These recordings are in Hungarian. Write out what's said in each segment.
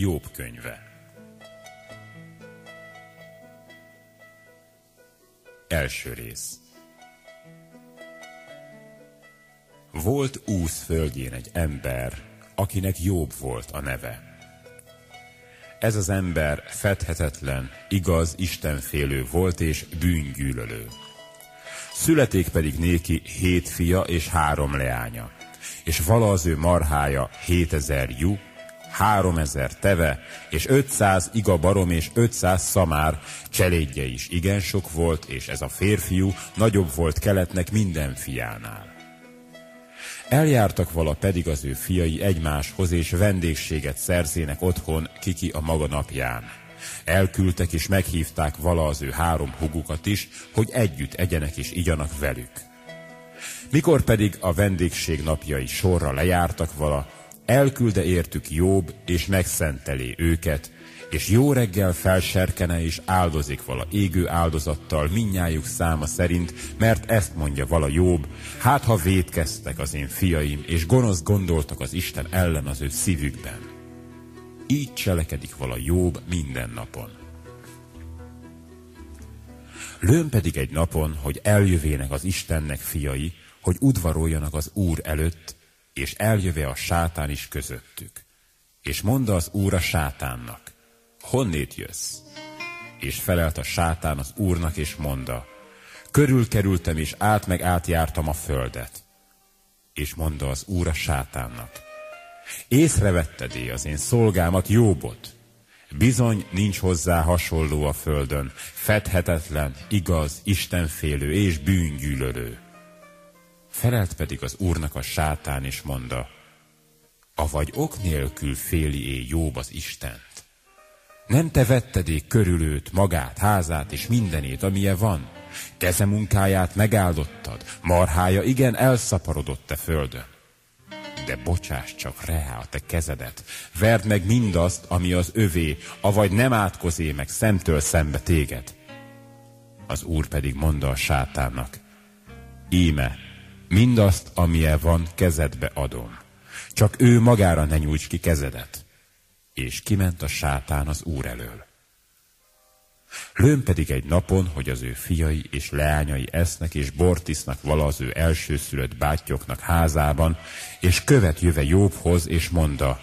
Jobb könyve. Első rész. Volt úsz földjén egy ember, akinek jobb volt a neve. Ez az ember fedhetetlen, igaz, istenfélő volt és bűngyűlölő. Születék pedig néki hét fia és három leánya, és vala az ő marhája hétezer lyuk, 3000 teve és 500 iga barom és 500 szamár cselédje is igen sok volt, és ez a férfiú nagyobb volt keletnek minden fiánál. Eljártak vala pedig az ő fiai egymáshoz, és vendégséget szerzének otthon kiki a maga napján. Elküldtek és meghívták vala az ő három hugukat is, hogy együtt egyenek és igyanak velük. Mikor pedig a vendégség napjai sorra lejártak vala, elkülde értük Jobb, és megszenteli őket, és jó reggel felserkene és áldozik vala égő áldozattal minnyájuk száma szerint, mert ezt mondja vala Jobb, hát ha védkeztek az én fiaim, és gonosz gondoltak az Isten ellen az ő szívükben. Így cselekedik vala Jobb minden napon. Lőn pedig egy napon, hogy eljövének az Istennek fiai, hogy udvaroljanak az Úr előtt, és eljöve a sátán is közöttük. És mondta az Úr a sátánnak, honnét jössz? És felelt a sátán az Úrnak, és mondta, körülkerültem, és át meg átjártam a földet. És mondta az Úr a sátánnak, észrevetted az én szolgámat Jóbot? Bizony nincs hozzá hasonló a földön, fedhetetlen, igaz, istenfélő és bűngyűlölő. Felelt pedig az úrnak a sátán, és mondta, avagy ok nélkül féli é jobb az Istent. Nem te vettedék körül őt, magát, házát és mindenét, amilyen van. Keze munkáját megáldottad, marhája igen elszaporodott te földön. De bocsáss csak rá a te kezedet, verd meg mindazt, ami az övé, avagy nem átkozé meg szemtől szembe téged. Az úr pedig mondta a sátánnak, íme, mindazt, amilyen van, kezedbe adom. Csak ő magára ne nyújts ki kezedet. És kiment a sátán az úr elől. Lőn pedig egy napon, hogy az ő fiai és leányai esznek és bort isznak vala az ő elsőszülött bátyjoknak házában, és követ jöve Jobbhoz, és mondta,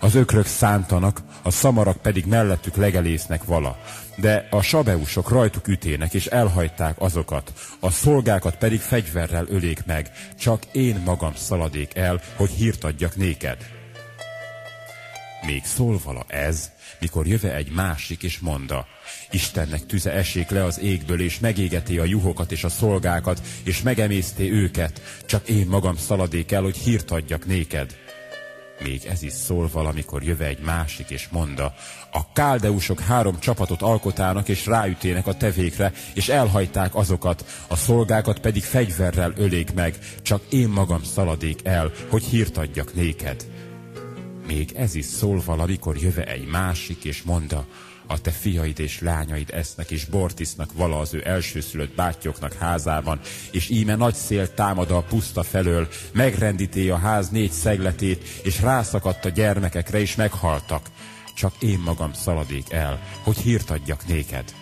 az ökrök szántanak, a szamarak pedig mellettük legelésznek vala, de a sabeusok rajtuk ütének, és elhajták azokat, a szolgákat pedig fegyverrel ölék meg, csak én magam szaladék el, hogy hírt adjak néked. Még szól vala ez, mikor jöve egy másik, és monda, Istennek tüze esék le az égből, és megégeti a juhokat és a szolgákat, és megemészté őket, csak én magam szaladék el, hogy hírt adjak néked. Még ez is szól valamikor jöve egy másik, és monda, a káldeusok három csapatot alkotának, és ráütének a tevékre, és elhajták azokat, a szolgákat pedig fegyverrel ölék meg, csak én magam szaladék el, hogy hírt adjak néked. Még ez is szól valamikor jöve egy másik, és monda, a te fiaid és lányaid esznek és bort isznak vala az ő elsőszülött bátyjoknak házában, és íme nagy szél támad a puszta felől, megrendíté a ház négy szegletét, és rászakadt a gyermekekre, és meghaltak. Csak én magam szaladék el, hogy hírt adjak néked.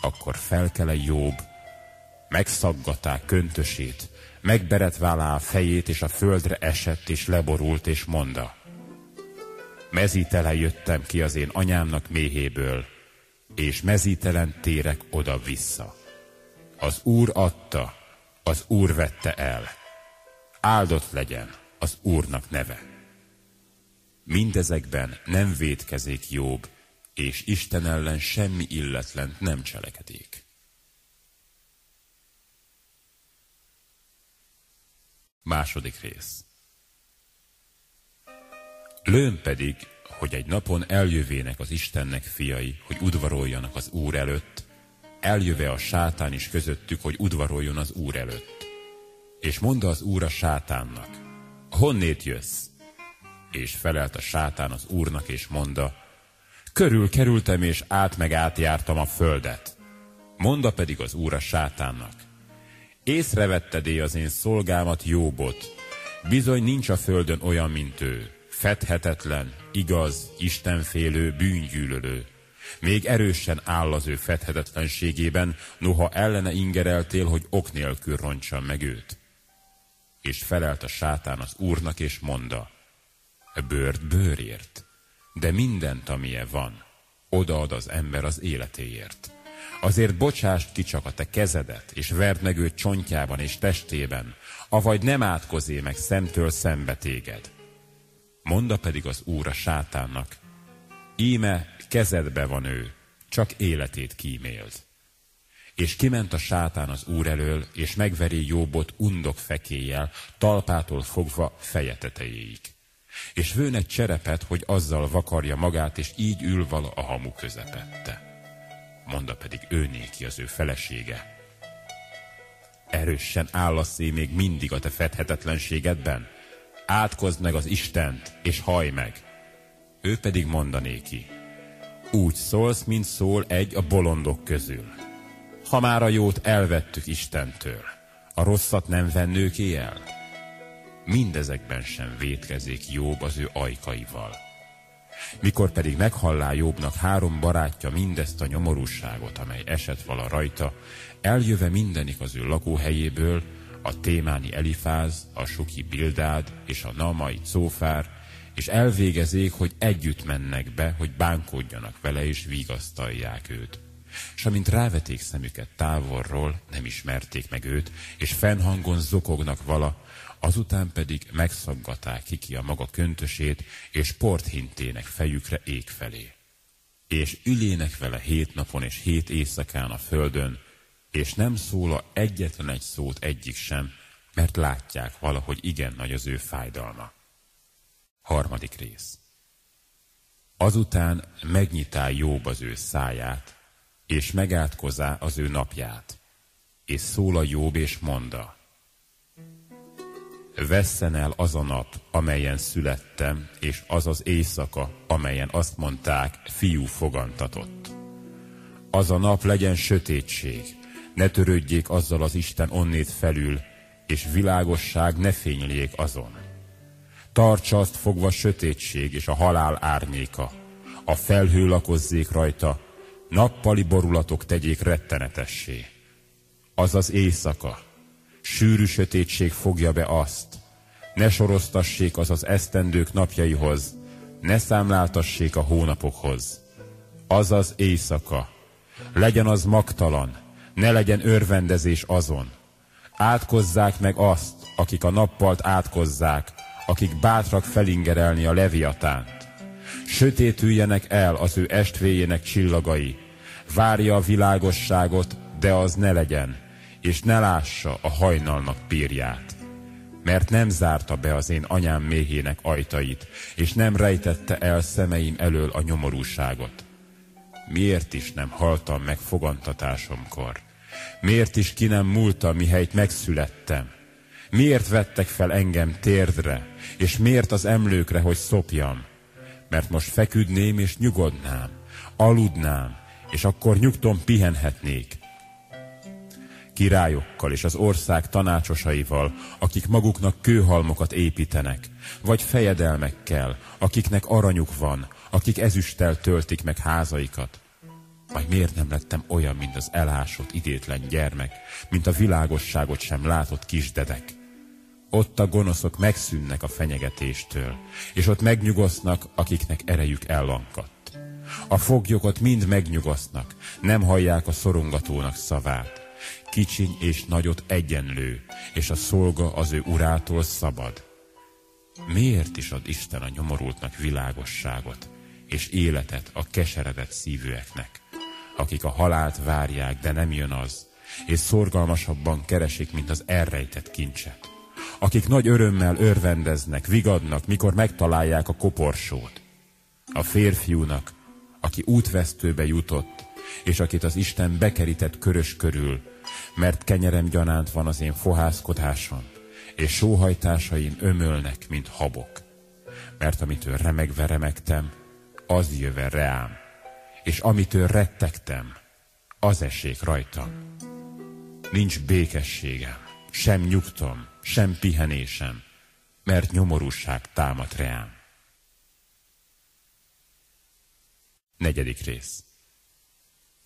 Akkor felkele Jobb, megszaggaták köntösét, megberetválá a fejét, és a földre esett, és leborult, és monda, Mezítelen jöttem ki az én anyámnak méhéből, és mezítelen térek oda-vissza. Az Úr adta, az Úr vette el. Áldott legyen az Úrnak neve. Mindezekben nem védkezik jobb, és Isten ellen semmi illetlen nem cselekedik. Második rész. Lőn pedig, hogy egy napon eljövének az Istennek fiai, hogy udvaroljanak az Úr előtt, eljöve a sátán is közöttük, hogy udvaroljon az Úr előtt. És mondta az Úr a sátánnak, honnét jössz? És felelt a sátán az Úrnak, és mondta, körül kerültem, és át meg átjártam a földet. Monda pedig az Úr a sátánnak, észrevetted az én szolgámat Jóbot, bizony nincs a földön olyan, mint ő, Fedhetetlen, igaz, istenfélő, bűngyűlölő. Még erősen áll az ő fedhetetlenségében, noha ellene ingereltél, hogy ok nélkül roncsan meg őt. És felelt a sátán az úrnak, és mondta, bőrt bőrért, de mindent, amilyen van, odaad az ember az életéért. Azért bocsást ki csak a te kezedet, és verd meg őt csontjában és testében, avagy nem átkozé meg szemtől szembe téged. Monda pedig az úr a sátánnak, íme kezedbe van ő, csak életét kímélt. És kiment a sátán az úr elől, és megveri Jobbot undok fekéjel, talpától fogva feje tetejéig. És vőn egy cserepet, hogy azzal vakarja magát, és így ül vala a hamu közepette. Monda pedig ő néki az ő felesége. Erősen áll a még mindig a te fedhetetlenségedben. Átkozd meg az Istent, és haj meg. Ő pedig mondanéki. Úgy szólsz, mint szól egy a bolondok közül. Ha már a jót elvettük Istentől, a rosszat nem vennők el? Mindezekben sem vétkezik Jobb az ő ajkaival. Mikor pedig meghallá Jobbnak három barátja mindezt a nyomorúságot, amely esett vala rajta, eljöve mindenik az ő lakóhelyéből, a témáni Elifáz, a suki Bildád és a namai Cófár, és elvégezék, hogy együtt mennek be, hogy bánkódjanak vele, és vigasztalják őt. És amint ráveték szemüket távolról, nem ismerték meg őt, és fennhangon zokognak vala, azután pedig megszaggaták ki a maga köntösét, és port hintének fejükre ég felé. És ülének vele hét napon és hét éjszakán a földön, és nem a egyetlen egy szót egyik sem, mert látják valahogy igen nagy az ő fájdalma. Harmadik rész. Azután megnyitál Jobb az ő száját, és megátkozá az ő napját, és szól a Jobb és monda. Vesszen el az a nap, amelyen születtem, és az az éjszaka, amelyen azt mondták, fiú fogantatott. Az a nap legyen sötétség, ne törődjék azzal az Isten onnét felül, és világosság ne fényljék azon Tartsa azt fogva sötétség és a halál árnyéka. A felhő lakozzék rajta, nappali borulatok tegyék rettenetessé. Az az éjszaka, sűrű sötétség fogja be azt, ne soroztassék az az esztendők napjaihoz, ne számláltassék a hónapokhoz. Az az éjszaka, legyen az magtalan, ne legyen örvendezés azon. Átkozzák meg azt, akik a nappalt átkozzák, akik bátrak felingerelni a leviatánt. Sötétüljenek el az ő estvéjének csillagai, várja a világosságot, de az ne legyen, és ne lássa a hajnalnak pírját. Mert nem zárta be az én anyám méhének ajtait, és nem rejtette el szemeim elől a nyomorúságot. Miért is nem haltam meg fogantatásomkor? Miért is ki nem múltam, mihelyt megszülettem? Miért vettek fel engem térdre, és miért az emlőkre, hogy szopjam? Mert most feküdném és nyugodnám, aludnám, és akkor nyugton pihenhetnék. Királyokkal és az ország tanácsosaival, akik maguknak kőhalmokat építenek, vagy fejedelmekkel, akiknek aranyuk van, akik ezüsttel töltik meg házaikat. Vagy miért nem lettem olyan, mint az elásott, idétlen gyermek, mint a világosságot sem látott kisdedek? Ott a gonoszok megszűnnek a fenyegetéstől, és ott megnyugosznak, akiknek erejük ellankadt. A foglyok ott mind megnyugosznak, nem hallják a szorongatónak szavát. Kicsiny és nagyot egyenlő, és a szolga az ő urától szabad. Miért is ad Isten a nyomorultnak világosságot, és életet a keseredett szívűeknek, akik a halált várják, de nem jön az, és szorgalmasabban keresik, mint az elrejtett kincset akik nagy örömmel örvendeznek, vigadnak, mikor megtalálják a koporsót. A férfiúnak, aki útvesztőbe jutott, és akit az Isten bekerített körös körül, mert kenyerem gyanánt van az én fohászkodásom, és sóhajtásaim ömölnek, mint habok. Mert amitől remegve remegtem, az jöve reám, és amitől rettegtem, az esék rajtam. Nincs békességem, sem nyugtom, sem pihenésem, mert nyomorúság támad reám. Negyedik rész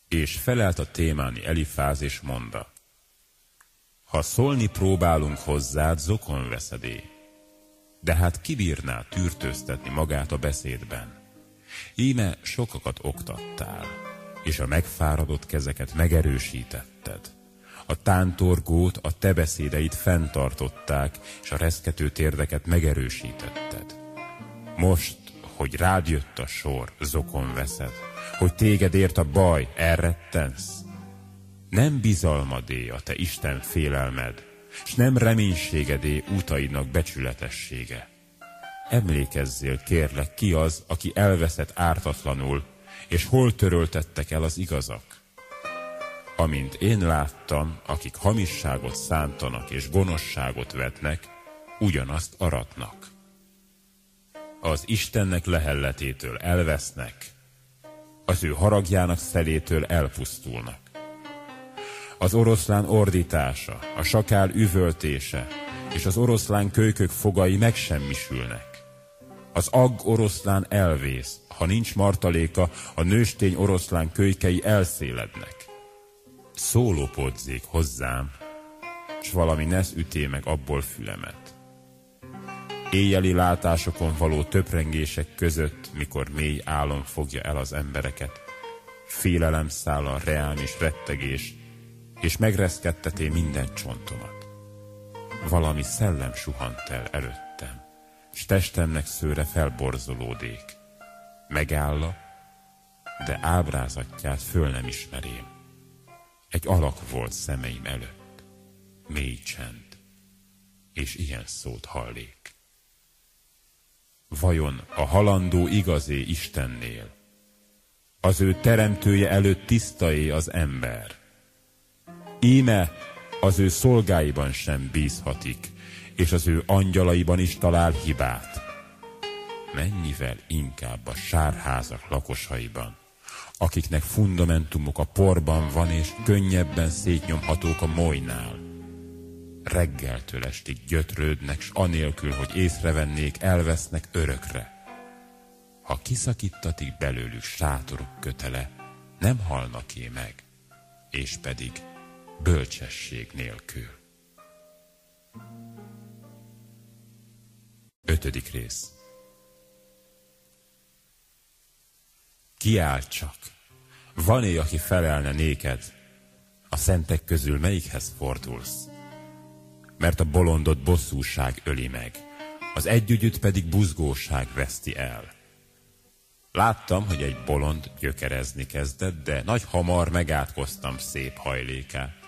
És felelt a témáni Elifáz és monda, Ha szólni próbálunk hozzád, zokon veszedé, de hát kibírná tűrtőztetni magát a beszédben. Íme sokakat oktattál, és a megfáradott kezeket megerősítetted. A tántorgót, a te beszédeit fenntartották, és a reszkető térdeket megerősítetted. Most, hogy rád jött a sor, zokon veszed, hogy téged ért a baj, elrettensz. Nem bizalmadé a te Isten félelmed, s nem reménységedé utaidnak becsületessége. Emlékezzél, kérlek, ki az, aki elveszett ártatlanul, és hol töröltettek el az igazak? Amint én láttam, akik hamisságot szántanak és gonoszságot vetnek, ugyanazt aratnak. Az Istennek lehelletétől elvesznek, az ő haragjának szelétől elpusztulnak. Az oroszlán ordítása, a sakál üvöltése és az oroszlán kölykök fogai megsemmisülnek. Az agg oroszlán elvész, ha nincs martaléka, a nőstény oroszlán kölykei elszélednek. Szólópodzék hozzám, s valami nesz üté meg abból fülemet. Éjjeli látásokon való töprengések között, mikor mély álom fogja el az embereket, félelem száll a reám és rettegés, és megreszkedteté minden csontomat. Valami szellem suhant el előttem, s testemnek szőre felborzolódék. Megálla, de ábrázatját föl nem ismerém. Egy alak volt szemeim előtt, mély csend, és ilyen szót hallék. Vajon a halandó igazé Istennél, az ő teremtője előtt tisztaé az ember, Íme az ő szolgáiban sem bízhatik, és az ő angyalaiban is talál hibát. Mennyivel inkább a sárházak lakosaiban, akiknek fundamentumok a porban van, és könnyebben szétnyomhatók a molynál. Reggeltől estig gyötrődnek, s anélkül, hogy észrevennék, elvesznek örökre. Ha kiszakítatik belőlük sátorok kötele, nem halnak-é meg, és pedig bölcsesség nélkül. Ötödik rész. Kiáll csak. Van-e, aki felelne néked? A szentek közül melyikhez fordulsz? Mert a bolondot bosszúság öli meg, az együgyütt pedig buzgóság veszti el. Láttam, hogy egy bolond gyökerezni kezdett, de nagy hamar megátkoztam szép hajlékát.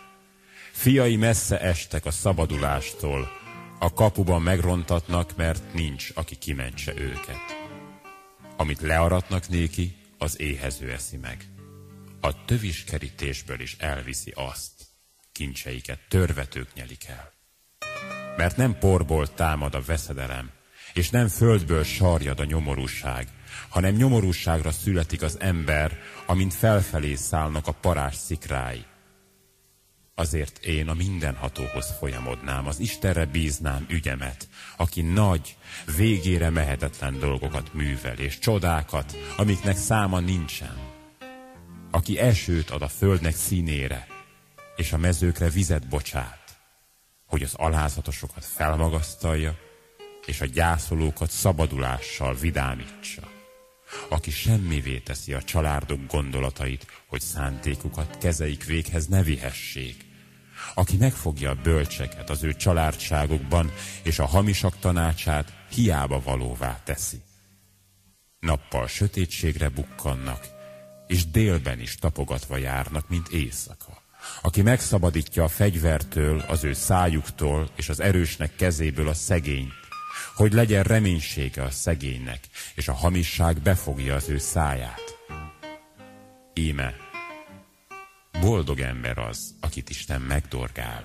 Fiai messze estek a szabadulástól, a kapuban megrontatnak, mert nincs, aki kimentse őket. Amit learatnak néki, az éhező eszi meg. A tövis kerítésből is elviszi azt, kincseiket törvetők nyelik el. Mert nem porból támad a veszedelem, és nem földből sarjad a nyomorúság, hanem nyomorúságra születik az ember, amint felfelé szállnak a parás szikrái. Azért én a mindenhatóhoz folyamodnám, az Istenre bíznám ügyemet, aki nagy, végére mehetetlen dolgokat művel, és csodákat, amiknek száma nincsen. Aki esőt ad a földnek színére, és a mezőkre vizet bocsát, hogy az alázatosokat felmagasztalja, és a gyászolókat szabadulással vidámítsa. Aki semmivé teszi a családok gondolatait, hogy szántékukat kezeik véghez ne vihessék, aki megfogja a bölcseket az ő családságokban, és a hamisak tanácsát hiába valóvá teszi. Nappal sötétségre bukkannak, és délben is tapogatva járnak, mint éjszaka. Aki megszabadítja a fegyvertől, az ő szájuktól, és az erősnek kezéből a szegényt, hogy legyen reménysége a szegénynek, és a hamisság befogja az ő száját. Íme, Boldog ember az, akit Isten megdorgál.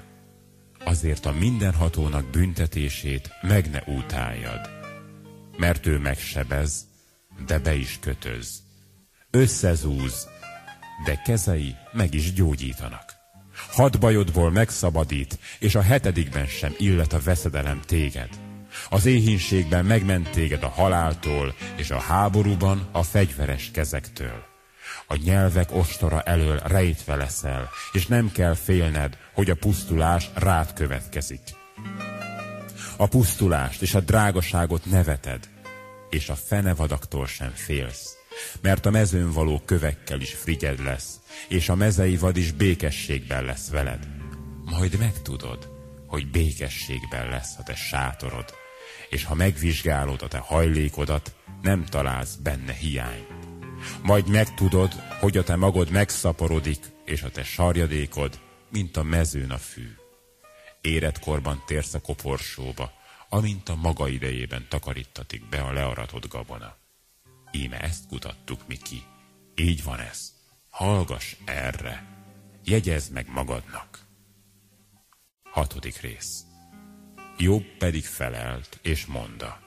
Azért a mindenhatónak büntetését meg ne utáljad. Mert ő megsebez, de be is kötöz. Összezúz, de kezei meg is gyógyítanak. Hat bajodból megszabadít, és a hetedikben sem illet a veszedelem téged. Az éhínségben megment téged a haláltól, és a háborúban a fegyveres kezektől. A nyelvek ostora elől rejtve leszel, és nem kell félned, hogy a pusztulás rád következik. A pusztulást és a drágaságot neveted, és a fenevadaktól sem félsz, mert a mezőn való kövekkel is frigyed lesz, és a mezei vad is békességben lesz veled. Majd megtudod, hogy békességben lesz a te sátorod, és ha megvizsgálod a te hajlékodat, nem találsz benne hiányt. Majd megtudod, hogy a te magod megszaporodik, és a te sarjadékod, mint a mezőn a fű. Éretkorban térsz a koporsóba, amint a maga idejében takarítatik be a learatott gabona. Íme ezt kutattuk mi ki. Így van ez. Hallgass erre. Jegyezd meg magadnak. Hatodik rész. Jobb pedig felelt, és mondta.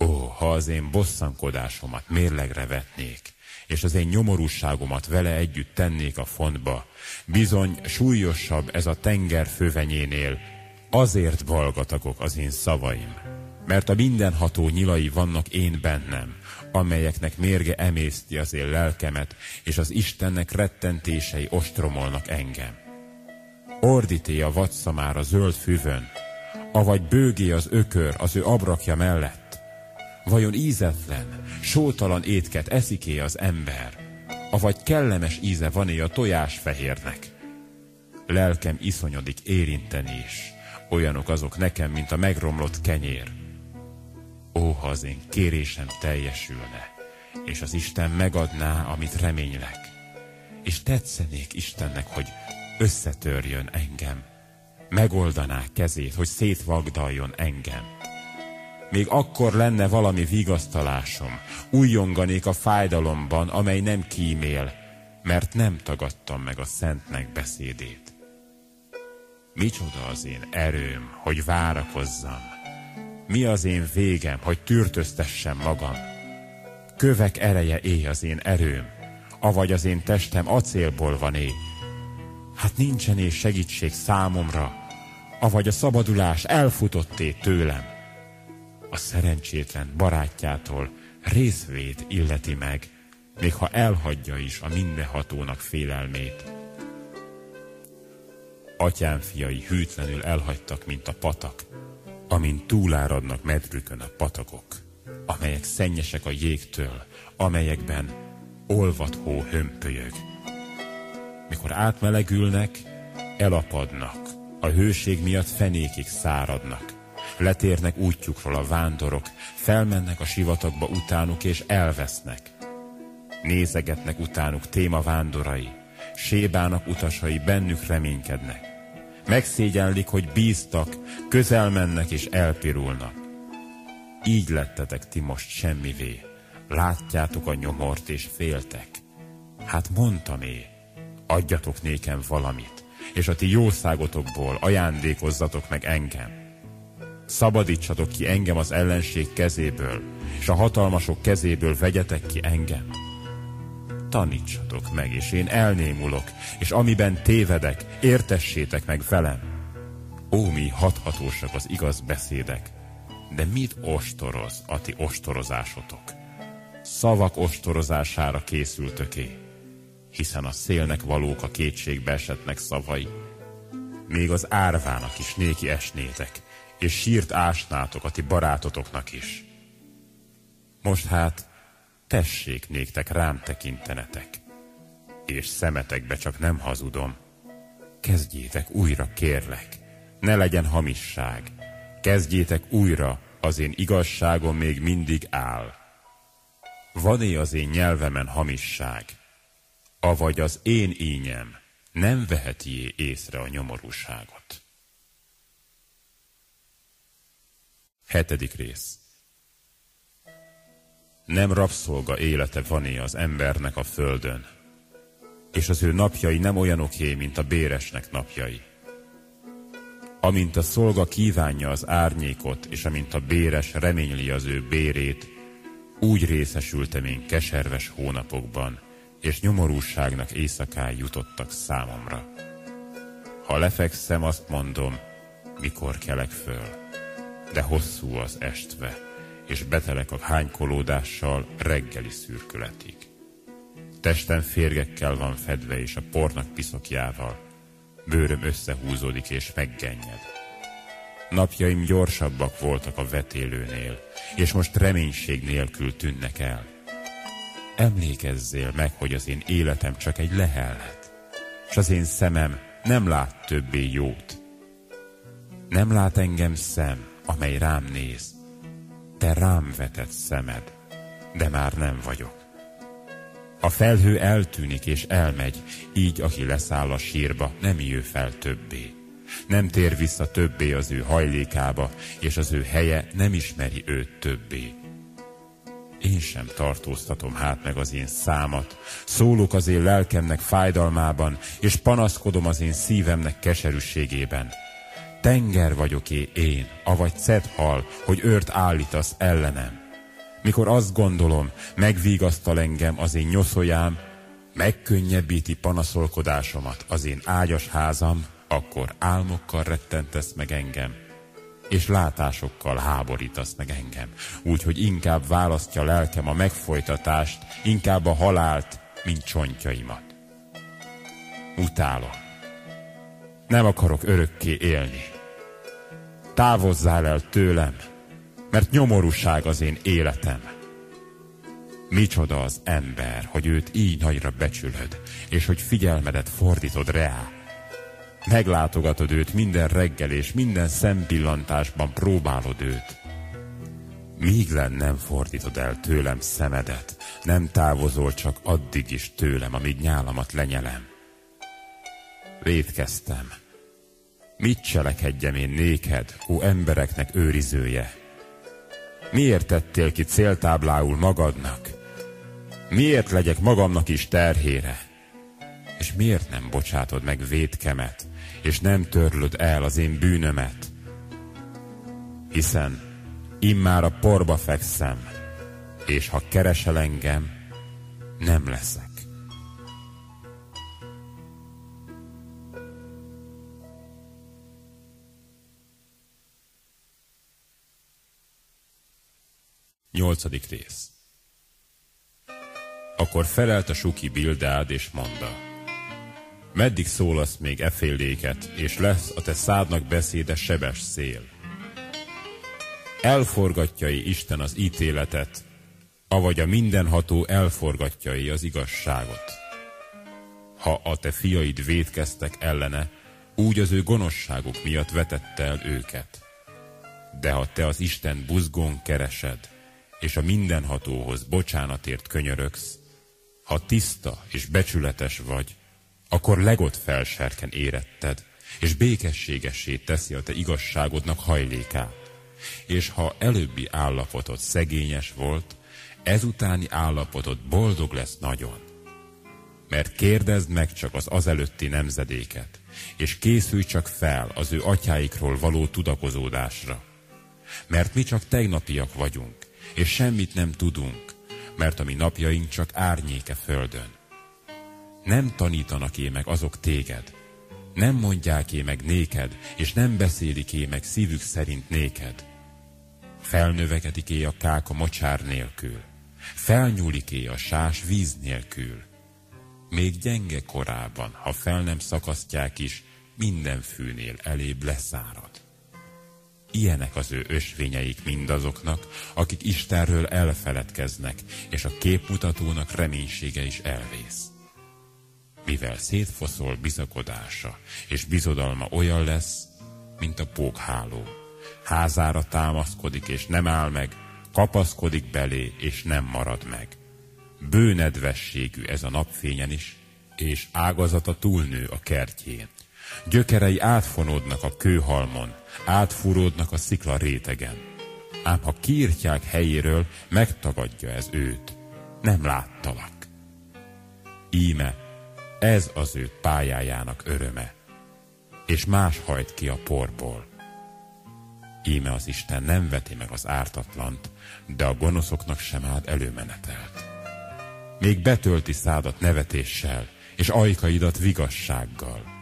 Ó, ha az én bosszankodásomat mérlegre vetnék, és az én nyomorúságomat vele együtt tennék a fontba, bizony súlyosabb ez a tenger fővenyénél, azért balgatagok az én szavaim, mert a mindenható nyilai vannak én bennem, amelyeknek mérge emészti az én lelkemet, és az Istennek rettentései ostromolnak engem. Ordíté a vadszamára zöld füvön, avagy bőgé az ökör az ő abrakja mellett. Vajon ízetlen, sótalan étket esziké az ember, avagy kellemes íze van-e a tojásfehérnek? Lelkem iszonyodik érinteni is, olyanok azok nekem, mint a megromlott kenyér. Ó, ha az én kérésem teljesülne, és az Isten megadná, amit reménylek, és tetszenék Istennek, hogy összetörjön engem, megoldaná kezét, hogy szétvagdaljon engem. Még akkor lenne valami vigasztalásom, újjonganék a fájdalomban, amely nem kímél, mert nem tagadtam meg a szentnek beszédét. Micsoda az én erőm, hogy várakozzam? Mi az én végem, hogy tűrtöztessem magam? Kövek ereje éj az én erőm, avagy az én testem acélból van éj, Hát nincsen és segítség számomra, avagy a szabadulás elfutotté tőlem. A szerencsétlen barátjától részvét illeti meg, még ha elhagyja is a mindenhatónak félelmét. Atyám fiai hűtlenül elhagytak, mint a patak, amint túláradnak medrükön a patakok, amelyek szennyesek a jégtől, amelyekben olvat hó hömpölyög mikor átmelegülnek, elapadnak, a hőség miatt fenékig száradnak. Letérnek útjukról a vándorok, felmennek a sivatagba utánuk és elvesznek. Nézegetnek utánuk téma vándorai, sébának utasai bennük reménykednek. Megszégyenlik, hogy bíztak, közel mennek és elpirulnak. Így lettetek ti most semmivé. Látjátok a nyomort és féltek. Hát mondtam én, adjatok nékem valamit, és a ti jószágotokból ajándékozzatok meg engem. Szabadítsatok ki engem az ellenség kezéből, és a hatalmasok kezéből vegyetek ki engem. Tanítsatok meg, és én elnémulok, és amiben tévedek, értessétek meg velem. Ó, mi hathatósak az igaz beszédek, de mit ostoroz a ti ostorozásotok? Szavak ostorozására készültöké hiszen a szélnek valók a kétségbe esetnek szavai. Még az árvának is néki esnétek, és sírt ásnátok a ti barátotoknak is. Most hát tessék néktek rám tekintenetek, és szemetekbe csak nem hazudom. Kezdjétek újra, kérlek, ne legyen hamisság. Kezdjétek újra, az én igazságom még mindig áll. Van-e az én nyelvemen hamisság? Avagy az én ínyem nem veheti észre a nyomorúságot. Hetedik rész Nem rabszolga élete vané az embernek a földön, és az ő napjai nem olyanoké, mint a béresnek napjai. Amint a szolga kívánja az árnyékot, és amint a béres reményli az ő bérét, úgy részesültem én keserves hónapokban, és nyomorúságnak éjszakái jutottak számomra. Ha lefekszem, azt mondom, mikor kelek föl. de hosszú az estve, és betelek a hánykolódással reggeli szürkületig. Testem férgekkel van fedve, és a pornak piszokjával. Bőröm összehúzódik és meggennyed. Napjaim gyorsabbak voltak a vetélőnél, és most reménység nélkül tűnnek el. Emlékezzél meg, hogy az én életem csak egy lehellet, és az én szemem nem lát többé jót. Nem lát engem szem, amely rám néz. Te rám vetett szemed, de már nem vagyok. A felhő eltűnik és elmegy, így aki leszáll a sírba, nem jő fel többé. Nem tér vissza többé az ő hajlékába, és az ő helye nem ismeri őt többé. Én sem tartóztatom hát meg az én számat, szólok az én lelkemnek fájdalmában, és panaszkodom az én szívemnek keserűségében. Tenger vagyok-é én, avagy hal, hogy őrt állítasz ellenem. Mikor azt gondolom, megvigasztal engem az én nyoszójám, megkönnyebbíti panaszolkodásomat az én ágyas házam, akkor álmokkal rettentesz meg engem, és látásokkal háborítasz meg engem, úgyhogy inkább választja lelkem a megfolytatást, inkább a halált, mint csontjaimat. Utálom. Nem akarok örökké élni. Távozzál el tőlem, mert nyomorúság az én életem. Micsoda az ember, hogy őt így nagyra becsülöd, és hogy figyelmedet fordítod rá. Meglátogatod őt minden reggel, és minden szempillantásban próbálod őt. Míg len nem fordítod el tőlem szemedet, nem távozol csak addig is tőlem, amíg nyálamat lenyelem. Védkeztem. Mit cselekedjem én néked, ó embereknek őrizője? Miért tettél ki céltáblául magadnak? Miért legyek magamnak is terhére? És miért nem bocsátod meg védkemet, és nem törlöd el az én bűnömet? Hiszen immár a porba fekszem, és ha keresel engem, nem leszek. Nyolcadik rész Akkor felelt a suki Bildád és mondta, Meddig szólasz még eféléket, és lesz a te szádnak beszéde sebes szél. Elforgatjai Isten az ítéletet, avagy a mindenható elforgatjai az igazságot. Ha a te fiaid védkeztek ellene, úgy az ő gonoszságuk miatt vetette el őket. De ha te az Isten buzgón keresed, és a mindenhatóhoz bocsánatért könyörögsz, ha tiszta és becsületes vagy, akkor legott felserken éretted, és békességessé teszi a te igazságodnak hajlékát. És ha előbbi állapotod szegényes volt, ezutáni állapotod boldog lesz nagyon. Mert kérdezd meg csak az azelőtti nemzedéket, és készülj csak fel az ő atyáikról való tudakozódásra. Mert mi csak tegnapiak vagyunk, és semmit nem tudunk, mert a mi napjaink csak árnyéke földön. Nem tanítanak é meg azok téged, nem mondják é meg néked, és nem beszélik é meg szívük szerint néked. Felnövekedik é a kák a mocsár nélkül, felnyúlik é a sás víz nélkül. Még gyenge korában, ha fel nem szakasztják is, minden fűnél elébb leszárad. Ilyenek az ő ösvényeik mindazoknak, akik Istenről elfeledkeznek, és a képmutatónak reménysége is elvész. Mivel szétfoszol bizakodása, és bizodalma olyan lesz, mint a pókháló. Házára támaszkodik, és nem áll meg, kapaszkodik belé, és nem marad meg. Bőnedvességű ez a napfényen is, és ágazata túlnő a kertjén. Gyökerei átfonódnak a kőhalmon, átfúródnak a szikla rétegen. Ám ha kiírtják helyéről, megtagadja ez őt. Nem láttalak. Íme, ez az ő pályájának öröme, és más hajt ki a porból. Íme az Isten nem veti meg az ártatlant, de a gonoszoknak sem ad előmenetelt. Még betölti szádat nevetéssel, és ajkaidat vigassággal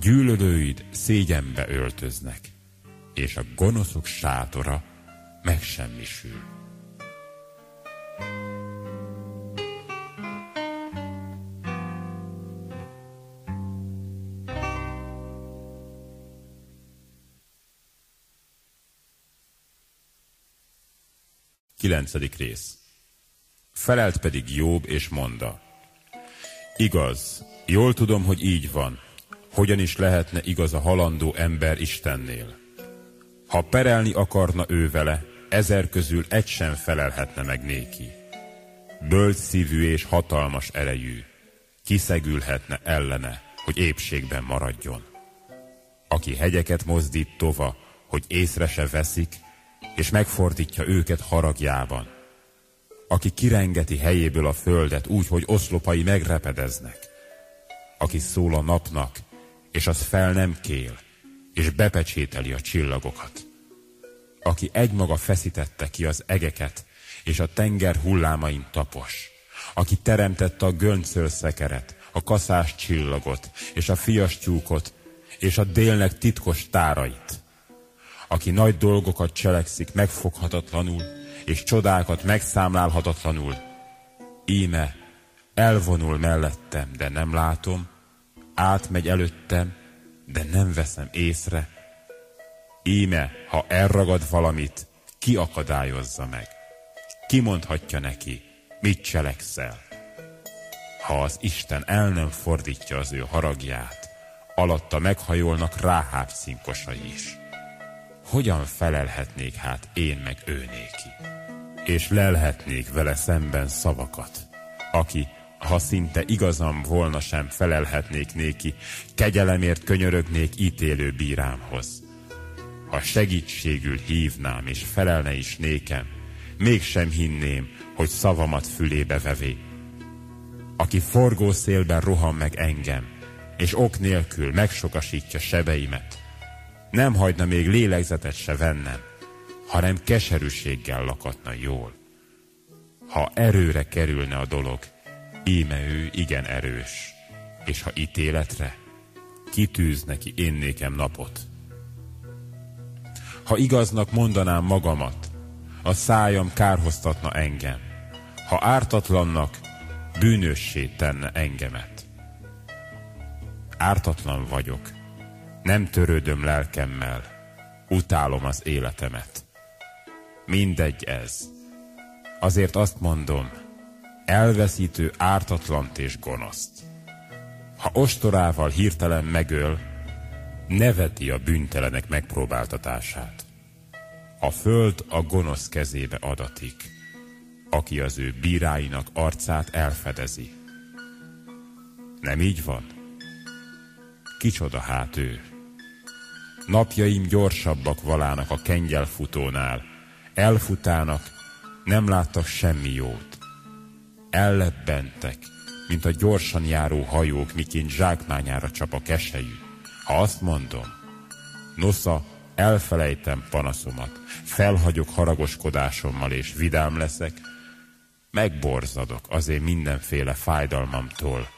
gyűlölőid szégyenbe öltöznek, és a gonoszok sátora megsemmisül. Kilencedik rész. Felelt pedig Jobb és mondta, Igaz, jól tudom, hogy így van. Hogyan is lehetne igaz a halandó ember Istennél? Ha perelni akarna ő vele, ezer közül egy sem felelhetne meg néki. Bölcs szívű és hatalmas erejű, kiszegülhetne ellene, hogy épségben maradjon. Aki hegyeket mozdít tova, hogy észre se veszik, és megfordítja őket haragjában. Aki kirengeti helyéből a földet úgy, hogy oszlopai megrepedeznek. Aki szól a napnak, és az fel nem kél, és bepecsételi a csillagokat. Aki egymaga feszítette ki az egeket, és a tenger hullámain tapos. Aki teremtette a göncöl szekeret, a kaszás csillagot, és a fiastyúkot, és a délnek titkos tárait aki nagy dolgokat cselekszik megfoghatatlanul, és csodákat megszámlálhatatlanul. Íme elvonul mellettem, de nem látom, átmegy előttem, de nem veszem észre. Íme, ha elragad valamit, ki akadályozza meg? Ki mondhatja neki, mit cselekszel? Ha az Isten el nem fordítja az ő haragját, alatta meghajolnak ráháb szinkosai is hogyan felelhetnék hát én meg ő néki? És lelhetnék vele szemben szavakat, aki, ha szinte igazam volna sem felelhetnék néki, kegyelemért könyörögnék ítélő bírámhoz. Ha segítségül hívnám és felelne is nékem, mégsem hinném, hogy szavamat fülébe vevé. Aki forgó szélben rohan meg engem, és ok nélkül megsokasítja sebeimet, nem hagyna még lélegzetet se vennem, hanem keserűséggel lakatna jól. Ha erőre kerülne a dolog, íme ő igen erős, és ha ítéletre, kitűz neki én nékem napot. Ha igaznak mondanám magamat, a szájam kárhoztatna engem, ha ártatlannak, bűnössé tenne engemet. Ártatlan vagyok, nem törődöm lelkemmel, utálom az életemet. Mindegy ez. Azért azt mondom, elveszítő ártatlant és gonoszt. Ha ostorával hirtelen megöl, neveti a bűntelenek megpróbáltatását. A föld a gonosz kezébe adatik, aki az ő bíráinak arcát elfedezi. Nem így van? Kicsoda hát ő? Napjaim gyorsabbak valának a kengyelfutónál. Elfutának, nem láttak semmi jót. Ellebbentek, mint a gyorsan járó hajók, miként zsákmányára csap a keselyű. Ha azt mondom, nosza, elfelejtem panaszomat, felhagyok haragoskodásommal és vidám leszek, megborzadok azért mindenféle fájdalmamtól.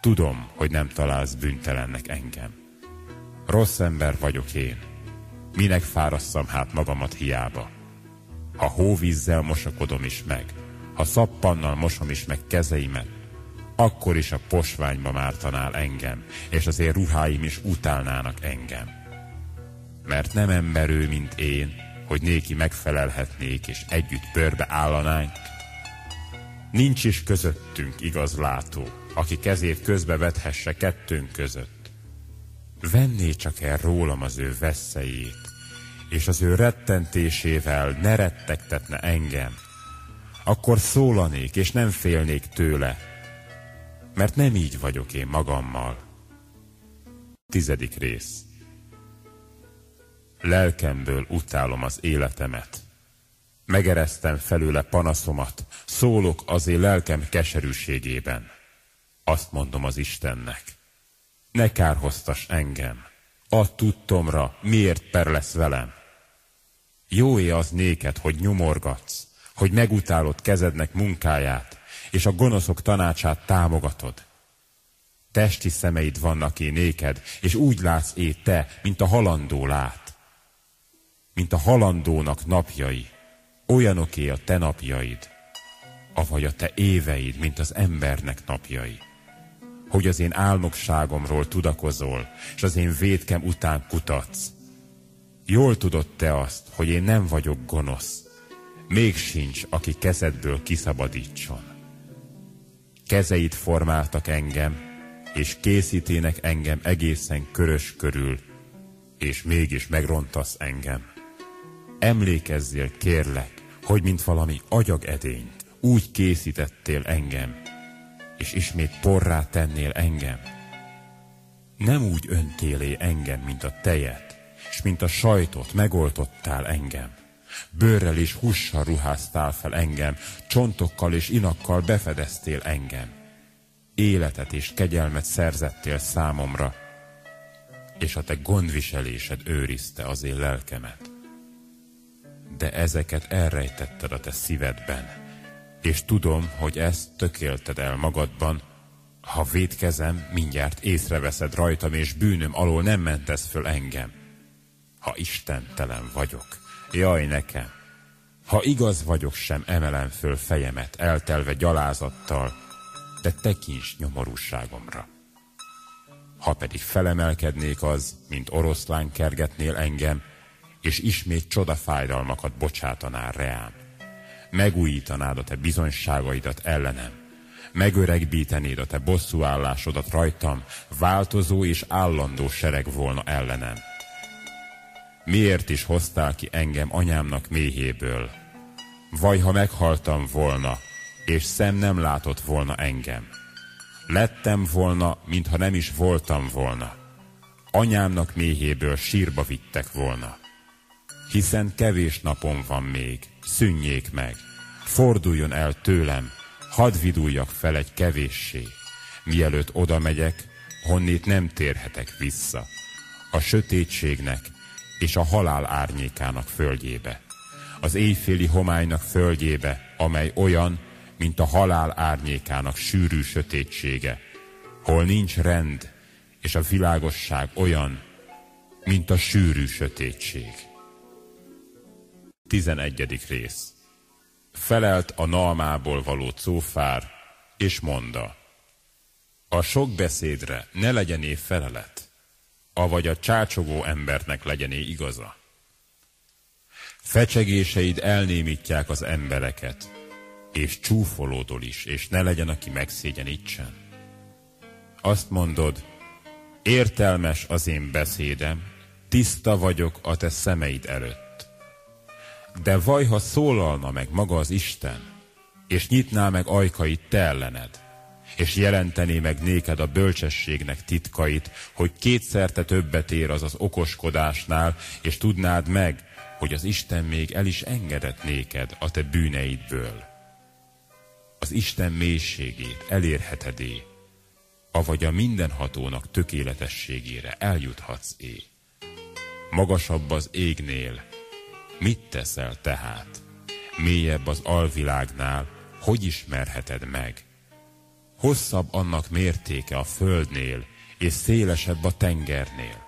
Tudom, hogy nem találsz bűntelennek engem. Rossz ember vagyok én. Minek fárasszam hát magamat hiába? Ha hóvízzel mosakodom is meg, ha szappannal mosom is meg kezeimet, akkor is a posványba mártanál engem, és az én ruháim is utálnának engem. Mert nem ember ő, mint én, hogy néki megfelelhetnék, és együtt pörbe állanánk. Nincs is közöttünk igaz látó, aki kezét közbevethesse kettőnk között venné csak el rólam az ő veszélyét, és az ő rettentésével ne rettegtetne engem, akkor szólanék, és nem félnék tőle, mert nem így vagyok én magammal. Tizedik rész Lelkemből utálom az életemet. Megereztem felőle panaszomat, szólok az én lelkem keserűségében. Azt mondom az Istennek ne kárhoztas engem. A tudtomra, miért per lesz velem. Jó-e az néked, hogy nyomorgatsz, hogy megutálod kezednek munkáját, és a gonoszok tanácsát támogatod. Testi szemeid vannak én néked, és úgy látsz é te, mint a halandó lát. mint a halandónak napjai, olyanoké a te napjaid, avagy a te éveid, mint az embernek napjai. Hogy az én álnokságomról tudakozol, és az én védkem után kutatsz. Jól tudod te azt, hogy én nem vagyok gonosz, még sincs, aki kezedből kiszabadítson. Kezeid formáltak engem, és készítének engem egészen körös körül, és mégis megrontasz engem. Emlékezzél, kérlek, hogy mint valami agyagedényt úgy készítettél engem, és ismét porrá tennél engem. Nem úgy öntélé engem, mint a tejet, és mint a sajtot megoltottál engem. Bőrrel és hússal ruháztál fel engem, csontokkal és inakkal befedeztél engem. Életet és kegyelmet szerzettél számomra, és a te gondviselésed őrizte az én lelkemet. De ezeket elrejtetted a te szívedben, és tudom, hogy ezt tökélted el magadban, ha védkezem, mindjárt észreveszed rajtam, és bűnöm alól nem mentesz föl engem. Ha istentelen vagyok, jaj nekem, ha igaz vagyok, sem emelem föl fejemet, eltelve gyalázattal, de tekints nyomorúságomra. Ha pedig felemelkednék az, mint oroszlán kergetnél engem, és ismét csodafájdalmakat bocsátanál reám. Megújítanád a te bizonyságaidat ellenem, megöregbítenéd a te bosszúállásodat rajtam, változó és állandó sereg volna ellenem. Miért is hoztál ki engem anyámnak méhéből? Vaj, ha meghaltam volna, és szem nem látott volna engem. Lettem volna, mintha nem is voltam volna. Anyámnak méhéből sírba vittek volna. Hiszen kevés napom van még, szűnjék meg. Forduljon el tőlem, hadd viduljak fel egy kevéssé. Mielőtt oda megyek, honnét nem térhetek vissza. A sötétségnek és a halál árnyékának földjébe. Az éjféli homálynak földjébe, amely olyan, mint a halál árnyékának sűrű sötétsége, hol nincs rend, és a világosság olyan, mint a sűrű sötétség. 11. rész Felelt a nalmából való cófár, és mondta, a sok beszédre ne legyené felelet, avagy a csácsogó embernek legyené igaza. Fecsegéseid elnémítják az embereket, és csúfolódol is, és ne legyen, aki megszégyenítsen. Azt mondod, értelmes az én beszédem, tiszta vagyok a te szemeid előtt. De vaj, ha szólalna meg maga az Isten, és nyitná meg ajkait te ellened, és jelentené meg néked a bölcsességnek titkait, hogy kétszerte többet ér az az okoskodásnál, és tudnád meg, hogy az Isten még el is engedett néked a te bűneidből az Isten mélységét elérhetedé, avagy a mindenhatónak tökéletességére eljuthatsz é. Magasabb az égnél, mit teszel tehát? Mélyebb az alvilágnál, hogy ismerheted meg? Hosszabb annak mértéke a földnél, és szélesebb a tengernél.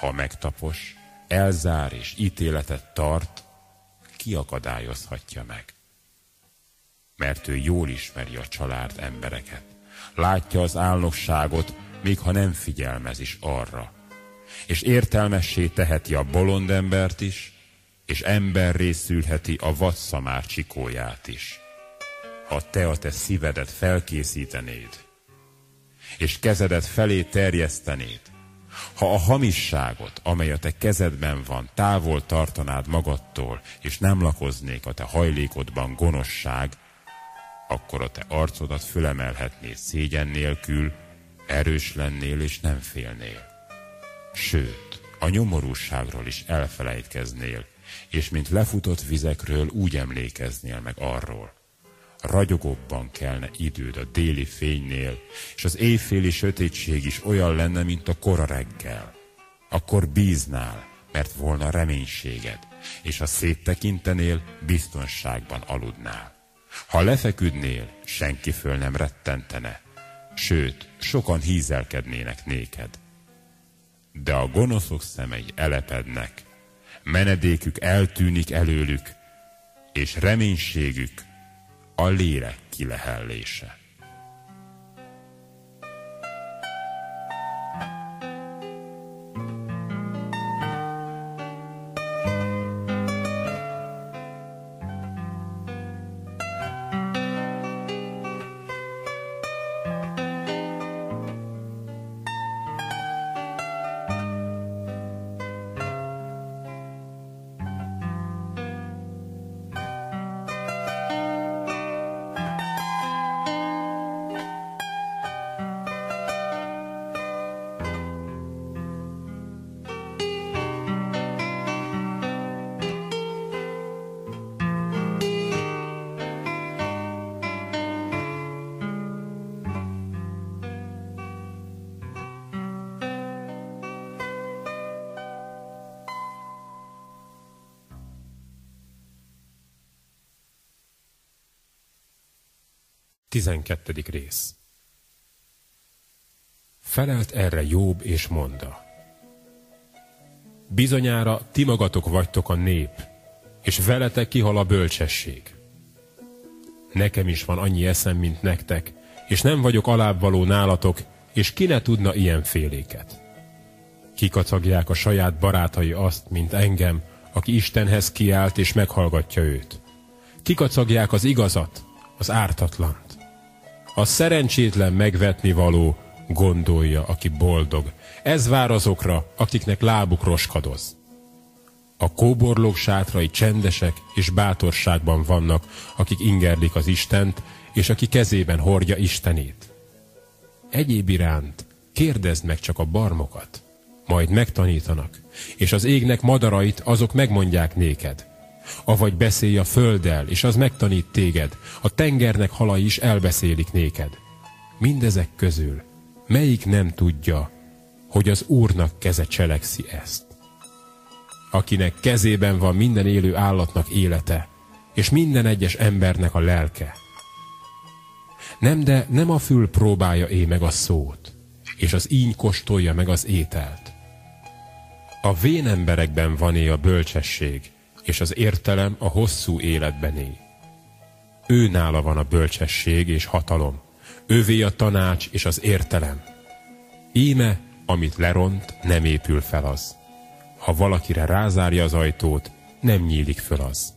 Ha megtapos, elzár és ítéletet tart, ki akadályozhatja meg? mert ő jól ismeri a család embereket. Látja az álnokságot, még ha nem figyelmez is arra. És értelmessé teheti a bolond embert is, és ember részülheti a vadszamár csikóját is. Ha te a te szívedet felkészítenéd, és kezedet felé terjesztenéd, ha a hamisságot, amely a te kezedben van, távol tartanád magadtól, és nem lakoznék a te hajlékodban gonoszság, akkor a te arcodat fölemelhetnéd szégyen nélkül, erős lennél és nem félnél. Sőt, a nyomorúságról is elfelejtkeznél, és mint lefutott vizekről úgy emlékeznél meg arról. Ragyogóbban kelne időd a déli fénynél, és az éjféli sötétség is olyan lenne, mint a kora reggel. Akkor bíznál, mert volna reménységed, és ha széttekintenél, biztonságban aludnál. Ha lefeküdnél, senki föl nem rettentene, sőt, sokan hízelkednének néked. De a gonoszok szemei elepednek, menedékük eltűnik előlük, és reménységük a lélek kilehellése. 12. rész Felelt erre Jobb és mondta. Bizonyára ti magatok vagytok a nép, és veletek kihal a bölcsesség. Nekem is van annyi eszem, mint nektek, és nem vagyok alábbvaló nálatok, és ki ne tudna ilyen féléket. Kikacagják a saját barátai azt, mint engem, aki Istenhez kiált és meghallgatja őt. Kikacagják az igazat, az ártatlan. A szerencsétlen megvetni való, gondolja, aki boldog. Ez vár azokra, akiknek lábuk roskadoz. A kóborlók sátrai csendesek és bátorságban vannak, akik ingerlik az Istent, és aki kezében hordja Istenét. Egyéb iránt kérdezd meg csak a barmokat, majd megtanítanak, és az égnek madarait azok megmondják néked. Avagy beszélj a földdel, és az megtanít téged, a tengernek halai is elbeszélik néked. Mindezek közül melyik nem tudja, hogy az Úrnak keze cselekszi ezt? Akinek kezében van minden élő állatnak élete, és minden egyes embernek a lelke. Nem, de nem a fül próbálja é meg a szót, és az íny kóstolja meg az ételt. A vén emberekben van é a bölcsesség, és az értelem a hosszú életben él. Ő nála van a bölcsesség és hatalom, ővé a tanács és az értelem. Íme, amit leront, nem épül fel az. Ha valakire rázárja az ajtót, nem nyílik föl az.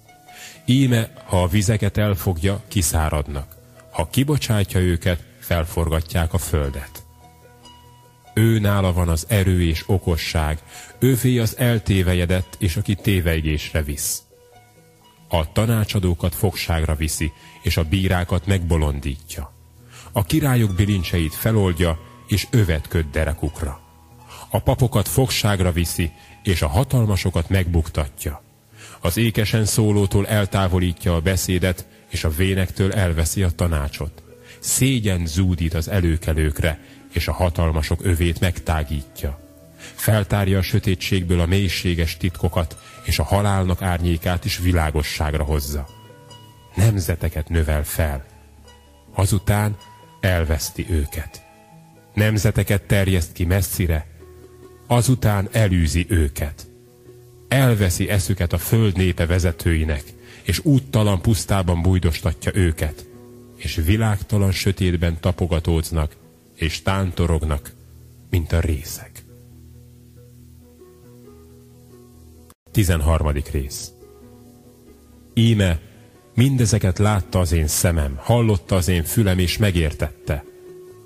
Íme, ha a vizeket elfogja, kiszáradnak. Ha kibocsátja őket, felforgatják a földet. Ő nála van az erő és okosság, ővé az eltévejedett, és aki tévejgésre visz. A tanácsadókat fogságra viszi, és a bírákat megbolondítja. A királyok bilincseit feloldja, és övet köt derekukra. A papokat fogságra viszi, és a hatalmasokat megbuktatja. Az ékesen szólótól eltávolítja a beszédet, és a vénektől elveszi a tanácsot. Szégyen zúdít az előkelőkre, és a hatalmasok övét megtágítja. Feltárja a sötétségből a mélységes titkokat, és a halálnak árnyékát is világosságra hozza. Nemzeteket növel fel. Azután elveszti őket. Nemzeteket terjeszt ki messzire, azután elűzi őket. Elveszi eszüket a föld népe vezetőinek, és úttalan pusztában bújdostatja őket, és világtalan sötétben tapogatóznak, és tántorognak, mint a részek. 13. rész Íme, mindezeket látta az én szemem, hallotta az én fülem, és megértette.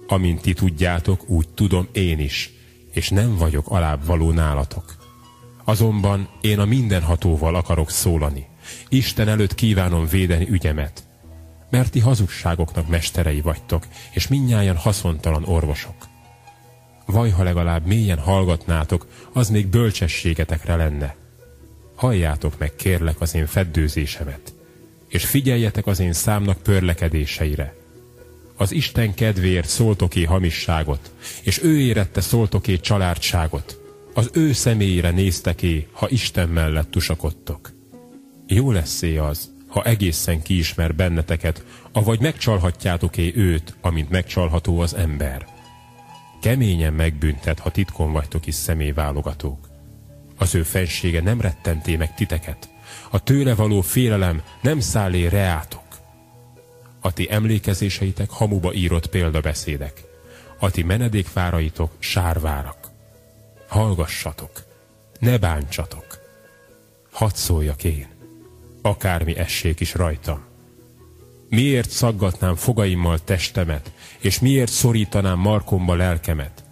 Amint ti tudjátok, úgy tudom én is, és nem vagyok alább való nálatok. Azonban én a mindenhatóval akarok szólani. Isten előtt kívánom védeni ügyemet, mert ti hazugságoknak mesterei vagytok, és minnyáján haszontalan orvosok. Vaj, ha legalább mélyen hallgatnátok, az még bölcsességetekre lenne. Halljátok meg, kérlek, az én feddőzésemet, és figyeljetek az én számnak pörlekedéseire. Az Isten kedvéért szóltoké hamisságot, és ő érette szóltoké családságot. Az ő személyére nézteké, ha Isten mellett tusakodtok. Jó lesz az, ha egészen kiismer benneteket, avagy megcsalhatjátok-é őt, amint megcsalható az ember. Keményen megbüntet, ha titkon vagytok is személyválogatók. Az ő fensége nem rettenté meg titeket. A tőle való félelem nem szállé reátok. A ti emlékezéseitek hamuba írott példabeszédek. A ti menedékváraitok sárvárak. Hallgassatok, ne bántsatok. Hadd szóljak én, akármi essék is rajtam. Miért szaggatnám fogaimmal testemet, és miért szorítanám markomba lelkemet?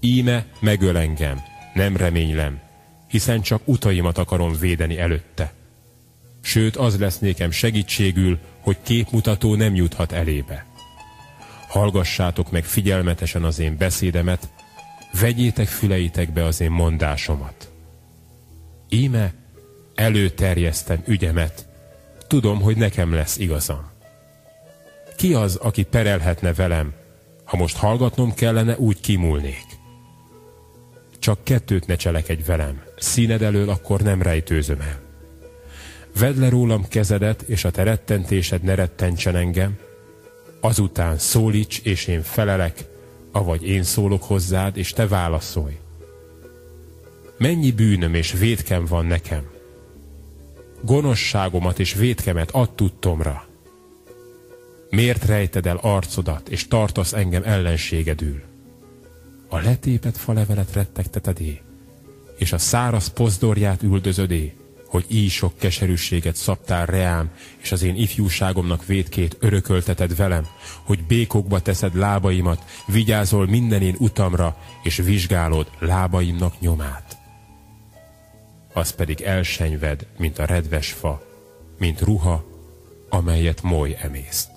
Íme megöl engem, nem reménylem, hiszen csak utaimat akarom védeni előtte. Sőt, az lesz nékem segítségül, hogy képmutató nem juthat elébe. Hallgassátok meg figyelmetesen az én beszédemet, vegyétek füleitekbe az én mondásomat. Íme előterjesztem ügyemet, tudom, hogy nekem lesz igazam. Ki az, aki perelhetne velem, ha most hallgatnom kellene, úgy kimúlnék? Csak kettőt ne cselekedj velem, színed elől akkor nem rejtőzöm el. Vedd le rólam kezedet, és a te rettentésed ne rettentsen engem, azután szólíts, és én felelek, avagy én szólok hozzád, és te válaszolj. Mennyi bűnöm és védkem van nekem? Gonosságomat és védkemet add tudtomra. Miért rejted el arcodat, és tartasz engem ellenségedül? A letépet falevelet rettegtetedé, és a száraz pozdorját üldözödé, hogy így sok keserűséget szabtál reám, és az én ifjúságomnak védkét örökölteted velem, hogy békokba teszed lábaimat, vigyázol minden én utamra, és vizsgálod lábaimnak nyomát. Az pedig elsenyved, mint a redves fa, mint ruha, amelyet moly emészt.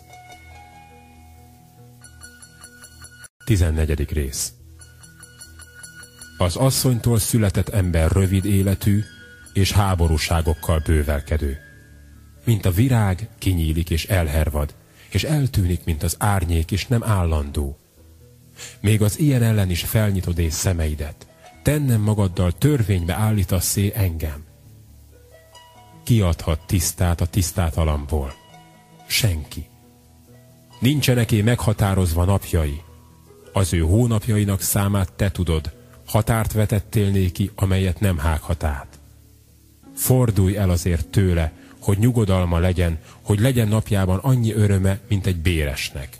14. rész Az asszonytól született ember rövid életű, és háborúságokkal bővelkedő. Mint a virág kinyílik és elhervad, és eltűnik, mint az árnyék, és nem állandó. Még az ilyen ellen is felnyitod és szemeidet, tennem magaddal törvénybe állítasz engem. Kiadhat tisztát a tisztátalamból? Senki. Nincseneké meghatározva napjai. Az ő hónapjainak számát te tudod, határt vetettél néki, amelyet nem hághat át. Fordulj el azért tőle, hogy nyugodalma legyen, hogy legyen napjában annyi öröme, mint egy béresnek.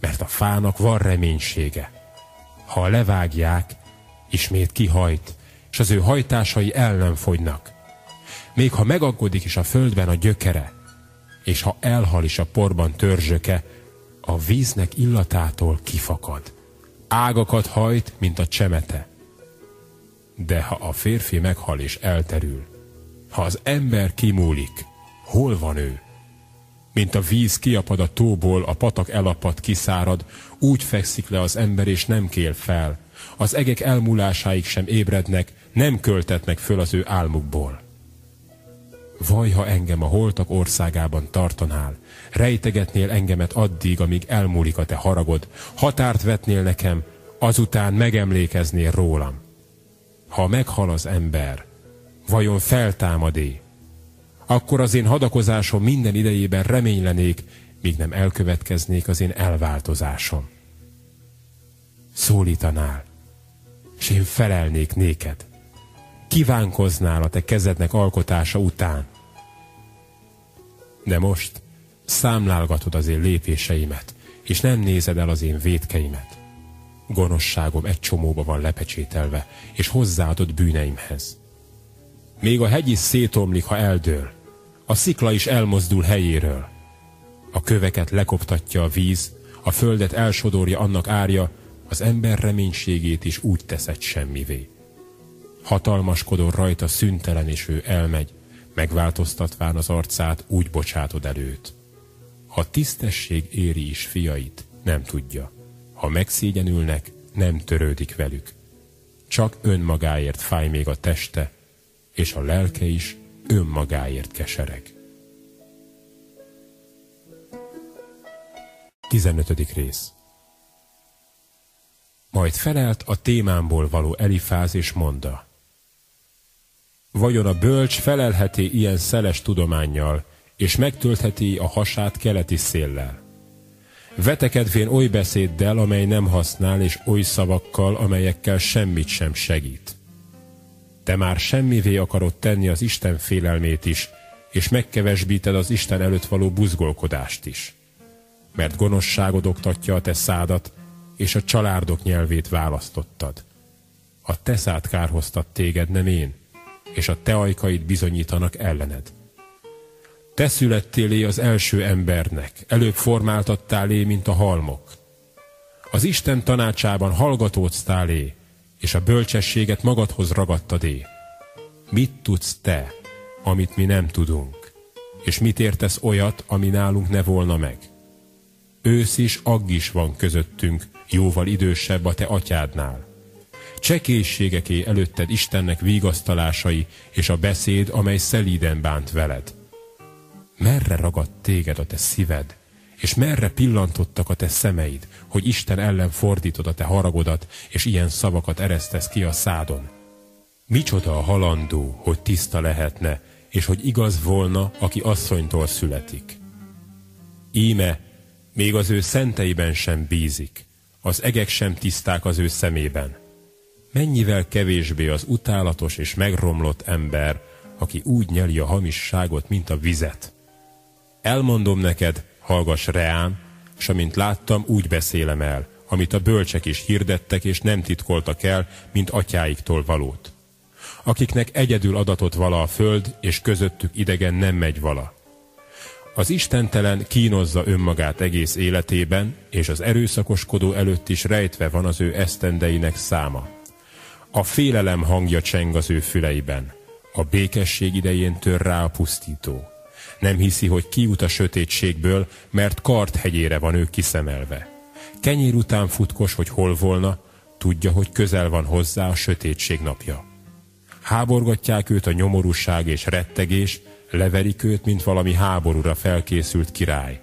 Mert a fának van reménysége. Ha levágják, ismét kihajt, és az ő hajtásai el nem fogynak. Még ha megaggodik is a földben a gyökere, és ha elhal is a porban törzsöke, a víznek illatától kifakad. Ágakat hajt, mint a csemete. De ha a férfi meghal és elterül, ha az ember kimúlik, hol van ő? Mint a víz kiapad a tóból, a patak elapad, kiszárad, úgy fekszik le az ember, és nem kél fel. Az egek elmúlásáig sem ébrednek, nem költetnek föl az ő álmukból. Vaj, ha engem a holtak országában tartanál, rejtegetnél engemet addig, amíg elmúlik a te haragod, határt vetnél nekem, azután megemlékeznél rólam. Ha meghal az ember, vajon feltámadé? Akkor az én hadakozásom minden idejében reménylenék, míg nem elkövetkeznék az én elváltozásom. Szólítanál, és én felelnék néked. Kívánkoznál a te kezednek alkotása után. De most számlálgatod az én lépéseimet, és nem nézed el az én védkeimet. Gonosságom egy csomóba van lepecsételve, és hozzáadott bűneimhez. Még a hegy is szétomlik, ha eldől. A szikla is elmozdul helyéről. A köveket lekoptatja a víz, a földet elsodorja annak árja, az ember reménységét is úgy teszed semmivé. Hatalmaskodó rajta szüntelen, és ő elmegy, megváltoztatván az arcát, úgy bocsátod előtt. Ha tisztesség éri is fiait, nem tudja. Ha megszégyenülnek, nem törődik velük. Csak önmagáért fáj még a teste, és a lelke is önmagáért kesereg. 15. rész Majd felelt a témámból való Elifáz és mondta, Vajon a bölcs felelheti ilyen szeles tudományjal, és megtöltheti a hasát keleti széllel? Vetekedvén oly beszéddel, amely nem használ, és oly szavakkal, amelyekkel semmit sem segít. te már semmivé akarod tenni az Isten félelmét is, és megkevesbíted az Isten előtt való buzgolkodást is. Mert gonoszságod oktatja a te szádat, és a családok nyelvét választottad. A te szád kárhoztat téged, nem én, és a te ajkaid bizonyítanak ellened. Te születtél az első embernek, előbb formáltattál é, mint a halmok. Az Isten tanácsában hallgatódtál é, és a bölcsességet magadhoz ragadtad é. Mit tudsz te, amit mi nem tudunk? És mit értesz olyat, ami nálunk ne volna meg? Ősz is, agg is van közöttünk, jóval idősebb a te atyádnál. Csekészségeké előtted Istennek vigasztalásai és a beszéd, amely szelíden bánt veled. Merre ragadt téged a te szíved, és merre pillantottak a te szemeid, hogy Isten ellen fordítod a te haragodat, és ilyen szavakat eresztesz ki a szádon. Micsoda a halandó, hogy tiszta lehetne, és hogy igaz volna, aki asszonytól születik. Íme, még az ő szenteiben sem bízik, az egek sem tiszták az ő szemében. Mennyivel kevésbé az utálatos és megromlott ember, aki úgy nyeli a hamisságot, mint a vizet. Elmondom neked, hallgass reám, s amint láttam, úgy beszélem el, amit a bölcsek is hirdettek, és nem titkoltak el, mint atyáiktól valót. Akiknek egyedül adatot vala a föld, és közöttük idegen nem megy vala. Az istentelen kínozza önmagát egész életében, és az erőszakoskodó előtt is rejtve van az ő esztendeinek száma. A félelem hangja cseng az ő füleiben, a békesség idején tör rá a pusztító. Nem hiszi, hogy kiút a sötétségből, mert kart hegyére van ő kiszemelve. Kenyér után futkos, hogy hol volna, tudja, hogy közel van hozzá a sötétség napja. Háborgatják őt a nyomorúság és rettegés, leverik őt, mint valami háborúra felkészült király.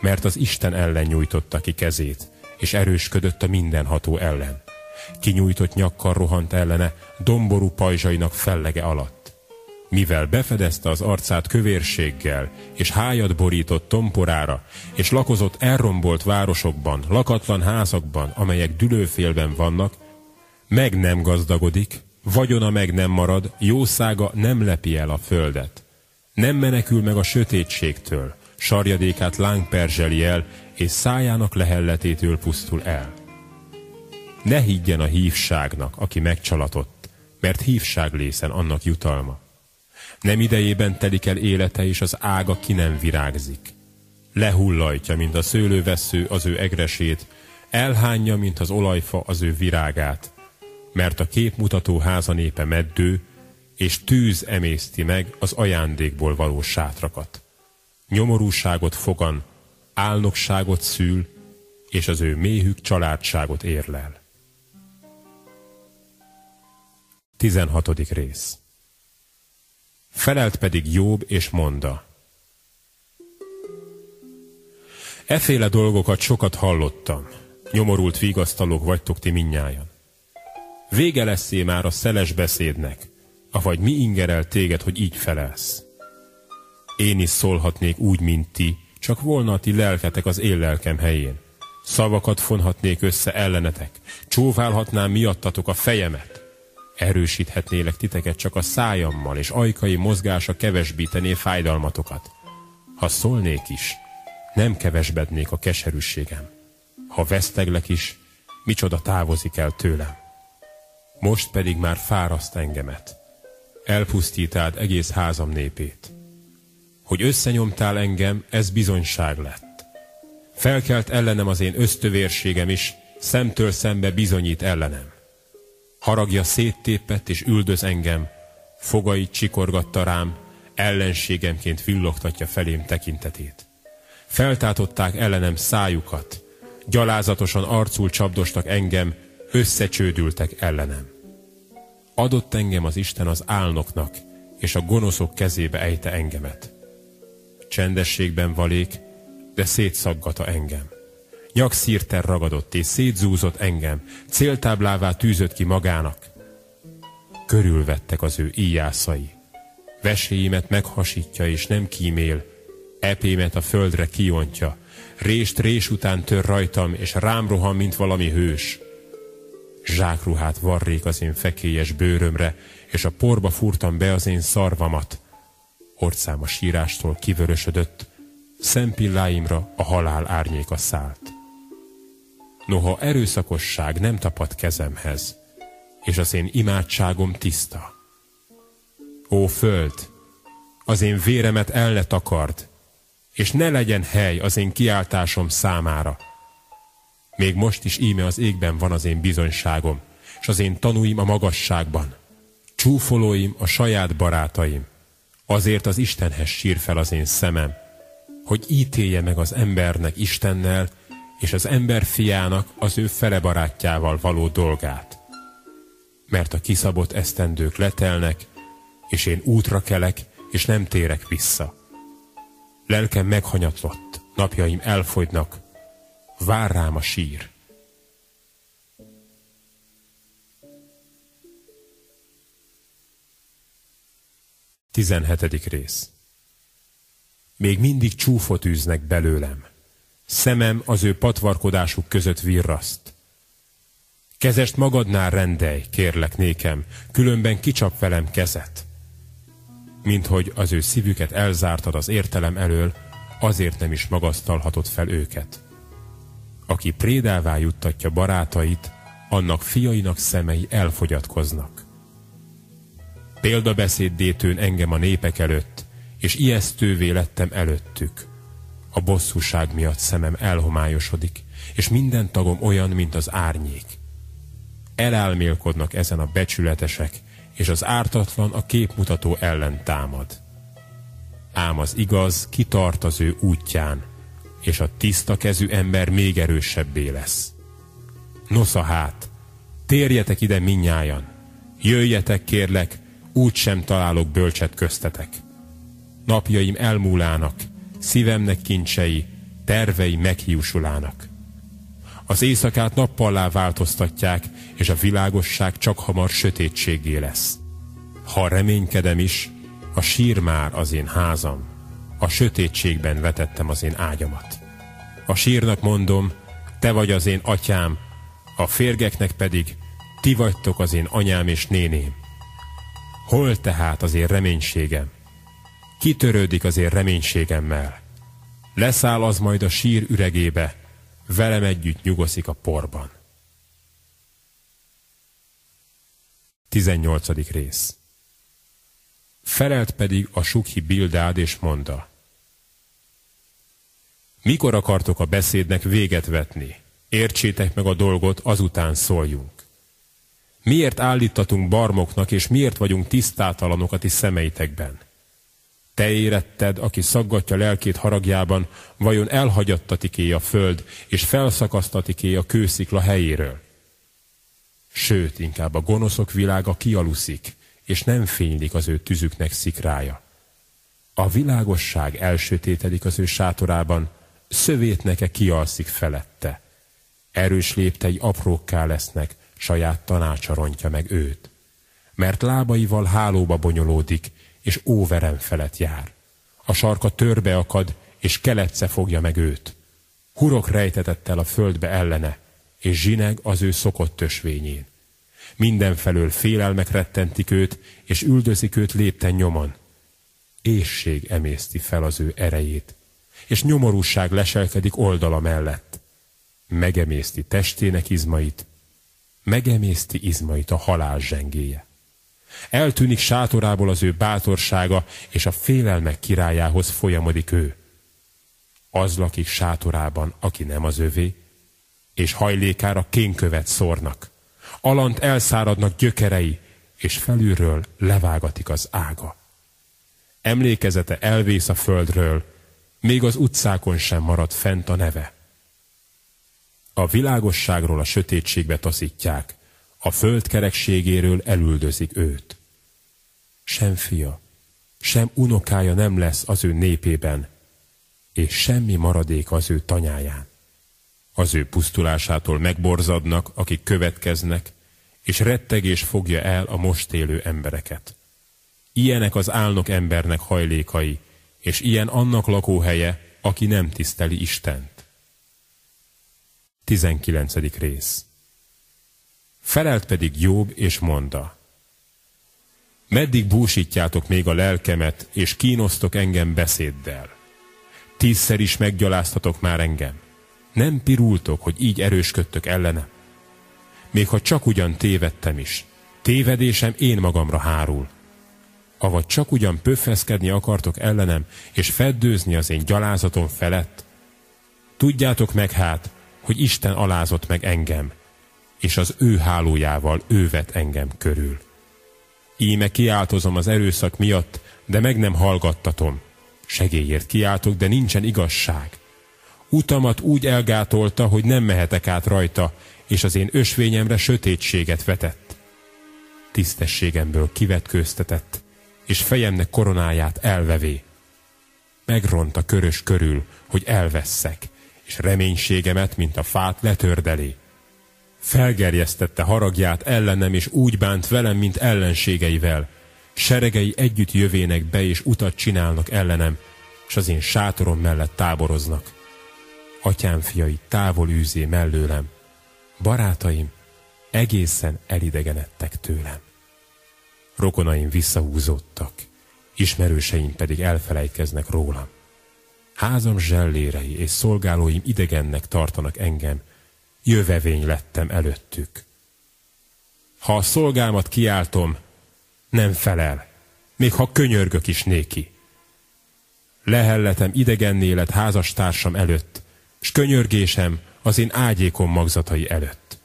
Mert az Isten ellen nyújtotta ki kezét, és erősködött a mindenható ellen. Kinyújtott nyakkal rohant ellene, domború pajzsainak fellege alatt mivel befedezte az arcát kövérséggel, és hájat borított tomporára, és lakozott elrombolt városokban, lakatlan házakban, amelyek dülőfélben vannak, meg nem gazdagodik, vagyona meg nem marad, jószága nem lepi el a földet. Nem menekül meg a sötétségtől, sarjadékát láng perzseli el, és szájának lehelletétől pusztul el. Ne higgyen a hívságnak, aki megcsalatott, mert hívság lészen annak jutalma. Nem idejében telik el élete, és az ága ki nem virágzik. Lehullajtja, mint a szőlővesző az ő egresét, elhányja, mint az olajfa az ő virágát, mert a képmutató háza népe meddő, és tűz emészti meg az ajándékból való sátrakat. Nyomorúságot fogan, álnokságot szül, és az ő méhük családságot érlel. 16. rész Felelt pedig Jobb és mondta. Eféle dolgokat sokat hallottam, nyomorult vigasztalók vagytok ti minnyájan. Vége lesz már a szeles beszédnek, avagy mi ingerel téged, hogy így felelsz. Én is szólhatnék úgy, mint ti, csak volna a ti lelketek az én lelkem helyén. Szavakat fonhatnék össze ellenetek, csóválhatnám miattatok a fejemet, Erősíthetnélek titeket csak a szájammal, és ajkai mozgása kevesbítené fájdalmatokat. Ha szólnék is, nem kevesbednék a keserűségem. Ha veszteglek is, micsoda távozik el tőlem. Most pedig már fáraszt engemet. Elpusztítád egész házam népét. Hogy összenyomtál engem, ez bizonyság lett. Felkelt ellenem az én ösztövérségem is, szemtől szembe bizonyít ellenem. Haragja széttépett és üldöz engem, fogait csikorgatta rám, ellenségemként villogtatja felém tekintetét. Feltátották ellenem szájukat, gyalázatosan arcul csapdostak engem, összecsődültek ellenem. Adott engem az Isten az álnoknak, és a gonoszok kezébe ejte engemet. Csendességben valék, de szétszaggata engem. Nyakszírten ragadott és szétzúzott engem, céltáblává tűzött ki magának. Körülvettek az ő íjászai. Veséimet meghasítja és nem kímél, epémet a földre kiontja, rést rés után tör rajtam, és rám rohan, mint valami hős. Zsákruhát varrék az én fekélyes bőrömre, és a porba fúrtam be az én szarvamat. Orcám a sírástól kivörösödött, szempilláimra a halál árnyéka szállt. Noha erőszakosság nem tapad kezemhez, és az én imádságom tiszta. Ó föld, az én véremet el ne takard, és ne legyen hely az én kiáltásom számára. Még most is íme az égben van az én bizonyságom, és az én tanúim a magasságban. Csúfolóim a saját barátaim. Azért az Istenhez sír fel az én szemem, hogy ítélje meg az embernek Istennel, és az ember fiának az ő fele barátjával való dolgát. Mert a kiszabott esztendők letelnek, és én útra kelek, és nem térek vissza. Lelkem meghanyatlott, napjaim elfogynak, vár rám a sír. Tizenhetedik rész Még mindig csúfot űznek belőlem. Szemem az ő patvarkodásuk között virraszt. Kezest magadnál rendelj, kérlek nékem, különben kicsap velem kezet. Mint hogy az ő szívüket elzártad az értelem elől, azért nem is magasztalhatod fel őket. Aki prédává juttatja barátait, annak fiainak szemei elfogyatkoznak. Példabeszéddétőn engem a népek előtt, és ijesztővé lettem előttük. A bosszúság miatt szemem elhomályosodik, és minden tagom olyan, mint az árnyék. Elálmélkodnak ezen a becsületesek, és az ártatlan a képmutató ellen támad. Ám az igaz kitart az ő útján, és a tiszta kezű ember még erősebbé lesz. Nosza hát, térjetek ide minnyájan, jöjjetek kérlek, úgy sem találok bölcset köztetek. Napjaim elmúlának, szívemnek kincsei, tervei meghiúsulának. Az éjszakát nappallá változtatják, és a világosság csak hamar sötétségé lesz. Ha reménykedem is, a sír már az én házam, a sötétségben vetettem az én ágyamat. A sírnak mondom, te vagy az én atyám, a férgeknek pedig, ti vagytok az én anyám és néném. Hol tehát az én reménységem? Kitörődik az én reménységemmel. Leszáll az majd a sír üregébe, velem együtt nyugoszik a porban. 18. rész Felelt pedig a sukhi Bildád és mondta, Mikor akartok a beszédnek véget vetni? Értsétek meg a dolgot, azután szóljunk. Miért állítatunk barmoknak, és miért vagyunk tisztátalanok a ti szemeitekben? Te éretted, aki szaggatja lelkét haragjában, vajon elhagyattatik-é a föld, és felszakasztatik-é a kőszikla helyéről? Sőt, inkább a gonoszok világa kialuszik, és nem fénylik az ő tüzüknek szikrája. A világosság elsötétedik az ő sátorában, szövétneke kialszik felette. Erős léptei aprókká lesznek, saját tanácsa rontja meg őt. Mert lábaival hálóba bonyolódik, és óverem felett jár. A sarka törbe akad, és keletce fogja meg őt. Hurok rejtetett el a földbe ellene, és zsineg az ő szokott tösvényén. Mindenfelől félelmek rettentik őt, és üldözik őt lépten nyomon. Ésség emészti fel az ő erejét, és nyomorúság leselkedik oldala mellett. Megemészti testének izmait, megemészti izmait a halál zsengéje. Eltűnik sátorából az ő bátorsága, és a félelmek királyához folyamodik ő. Az lakik sátorában, aki nem az övé, és hajlékára kénkövet szórnak. Alant elszáradnak gyökerei, és felülről levágatik az ága. Emlékezete elvész a földről, még az utcákon sem marad fent a neve. A világosságról a sötétségbe taszítják, a föld kerekségéről elüldözik őt. Sem fia, sem unokája nem lesz az ő népében, és semmi maradék az ő tanyáján. Az ő pusztulásától megborzadnak, akik következnek, és rettegés fogja el a most élő embereket. Ilyenek az álnok embernek hajlékai, és ilyen annak lakóhelye, aki nem tiszteli Istent. 19. rész Felelt pedig Jobb és mondta, Meddig búsítjátok még a lelkemet, és kínosztok engem beszéddel? Tízszer is meggyaláztatok már engem. Nem pirultok, hogy így erősködtök ellenem? Még ha csak ugyan tévedtem is, tévedésem én magamra hárul. Avagy csak ugyan pöffeszkedni akartok ellenem, és feddőzni az én gyalázatom felett? Tudjátok meg hát, hogy Isten alázott meg engem, és az ő hálójával ő vet engem körül. Íme kiáltozom az erőszak miatt, de meg nem hallgattatom. Segélyért kiáltok, de nincsen igazság. Utamat úgy elgátolta, hogy nem mehetek át rajta, és az én ösvényemre sötétséget vetett. Tisztességemből kivetkőztetett, és fejemnek koronáját elvevé. Megront a körös körül, hogy elvesszek, és reménységemet, mint a fát letördelé. Felgerjesztette haragját ellenem, és úgy bánt velem, mint ellenségeivel. Seregei együtt jövének be, és utat csinálnak ellenem, és az én sátorom mellett táboroznak. Atyám fiai távol űzé mellőlem. Barátaim egészen elidegenedtek tőlem. Rokonaim visszahúzódtak, ismerőseim pedig elfelejtkeznek rólam. Házam zsellérei és szolgálóim idegennek tartanak engem, jövevény lettem előttük. Ha a szolgámat kiáltom, nem felel, még ha könyörgök is néki. Lehelletem idegenné lett házastársam előtt, s könyörgésem az én ágyékom magzatai előtt.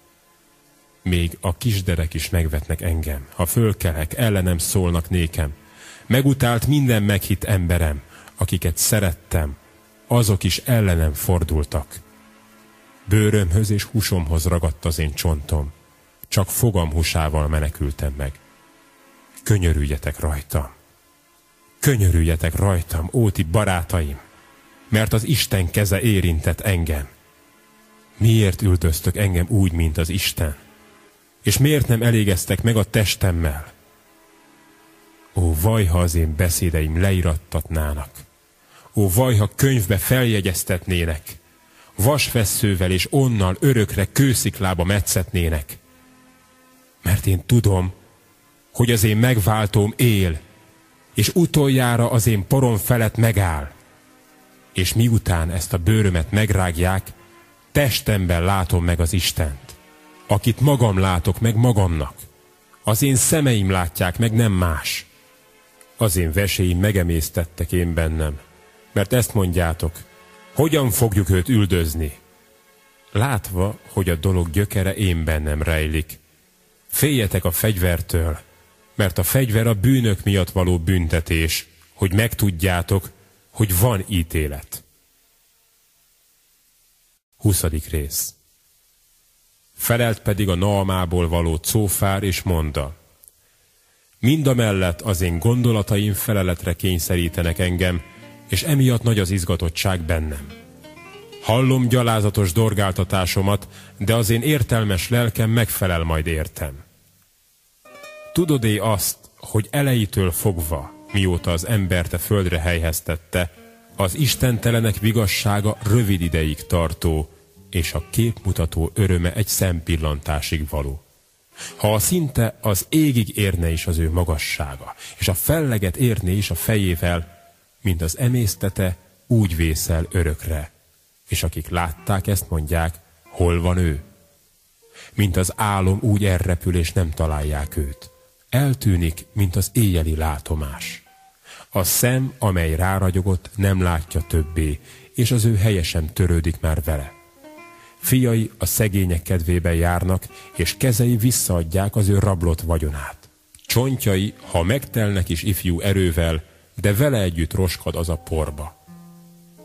Még a kisderek is megvetnek engem, ha fölkelek, ellenem szólnak nékem. Megutált minden meghitt emberem, akiket szerettem, azok is ellenem fordultak. Bőrömhöz és húsomhoz ragadt az én csontom. Csak fogam húsával menekültem meg. Könyörüljetek rajtam. Könyörüljetek rajtam, óti barátaim, mert az Isten keze érintett engem. Miért üldöztök engem úgy, mint az Isten? És miért nem elégeztek meg a testemmel? Ó, vaj, ha az én beszédeim leirattatnának. Ó, vaj, ha könyvbe feljegyeztetnének vasfesszővel és onnal örökre kősziklába metszetnének. Mert én tudom, hogy az én megváltóm él, és utoljára az én porom felett megáll. És miután ezt a bőrömet megrágják, testemben látom meg az Istent, akit magam látok meg magamnak. Az én szemeim látják meg, nem más. Az én veséim megemésztettek én bennem, mert ezt mondjátok, hogyan fogjuk őt üldözni? Látva, hogy a dolog gyökere én bennem rejlik. Féljetek a fegyvertől, mert a fegyver a bűnök miatt való büntetés, hogy megtudjátok, hogy van ítélet. 20. rész Felelt pedig a Naamából való cófár, és mondta, Mindamellett az én gondolataim feleletre kényszerítenek engem, és emiatt nagy az izgatottság bennem. Hallom gyalázatos dorgáltatásomat, de az én értelmes lelkem megfelel majd értem. Tudod-é azt, hogy elejétől fogva, mióta az ember te földre helyeztette, az istentelenek vigassága rövid ideig tartó, és a képmutató öröme egy szempillantásig való. Ha a szinte az égig érne is az ő magassága, és a felleget érné is a fejével, mint az emésztete, úgy vészel örökre. És akik látták, ezt mondják, hol van ő? Mint az álom úgy elrepül, és nem találják őt. Eltűnik, mint az éjjeli látomás. A szem, amely ráragyogott, nem látja többé, és az ő helye sem törődik már vele. Fiai a szegények kedvében járnak, és kezei visszaadják az ő rablott vagyonát. Csontjai, ha megtelnek is ifjú erővel, de vele együtt roskad az a porba.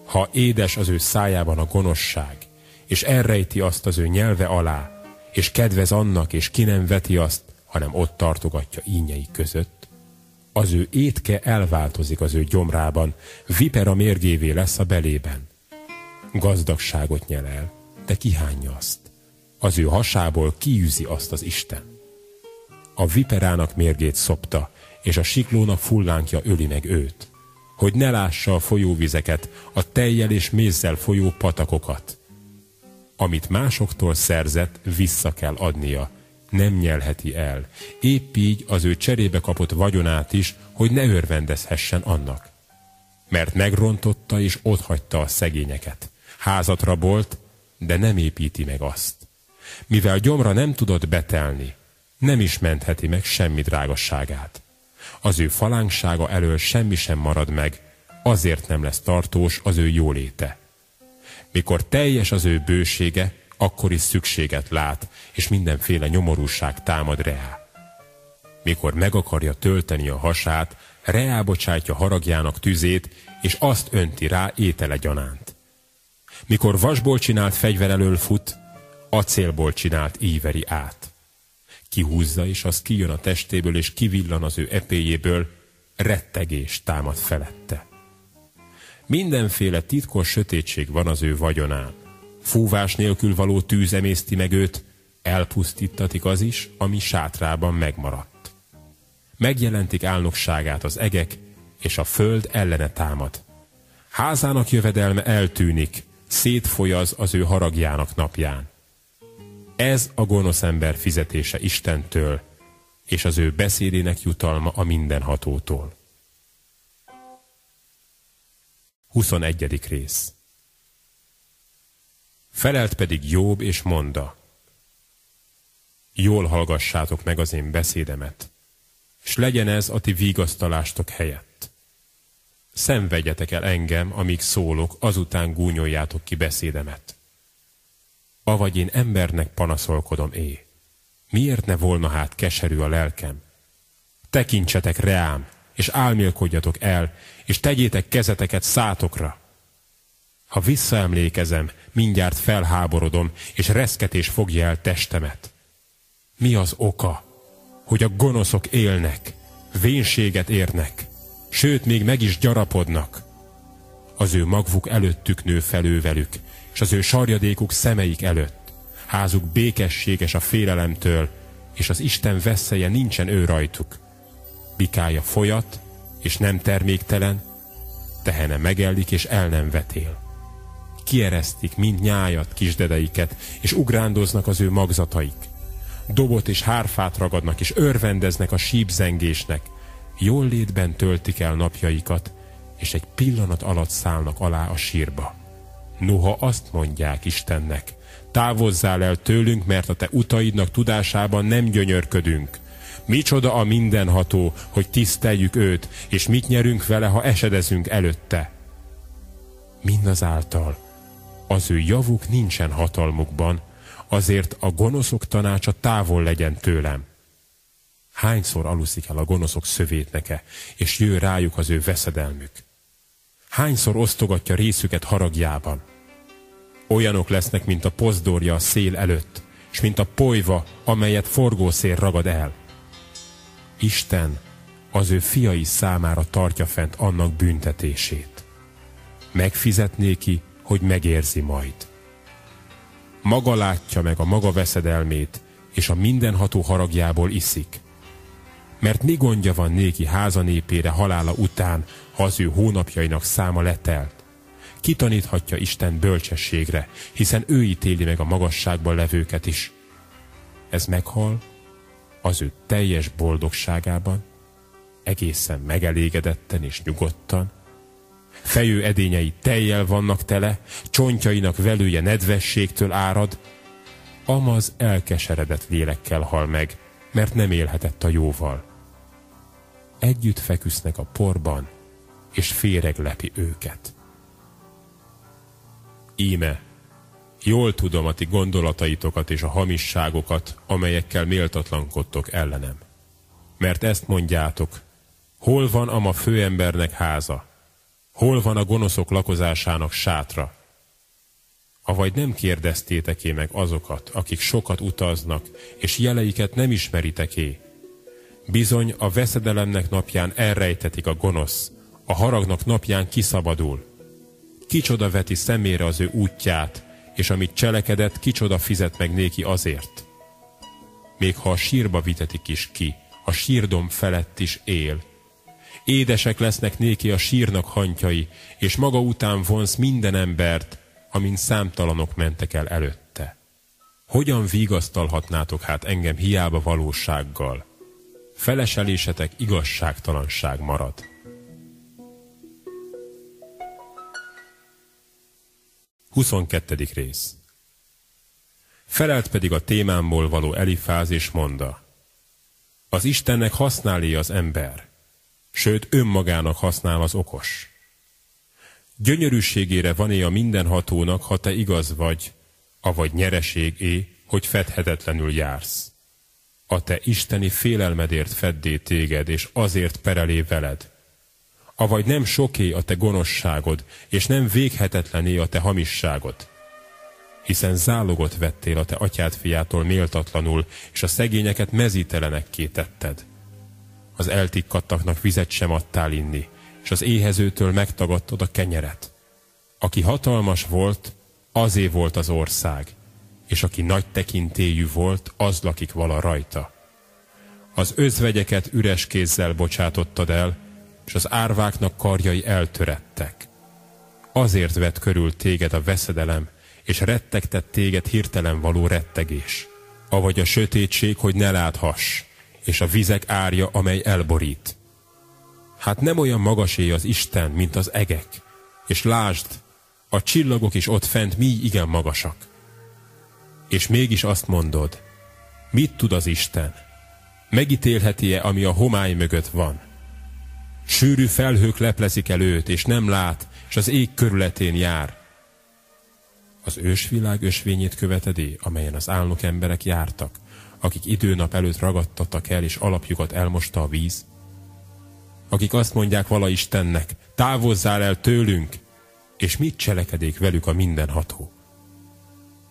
Ha édes az ő szájában a gonoszság, és elrejti azt az ő nyelve alá, és kedvez annak, és ki nem veti azt, hanem ott tartogatja ínyei között, az ő étke elváltozik az ő gyomrában, vipera mérgévé lesz a belében. Gazdagságot nyel el, de kihányja azt. Az ő hasából kiűzi azt az Isten. A viperának mérgét szopta, és a siklónak fullánkja öli meg őt, hogy ne lássa a folyóvizeket, a tejjel és mézzel folyó patakokat. Amit másoktól szerzett, vissza kell adnia, nem nyelheti el, épp így az ő cserébe kapott vagyonát is, hogy ne örvendezhessen annak. Mert megrontotta és otthagyta a szegényeket. Házat rabolt, de nem építi meg azt. Mivel gyomra nem tudott betelni, nem is mentheti meg semmi drágasságát. Az ő falánksága elől semmi sem marad meg, azért nem lesz tartós az ő jóléte. Mikor teljes az ő bősége, akkor is szükséget lát, és mindenféle nyomorúság támad rá. Mikor meg akarja tölteni a hasát, reá bocsátja haragjának tüzét, és azt önti rá étele gyanánt. Mikor vasból csinált fegyver elől fut, acélból csinált íveri át. Kihúzza, és az kijön a testéből, és kivillan az ő epéjéből, rettegés támad felette. Mindenféle titkos sötétség van az ő vagyonán. Fúvás nélkül való tűz emészti meg őt, elpusztítatik az is, ami sátrában megmaradt. Megjelentik álnokságát az egek, és a föld ellene támad. Házának jövedelme eltűnik, szétfolyaz az ő haragjának napján. Ez a gonosz ember fizetése Istentől, és az ő beszédének jutalma a mindenhatótól. 21. rész Felelt pedig Jobb és monda, Jól hallgassátok meg az én beszédemet, és legyen ez a ti vigasztalástok helyett. Szenvedjetek el engem, amíg szólok, azután gúnyoljátok ki beszédemet. Avagy én embernek panaszolkodom é. Miért ne volna hát keserű a lelkem? Tekintsetek reám, és álmélkodjatok el, és tegyétek kezeteket szátokra. Ha visszaemlékezem, mindjárt felháborodom, és reszketés fogja el testemet. Mi az oka, hogy a gonoszok élnek, vénséget érnek, sőt, még meg is gyarapodnak? Az ő magvuk előttük nő felővelük, és az ő sarjadékuk szemeik előtt. Házuk békességes a félelemtől, és az Isten veszélye nincsen ő rajtuk. Bikája folyat, és nem terméktelen, tehene megellik, és el nem vetél. Kieresztik mind nyájat kisdedeiket, és ugrándoznak az ő magzataik. Dobot és hárfát ragadnak, és örvendeznek a sípzengésnek. Jól létben töltik el napjaikat, és egy pillanat alatt szállnak alá a sírba. Noha azt mondják Istennek, távozzál el tőlünk, mert a te utaidnak tudásában nem gyönyörködünk. Micsoda a mindenható, hogy tiszteljük őt, és mit nyerünk vele, ha esedezünk előtte. Mindazáltal az ő javuk nincsen hatalmukban, azért a gonoszok tanácsa távol legyen tőlem. Hányszor aluszik el a gonoszok szövétneke, és jő rájuk az ő veszedelmük? Hányszor osztogatja részüket haragjában? Olyanok lesznek, mint a pozdorja a szél előtt, és mint a polyva, amelyet forgószél ragad el. Isten az ő fiai számára tartja fent annak büntetését. Megfizetné ki, hogy megérzi majd. Maga látja meg a maga veszedelmét, és a mindenható haragjából iszik. Mert mi gondja van néki házanépére halála után, ha az ő hónapjainak száma letelt? Kitaníthatja Isten bölcsességre, hiszen ő ítéli meg a magasságban levőket is. Ez meghal az ő teljes boldogságában, egészen megelégedetten és nyugodtan, fejő edényei tejjel vannak tele, csontjainak velője nedvességtől árad, amaz elkeseredett lélekkel hal meg, mert nem élhetett a jóval. Együtt feküsznek a porban, és féreg lepi őket. Íme, jól tudom a ti gondolataitokat és a hamisságokat, amelyekkel méltatlankodtok ellenem. Mert ezt mondjátok, hol van a ma főembernek háza, Hol van a gonoszok lakozásának sátra? Avagy nem kérdeztétek-é meg azokat, akik sokat utaznak, és jeleiket nem ismeritek-é? Bizony a veszedelemnek napján elrejtetik a gonosz, a haragnak napján kiszabadul. Kicsoda veti szemére az ő útját, és amit cselekedett, kicsoda fizet meg néki azért. Még ha a sírba vitetik is ki, a sírdom felett is él, Édesek lesznek néki a sírnak hantjai, és maga után vonsz minden embert, amint számtalanok mentek el előtte. Hogyan vigasztalhatnátok hát engem hiába valósággal? Feleselésetek igazságtalanság marad. Huszonkettedik rész Felelt pedig a témámból való Elifáz és monda. Az Istennek használé az ember, sőt önmagának használ az okos. Gyönyörűségére van-e a mindenhatónak, ha te igaz vagy, avagy nyereségé, hogy fedhetetlenül jársz. A te isteni félelmedért feddé téged, és azért perelé veled. Avagy nem soké a te gonoszságod, és nem véghetetlené a te hamisságod. Hiszen zálogot vettél a te atyád fiától méltatlanul, és a szegényeket mezítelenekké tetted. Az eltikkadtaknak vizet sem adtál inni, és az éhezőtől megtagadtad a kenyeret. Aki hatalmas volt, azé volt az ország, és aki nagy tekintélyű volt, az lakik vala rajta. Az özvegyeket üres kézzel bocsátottad el, és az árváknak karjai eltörettek. Azért vett körül téged a veszedelem, és rettegtett téged hirtelen való rettegés, avagy a sötétség, hogy ne láthass, és a vizek árja, amely elborít. Hát nem olyan magasé az Isten, mint az egek, és lásd, a csillagok is ott fent mi igen magasak. És mégis azt mondod, mit tud az Isten? Megítélheti-e, ami a homály mögött van? Sűrű felhők leplezik el őt, és nem lát, és az ég körületén jár. Az ősvilág ösvényét követedé, amelyen az álnok emberek jártak, akik időnap előtt ragadtatak el, és alapjukat elmosta a víz? Akik azt mondják vala Istennek, távozzál el tőlünk, és mit cselekedék velük a mindenható?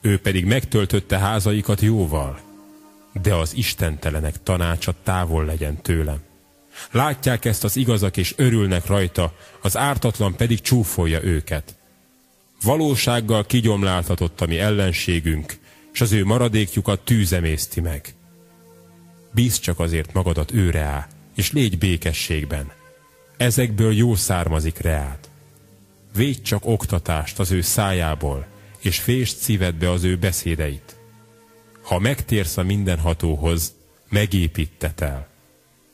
Ő pedig megtöltötte házaikat jóval, de az istentelenek tanácsa távol legyen tőlem. Látják ezt az igazak, és örülnek rajta, az ártatlan pedig csúfolja őket. Valósággal kigyomláltatott a mi ellenségünk, és az ő maradékjukat tűzemészti meg. Bíz csak azért magadat őre á, és légy békességben. Ezekből jó származik reát. Védj csak oktatást az ő szájából, és fést szívedbe az ő beszédeit. Ha megtérsz a mindenhatóhoz, megépítetel,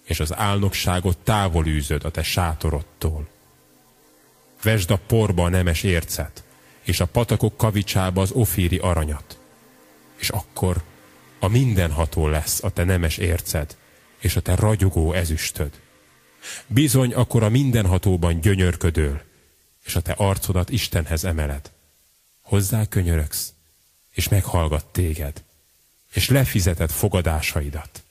és az álnokságot távol űzöd a te sátorodtól. Vesd a porba a nemes ércet, és a patakok kavicsába az ofíri aranyat, és akkor a mindenható lesz a te nemes érced, és a te ragyogó ezüstöd. Bizony akkor a mindenhatóban gyönyörködöl, és a te arcodat Istenhez emeled. Hozzá könyöröksz, és meghallgat téged, és lefizeted fogadásaidat.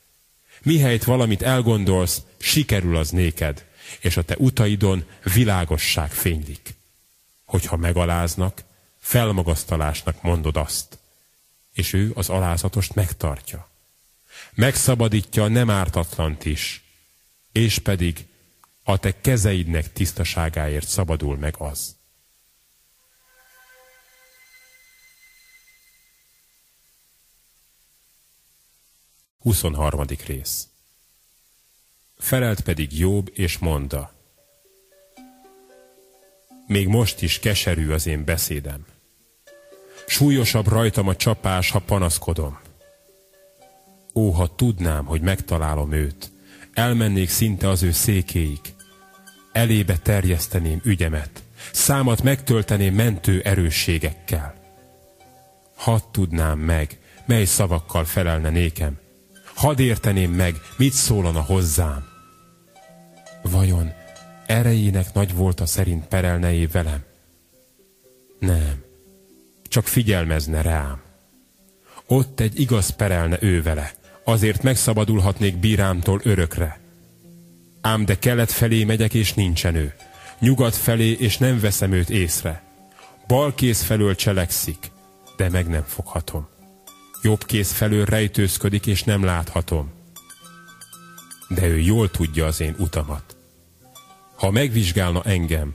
Mihelyt valamit elgondolsz, sikerül az néked, és a te utaidon világosság fénylik. Hogyha megaláznak, felmagasztalásnak mondod azt, és ő az alázatost megtartja. Megszabadítja a nem ártatlant is, és pedig a te kezeidnek tisztaságáért szabadul meg az. Huszonharmadik rész Felelt pedig Jobb és mondta, még most is keserű az én beszédem. Súlyosabb rajtam a csapás, ha panaszkodom. Ó, ha tudnám, hogy megtalálom őt, elmennék szinte az ő székéig, elébe terjeszteném ügyemet, számat megtölteném mentő erősségekkel. Hadd tudnám meg, mely szavakkal felelne nékem, hadd érteném meg, mit szólana hozzám. Vajon erejének nagy volt a szerint perelneé velem? Nem, csak figyelmezne rám. Ott egy igaz perelne ő vele, azért megszabadulhatnék bírámtól örökre. Ám de kelet felé megyek, és nincsen ő. Nyugat felé, és nem veszem őt észre. Bal kéz felől cselekszik, de meg nem foghatom. Jobb kéz felől rejtőzködik, és nem láthatom. De ő jól tudja az én utamat. Ha megvizsgálna engem,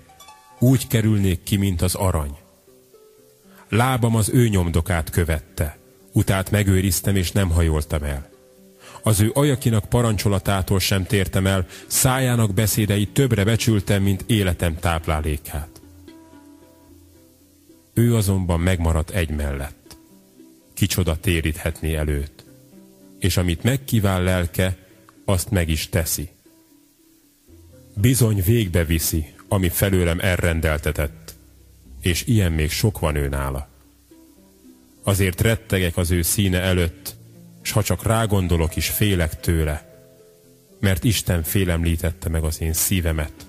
úgy kerülnék ki, mint az arany. Lábam az ő nyomdokát követte, utát megőriztem, és nem hajoltam el. Az ő ajakinak parancsolatától sem tértem el, szájának beszédeit többre becsültem, mint életem táplálékát. Ő azonban megmaradt egy mellett. Kicsoda téríthetné előtt. És amit megkíván lelke, azt meg is teszi. Bizony végbe viszi, ami felőlem elrendeltetett, és ilyen még sok van ő nála. Azért rettegek az ő színe előtt, s ha csak rágondolok is, félek tőle, mert Isten félemlítette meg az én szívemet,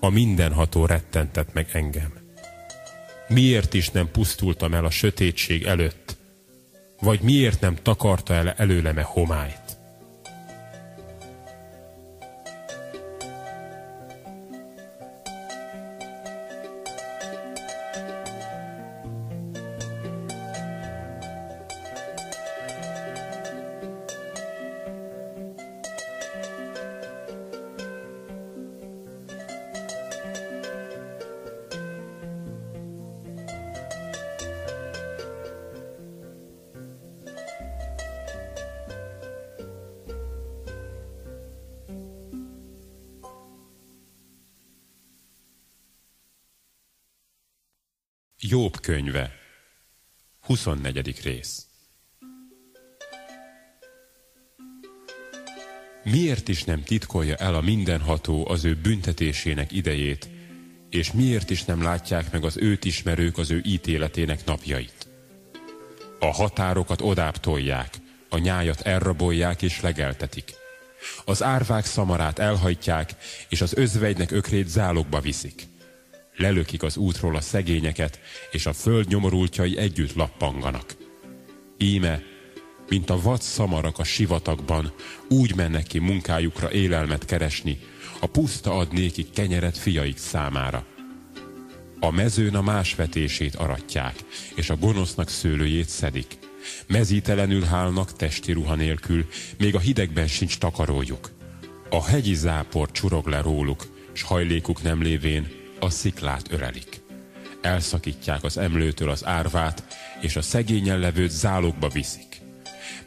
a mindenható rettentett meg engem. Miért is nem pusztultam el a sötétség előtt, vagy miért nem takarta el előleme homályt? Jobb könyve, 24. rész. Miért is nem titkolja el a mindenható az ő büntetésének idejét, és miért is nem látják meg az őt ismerők az ő ítéletének napjait? A határokat odább tolják, a nyájat elrabolják és legeltetik. Az árvák szamarát elhajtják, és az özvegynek ökrét zálogba viszik lelökik az útról a szegényeket, és a föld nyomorultjai együtt lappanganak. Íme, mint a vad szamarak a sivatagban, úgy mennek ki munkájukra élelmet keresni, a puszta ad nékik kenyeret fiaik számára. A mezőn a más vetését aratják, és a gonosznak szőlőjét szedik. Mezítelenül hálnak testi ruha nélkül, még a hidegben sincs takarójuk. A hegyi zápor csurog le róluk, s hajlékuk nem lévén a sziklát örelik. Elszakítják az emlőtől az árvát, és a szegényen levőt zálogba viszik.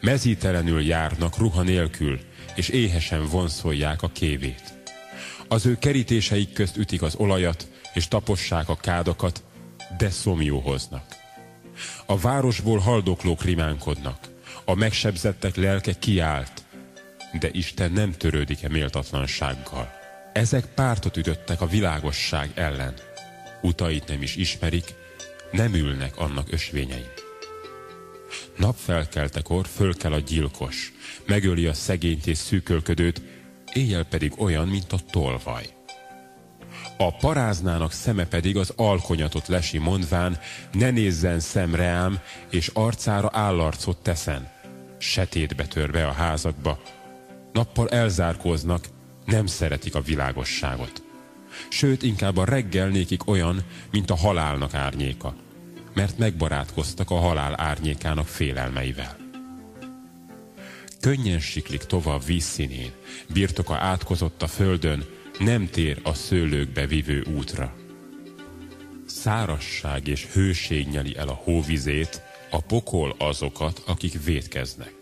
Mezítelenül járnak ruha nélkül, és éhesen vonszolják a kévét. Az ő kerítéseik közt ütik az olajat, és tapossák a kádakat, de szomjóhoznak. A városból haldoklók rimánkodnak, a megsebzettek lelke kiállt, de Isten nem törődik-e méltatlansággal. Ezek pártot ütöttek a világosság ellen. Utait nem is ismerik, nem ülnek annak ösvényein. Napfelkeltekor fölkel a gyilkos, megöli a szegényt és szűkölködőt, éjjel pedig olyan, mint a tolvaj. A paráznának szeme pedig az alkonyatot lesi mondván, ne nézzen szemre ám, és arcára állarcot teszen. Setétbe tör be a házakba, nappal elzárkóznak, nem szeretik a világosságot. Sőt, inkább a reggel nékik olyan, mint a halálnak árnyéka, mert megbarátkoztak a halál árnyékának félelmeivel. Könnyen siklik tovább vízszínén, birtoka átkozott a földön, nem tér a szőlőkbe vivő útra. Szárasság és hőség nyeli el a hóvizét, a pokol azokat, akik vétkeznek.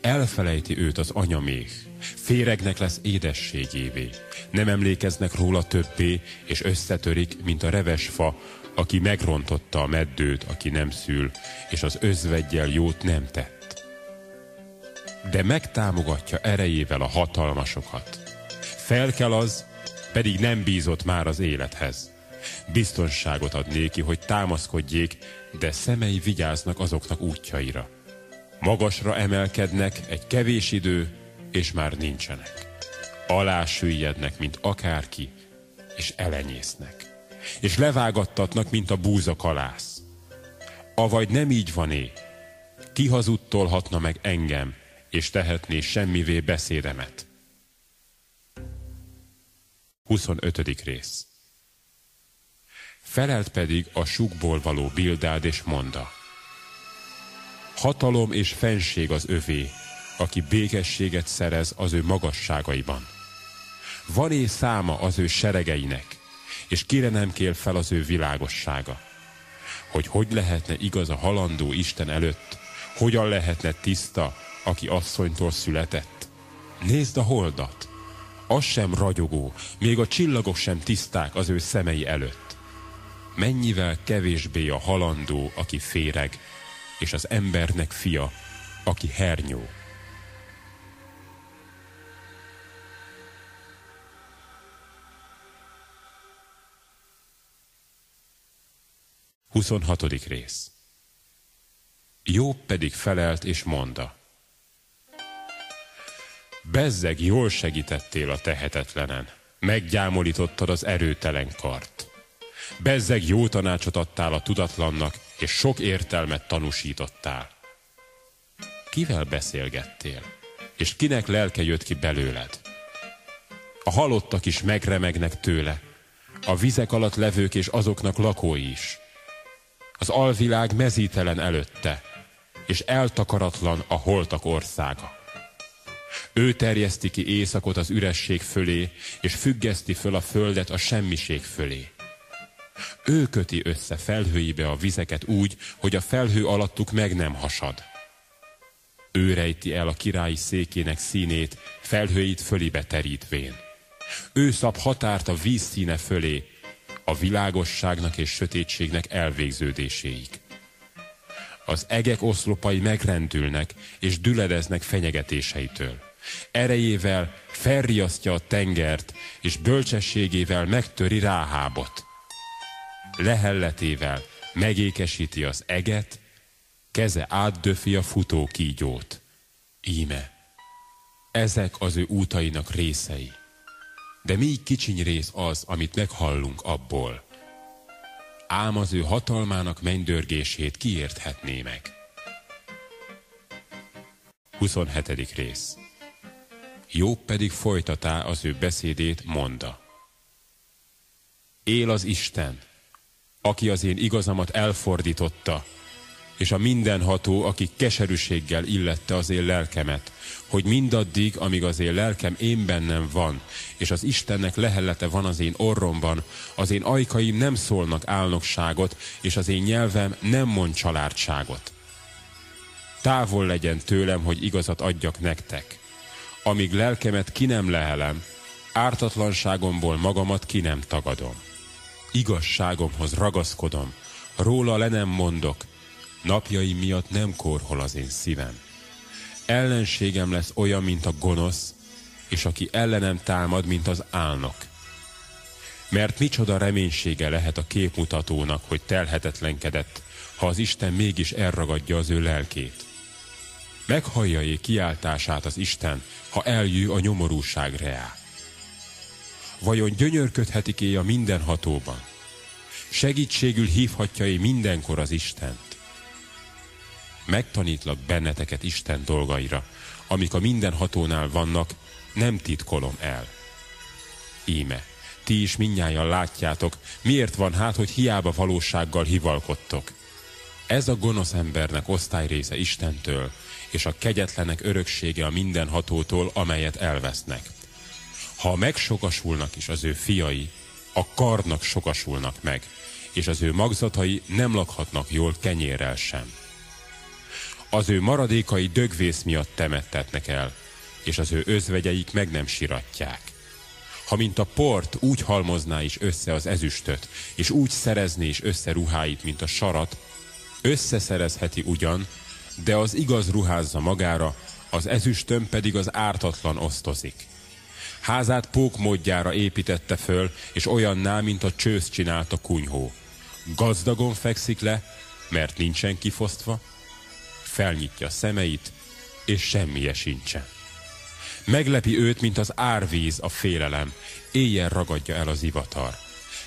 Elfelejti őt az anyaméh, féregnek lesz édességévé. Nem emlékeznek róla többé, és összetörik, mint a reves fa, aki megrontotta a meddőt, aki nem szül, és az özvegyel jót nem tett. De megtámogatja erejével a hatalmasokat. Fel kell az, pedig nem bízott már az élethez. Biztonságot ad néki, hogy támaszkodjék, de szemei vigyáznak azoknak útjaira. Magasra emelkednek egy kevés idő, és már nincsenek. Alásüllyednek, mint akárki, és elenyésznek. És levágattatnak, mint a búza kalász. Avagy nem így van-é, ki hazudtolhatna meg engem, és tehetné semmivé beszédemet. 25. rész Felelt pedig a sukból való Bildád és monda. Hatalom és fenség az övé, aki békességet szerez az ő magasságaiban. Van-é száma az ő seregeinek, és kire nem kér fel az ő világossága? Hogy hogy lehetne igaz a halandó Isten előtt, hogyan lehetne tiszta, aki asszonytól született? Nézd a holdat! Az sem ragyogó, még a csillagok sem tiszták az ő szemei előtt. Mennyivel kevésbé a halandó, aki féreg, és az embernek fia, aki hernyó. Huszonhatodik rész Jobb pedig felelt és mondta. Bezzeg jól segítettél a tehetetlenen, meggyámolítottad az erőtelen kart. Bezzeg jó tanácsot adtál a tudatlannak, és sok értelmet tanúsítottál. Kivel beszélgettél, és kinek lelke jött ki belőled? A halottak is megremegnek tőle, a vizek alatt levők és azoknak lakói is. Az alvilág mezítelen előtte, és eltakaratlan a holtak országa. Ő terjeszti ki éjszakot az üresség fölé, és függeszti föl a földet a semmiség fölé. Ő köti össze felhőibe a vizeket úgy, hogy a felhő alattuk meg nem hasad. Ő rejti el a királyi székének színét, felhőit fölibe terítvén. Ő szab határt a víz színe fölé, a világosságnak és sötétségnek elvégződéséig. Az egek oszlopai megrendülnek és düledeznek fenyegetéseitől. Erejével felriasztja a tengert, és bölcsességével megtöri ráhábot. Lehelletével megékesíti az eget, keze átdöfi a futó kígyót. Íme, ezek az ő útainak részei. De mi kicsiny rész az, amit meghallunk abból. Ám az ő hatalmának mennydörgését kiérthetné meg. 27. rész Jobb pedig folytatá az ő beszédét, monda. Él az Isten, aki az én igazamat elfordította, és a mindenható, aki keserűséggel illette az én lelkemet, hogy mindaddig, amíg az én lelkem én bennem van, és az Istennek lehellete van az én orromban, az én ajkaim nem szólnak álnokságot, és az én nyelvem nem mond családságot. Távol legyen tőlem, hogy igazat adjak nektek. Amíg lelkemet ki nem lehelem, ártatlanságomból magamat ki nem tagadom. Igazságomhoz ragaszkodom, róla le nem mondok, napjai miatt nem korhol az én szívem. Ellenségem lesz olyan, mint a gonosz, és aki ellenem támad, mint az álnok. Mert micsoda reménysége lehet a képmutatónak, hogy telhetetlenkedett, ha az Isten mégis elragadja az ő lelkét. Meghallja-é kiáltását az Isten, ha eljő a nyomorúság reá. Vajon gyönyörködhetik-é a mindenhatóban? Segítségül hívhatja-é mindenkor az Istent? Megtanítlak benneteket Isten dolgaira, amik a mindenhatónál vannak, nem titkolom el. Íme, ti is minnyáján látjátok, miért van hát, hogy hiába valósággal hivalkodtok. Ez a gonosz embernek osztályrésze Istentől, és a kegyetlenek öröksége a mindenhatótól, amelyet elvesznek. Ha megsokasulnak is az ő fiai, a karnak sokasulnak meg, és az ő magzatai nem lakhatnak jól kenyérrel sem. Az ő maradékai dögvész miatt temettetnek el, és az ő özvegyeik meg nem siratják. Ha mint a port úgy halmozná is össze az ezüstöt, és úgy szerezné is össze ruháit, mint a sarat, összeszerezheti ugyan, de az igaz ruházza magára, az ezüstön pedig az ártatlan osztozik. Házát pókmódjára építette föl, és olyanná, mint a csősz csinált a kunyhó. Gazdagon fekszik le, mert nincsen kifosztva, felnyitja szemeit, és semmije sincsen. Meglepi őt, mint az árvíz a félelem, éjjel ragadja el az ivatar.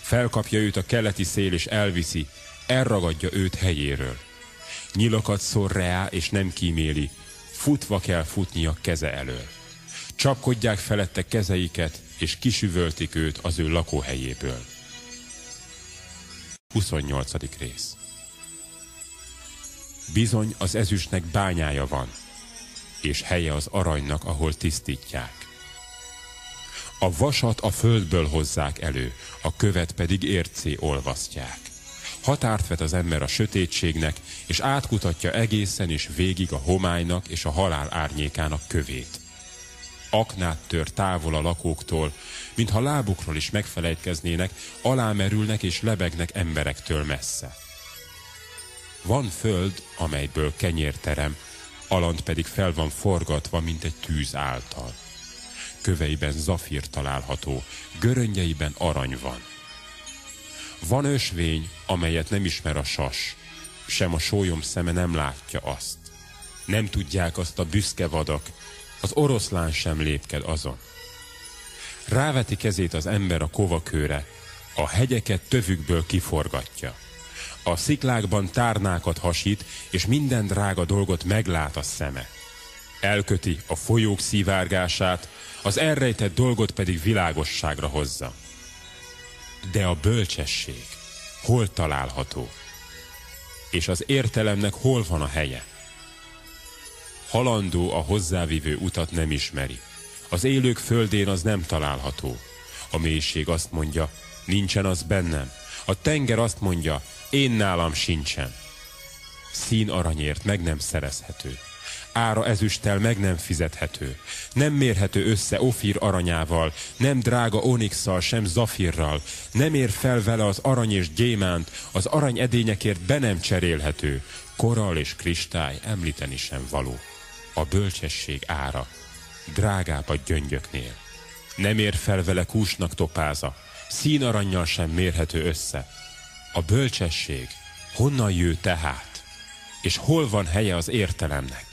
Felkapja őt a keleti szél, és elviszi, elragadja őt helyéről. Nyilokat szor reá, és nem kíméli, futva kell futnia keze elől. Csapkodják felette kezeiket, és kisüvöltik őt az ő lakóhelyéből. 28. rész Bizony az ezüstnek bányája van, és helye az aranynak, ahol tisztítják. A vasat a földből hozzák elő, a követ pedig ércé olvasztják. Határt vet az ember a sötétségnek, és átkutatja egészen és végig a homálynak és a halál árnyékának kövét. Aknát tör távol a lakóktól, mintha lábukról is megfelejtkeznének, alámerülnek és lebegnek emberektől messze Van föld, amelyből kenyérterem, alant pedig fel van forgatva, mint egy tűz által. Köveiben zafír található, göröngyeiben arany van. Van ösvény, amelyet nem ismer a sas, sem a sólyom szeme nem látja azt. Nem tudják azt a büszke vadak, az oroszlán sem lépked azon. Ráveti kezét az ember a kovakőre, a hegyeket tövükből kiforgatja. A sziklákban tárnákat hasít, és minden drága dolgot meglát a szeme. Elköti a folyók szivárgását, az elrejtett dolgot pedig világosságra hozza. De a bölcsesség hol található? És az értelemnek hol van a helye? Halandó a hozzávívő utat nem ismeri. Az élők földén az nem található. A mélység azt mondja, nincsen az bennem. A tenger azt mondja, én nálam sincsen. Szín aranyért meg nem szerezhető. Ára ezüsttel meg nem fizethető. Nem mérhető össze ofír aranyával, nem drága onixal, sem zafirral. Nem ér fel vele az arany és gyémánt, az arany edényekért be nem cserélhető. Korall és kristály említeni sem való. A bölcsesség ára drágább a gyöngyöknél. Nem ér fel vele kúsnak topáza, színaranyjal sem mérhető össze. A bölcsesség honnan jő tehát, és hol van helye az értelemnek?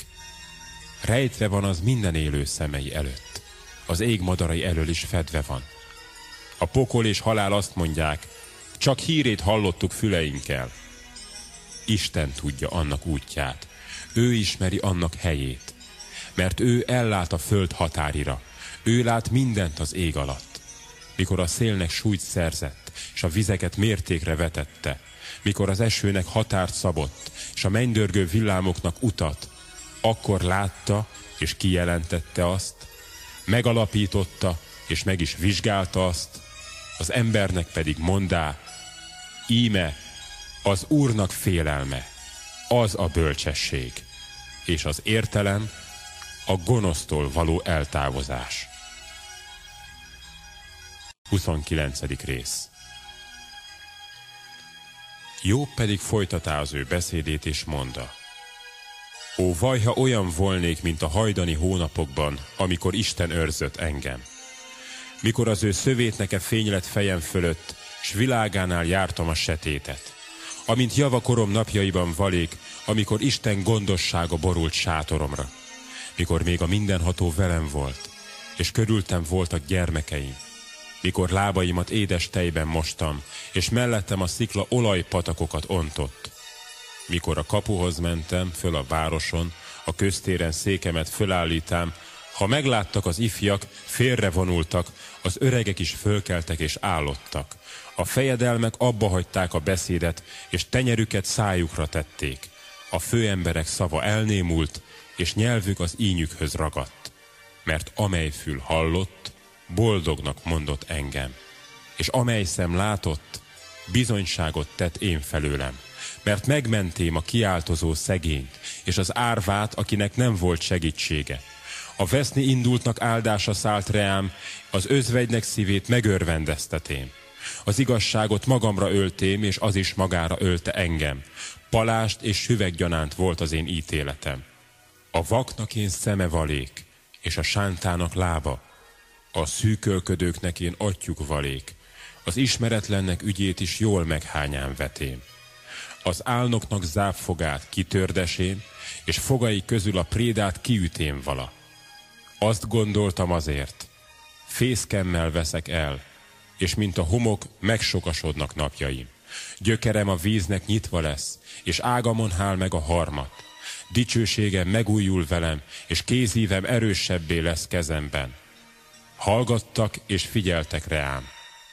Rejtve van az minden élő szemei előtt, az ég madarai elől is fedve van. A pokol és halál azt mondják, csak hírét hallottuk füleinkkel. Isten tudja annak útját, ő ismeri annak helyét, mert ő ellát a föld határira, ő lát mindent az ég alatt. Mikor a szélnek súlyt szerzett, és a vizeket mértékre vetette, mikor az esőnek határt szabott, és a mennydörgő villámoknak utat, akkor látta és kijelentette azt, megalapította és meg is vizsgálta azt, az embernek pedig mondá, íme az Úrnak félelme, az a bölcsesség, és az értelem a gonosztól való eltávozás. 29. rész Jobb pedig folytatá az ő beszédét és mondta. Ó, vaj, ha olyan volnék, mint a hajdani hónapokban, amikor Isten őrzött engem. Mikor az ő szövét neke fény lett fejem fölött, s világánál jártam a setétet. Amint javakorom napjaiban valék, amikor Isten gondossága borult sátoromra. Mikor még a mindenható velem volt, és körültem voltak gyermekeim mikor lábaimat édes tejben mostam, és mellettem a szikla olajpatakokat ontott. Mikor a kapuhoz mentem, föl a városon, a köztéren székemet fölállítám, ha megláttak az ifjak, félrevonultak, az öregek is fölkeltek és állottak. A fejedelmek abba hagyták a beszédet, és tenyerüket szájukra tették. A főemberek szava elnémult, és nyelvük az ínyükhöz ragadt. Mert amely fül hallott, boldognak mondott engem, és amely szem látott, bizonyságot tett én felőlem, mert megmentém a kiáltozó szegényt, és az árvát, akinek nem volt segítsége. A veszni indultnak áldása szállt reám, az özvegynek szívét megörvendeztetém. Az igazságot magamra öltém, és az is magára ölte engem. Palást és süveggyanánt volt az én ítéletem. A vaknak én szeme valék, és a sántának lába, a szűkölködőknek én atyuk valék, az ismeretlennek ügyét is jól meghányán vetém. Az álnoknak zápfogát kitördesém, és fogai közül a prédát kiütém vala. Azt gondoltam azért, fészkemmel veszek el, és mint a homok megsokasodnak napjaim. Gyökerem a víznek nyitva lesz, és ágamon hál meg a harmat. Dicsőségem megújul velem, és kézívem erősebbé lesz kezemben. Hallgattak és figyeltek reám,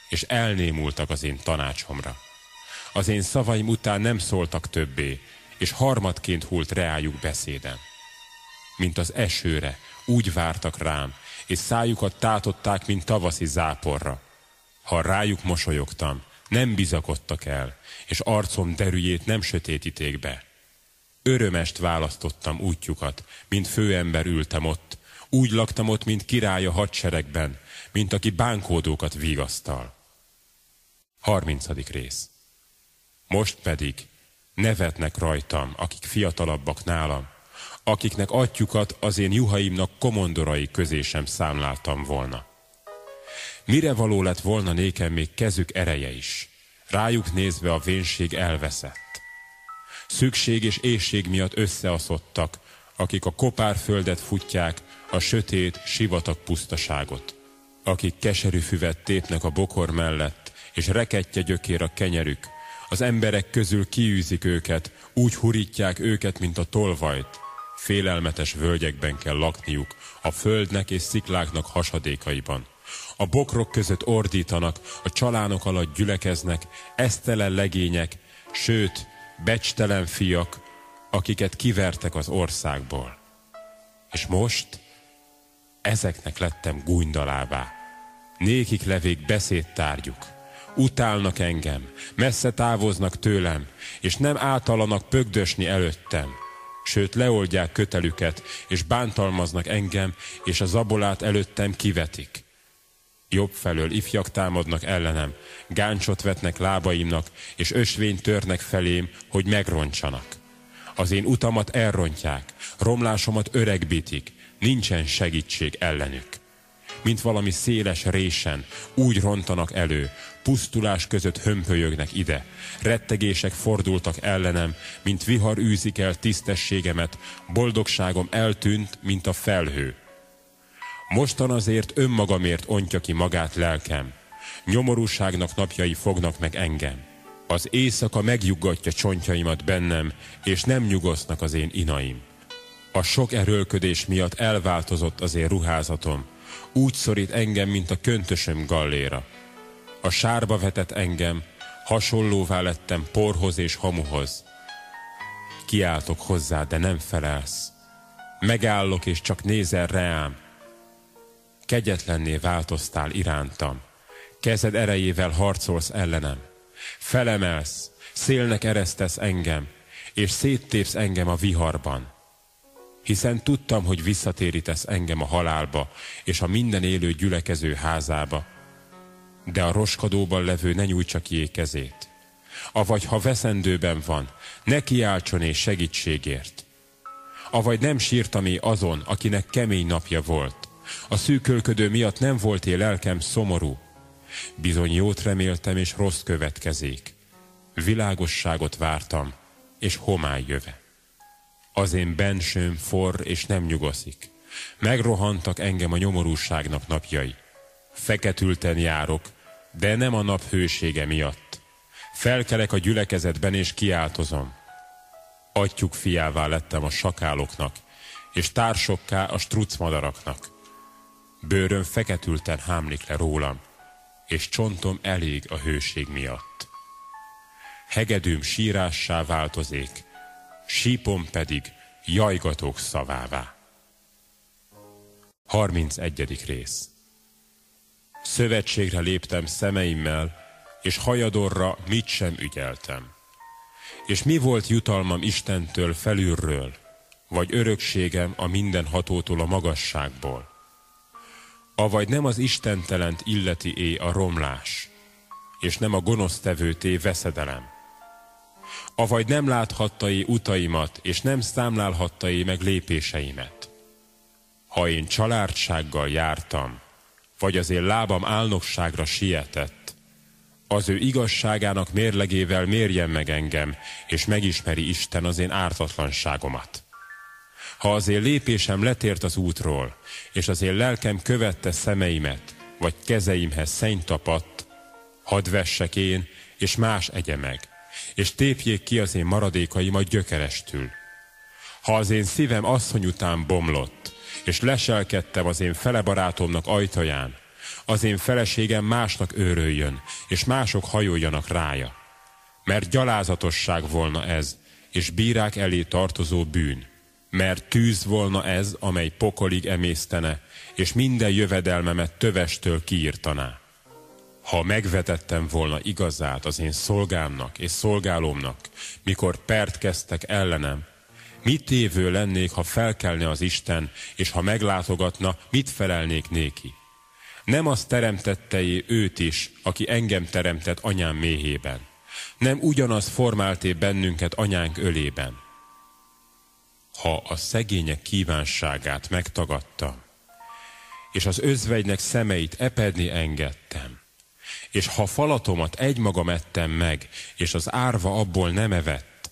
és elnémultak az én tanácsomra. Az én szavaim után nem szóltak többé, és harmadként hult reájuk beszéden. Mint az esőre, úgy vártak rám, és szájukat tátották, mint tavaszi záporra. Ha rájuk mosolyogtam, nem bizakodtak el, és arcom derűjét nem sötétíték be. Örömest választottam útjukat, mint főember ültem ott, úgy laktam ott, mint király a hadseregben, mint aki bánkódókat vigasztal. 30. rész. Most pedig Nevetnek rajtam, akik fiatalabbak nálam, akiknek atyukat az én juhaimnak komondorai közé sem számláltam volna. Mire való lett volna nékem még kezük ereje is? Rájuk nézve a vénség elveszett. Szükség és éjség miatt összeaszottak, akik a kopárföldet futják, a sötét, sivatag pusztaságot. Akik keserű füvet tépnek a bokor mellett, és rekettye gyökér a kenyerük. Az emberek közül kiűzik őket, úgy hurítják őket, mint a tolvajt. Félelmetes völgyekben kell lakniuk, a földnek és szikláknak hasadékaiban. A bokrok között ordítanak, a csalánok alatt gyülekeznek, esztelen legények, sőt, becstelen fiak, akiket kivertek az országból. És most ezeknek lettem gúnydalává. Nékik levék beszédtárgyuk. Utálnak engem, messze távoznak tőlem, és nem általanak pögdösni előttem. Sőt, leoldják kötelüket, és bántalmaznak engem, és a zabolát előttem kivetik. Jobb felől ifjak támadnak ellenem, gáncsot vetnek lábaimnak, és ösvényt törnek felém, hogy megrontsanak. Az én utamat elrontják, romlásomat öregbítik, nincsen segítség ellenük. Mint valami széles résen, úgy rontanak elő, pusztulás között hömpölyögnek ide. Rettegések fordultak ellenem, mint vihar űzik el tisztességemet, boldogságom eltűnt, mint a felhő. Mostan azért önmagamért ontja ki magát lelkem. Nyomorúságnak napjai fognak meg engem. Az éjszaka megjuggatja csontjaimat bennem, és nem nyugosznak az én inaim. A sok erőlködés miatt elváltozott az én ruházatom, úgy szorít engem, mint a köntösöm galléra. A sárba vetett engem, hasonlóvá lettem porhoz és hamuhoz. Kiáltok hozzá, de nem felelsz. Megállok, és csak nézel reám. Kegyetlenné változtál irántam. Kezed erejével harcolsz ellenem. Felemelsz, szélnek eresztesz engem, és széttépsz engem a viharban. Hiszen tudtam, hogy visszatérítesz engem a halálba, és a minden élő gyülekező házába. De a roskadóban levő ne nyújtsa ki kezét. Avagy ha veszendőben van, ne kiáltson és segítségért. Avagy nem sírtam azon, akinek kemény napja volt. A szűkölködő miatt nem volt él lelkem szomorú, Bizony jót reméltem, és rossz következik. Világosságot vártam, és homály jöve. Az én bensőm forr, és nem nyugozik. Megrohantak engem a nyomorúságnak napjai. Feketülten járok, de nem a nap hősége miatt. Felkelek a gyülekezetben, és kiáltozom. Atyuk fiává lettem a sakáloknak, és társokká a strucmadaraknak. Bőröm feketülten hámlik le rólam, és csontom elég a hőség miatt. Hegedűm sírássá változik, sípom pedig jajgatók szavává. 31. rész Szövetségre léptem szemeimmel, és hajadorra mit sem ügyeltem. És mi volt jutalmam Istentől felülről, vagy örökségem a mindenhatótól a magasságból? Avagy nem az istentelent illeti é a romlás, és nem a gonosztevőté veszedelem. Avagy nem láthattai utaimat, és nem számlálhattai meg lépéseimet. Ha én családsággal jártam, vagy az én lábam álnokságra sietett, az ő igazságának mérlegével mérjen meg engem, és megismeri Isten az én ártatlanságomat. Ha az én lépésem letért az útról, és az én lelkem követte szemeimet, vagy kezeimhez szenny tapadt, hadd vessek én, és más egye meg, és tépjék ki az én maradékaimat gyökerestül. Ha az én szívem asszony után bomlott, és leselkedtem az én fele barátomnak ajtaján, az én feleségem másnak őröljön, és mások hajoljanak rája. Mert gyalázatosság volna ez, és bírák elé tartozó bűn mert tűz volna ez, amely pokolig emésztene, és minden jövedelmemet tövestől kiírtaná. Ha megvetettem volna igazát az én szolgámnak és szolgálómnak, mikor pert kezdtek ellenem, mit tévő lennék, ha felkelne az Isten, és ha meglátogatna, mit felelnék néki? Nem az teremtettei őt is, aki engem teremtett anyám méhében. Nem ugyanaz formálté bennünket anyánk ölében. Ha a szegények kívánságát megtagadtam, és az özvegynek szemeit epedni engedtem, és ha falatomat egymagam ettem meg, és az árva abból nem evett,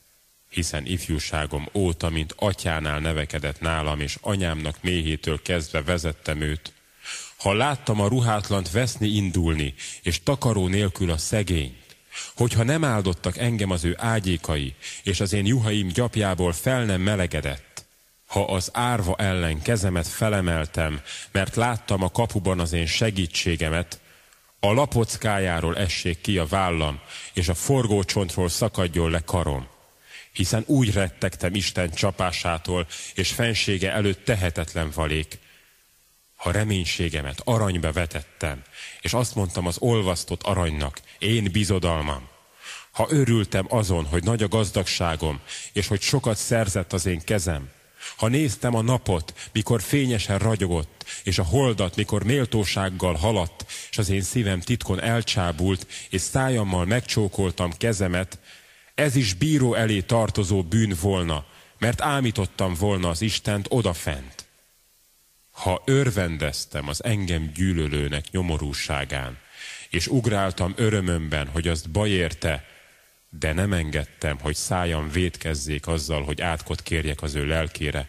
hiszen ifjúságom óta, mint atyánál nevekedett nálam, és anyámnak méhétől kezdve vezettem őt, ha láttam a ruhátlant veszni indulni, és takaró nélkül a szegényt, hogyha nem áldottak engem az ő ágyékai, és az én juhaim gyapjából fel nem melegedett, ha az árva ellen kezemet felemeltem, mert láttam a kapuban az én segítségemet, a lapockájáról essék ki a vállam, és a forgócsontról szakadjon le karom. Hiszen úgy rettegtem Isten csapásától, és fensége előtt tehetetlen valék, ha reménységemet aranyba vetettem, és azt mondtam az olvasztott aranynak, én bizodalmam. Ha örültem azon, hogy nagy a gazdagságom, és hogy sokat szerzett az én kezem, ha néztem a napot, mikor fényesen ragyogott, és a holdat, mikor méltósággal haladt, és az én szívem titkon elcsábult, és szájammal megcsókoltam kezemet, ez is bíró elé tartozó bűn volna, mert ámítottam volna az Istent odafent. Ha örvendeztem az engem gyűlölőnek nyomorúságán, és ugráltam örömömben, hogy azt baj érte, de nem engedtem, hogy szájam védkezzék azzal, hogy átkot kérjek az ő lelkére.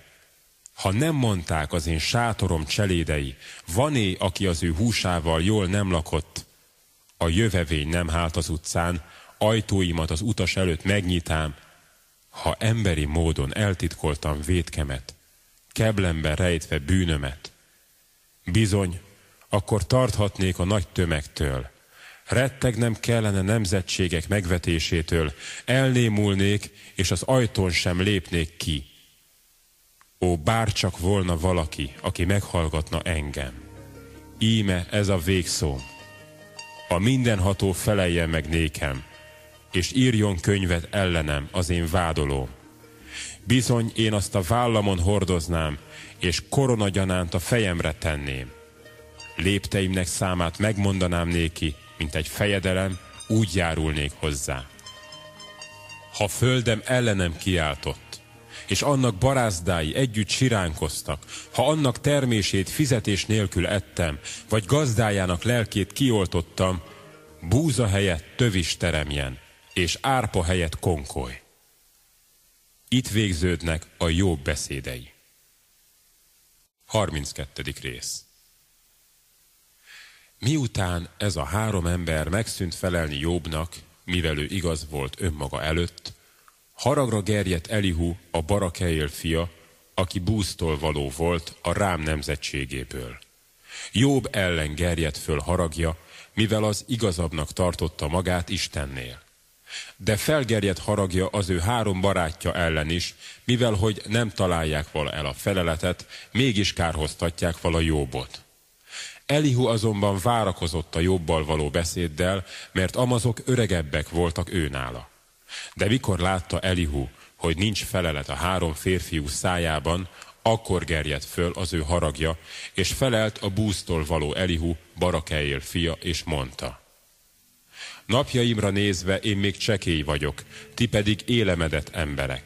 Ha nem mondták az én sátorom cselédei, van-e, aki az ő húsával jól nem lakott, a jövevény nem hált az utcán, ajtóimat az utas előtt megnyitám, ha emberi módon eltitkoltam védkemet, keblemben rejtve bűnömet. Bizony, akkor tarthatnék a nagy tömegtől. Rettegnem kellene nemzetségek megvetésétől, elnémulnék, és az ajtón sem lépnék ki. Ó, bárcsak volna valaki, aki meghallgatna engem. Íme ez a végszó. A mindenható feleljen meg nékem, és írjon könyvet ellenem az én vádolóm. Bizony én azt a vállamon hordoznám, és koronagyanánt a fejemre tenném. Lépteimnek számát megmondanám néki, mint egy fejedelem, úgy járulnék hozzá. Ha földem ellenem kiáltott, és annak barázdái együtt siránkoztak, ha annak termését fizetés nélkül ettem, vagy gazdájának lelkét kioltottam, búza helyett tövis teremjen, és árpa helyett konkoly. Itt végződnek a jobb beszédei. 32. rész Miután ez a három ember megszűnt felelni Jobbnak, mivel ő igaz volt önmaga előtt, haragra gerjedt Elihu, a Barakeél fia, aki búztól való volt a rám nemzetségéből. Jobb ellen gerjedt föl haragja, mivel az igazabbnak tartotta magát Istennél de felgerjedt haragja az ő három barátja ellen is, mivel hogy nem találják vala el a feleletet, mégis kárhoztatják vala jobbot. Elihu azonban várakozott a jobbal való beszéddel, mert amazok öregebbek voltak őnála. De mikor látta Elihu, hogy nincs felelet a három férfiú szájában, akkor gerjedt föl az ő haragja, és felelt a búztól való Elihu, Barakeél fia, és mondta – Napjaimra nézve én még csekély vagyok, ti pedig élemedett emberek.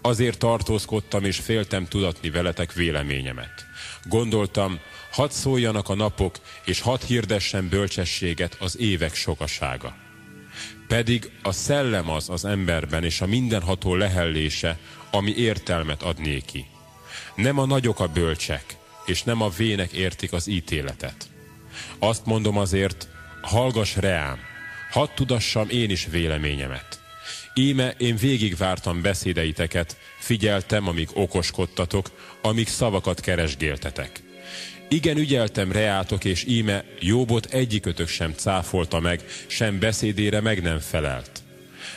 Azért tartózkodtam és féltem tudatni veletek véleményemet. Gondoltam, hadd szóljanak a napok, és hadd hirdessen bölcsességet az évek sokasága. Pedig a szellem az az emberben, és a mindenható lehellése, ami értelmet ad néki. Nem a nagyok a bölcsek, és nem a vének értik az ítéletet. Azt mondom azért, hallgass reám, Hadd tudassam én is véleményemet. Íme én végigvártam beszédeiteket, figyeltem, amíg okoskodtatok, amíg szavakat keresgéltetek. Igen, ügyeltem reátok, és íme Jóbot egyikötök sem cáfolta meg, sem beszédére meg nem felelt.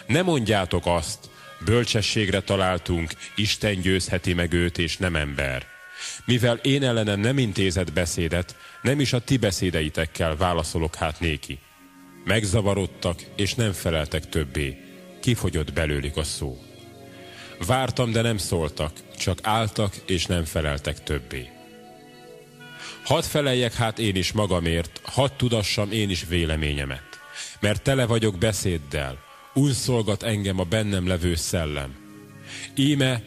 Ne mondjátok azt, bölcsességre találtunk, Isten győzheti meg őt, és nem ember. Mivel én ellenem nem intézett beszédet, nem is a ti beszédeitekkel válaszolok hát néki. Megzavarodtak, és nem feleltek többé. Kifogyott belőlük a szó. Vártam, de nem szóltak, csak álltak, és nem feleltek többé. Hadd feleljek hát én is magamért, hadd tudassam én is véleményemet. Mert tele vagyok beszéddel, unszolgat engem a bennem levő szellem. Íme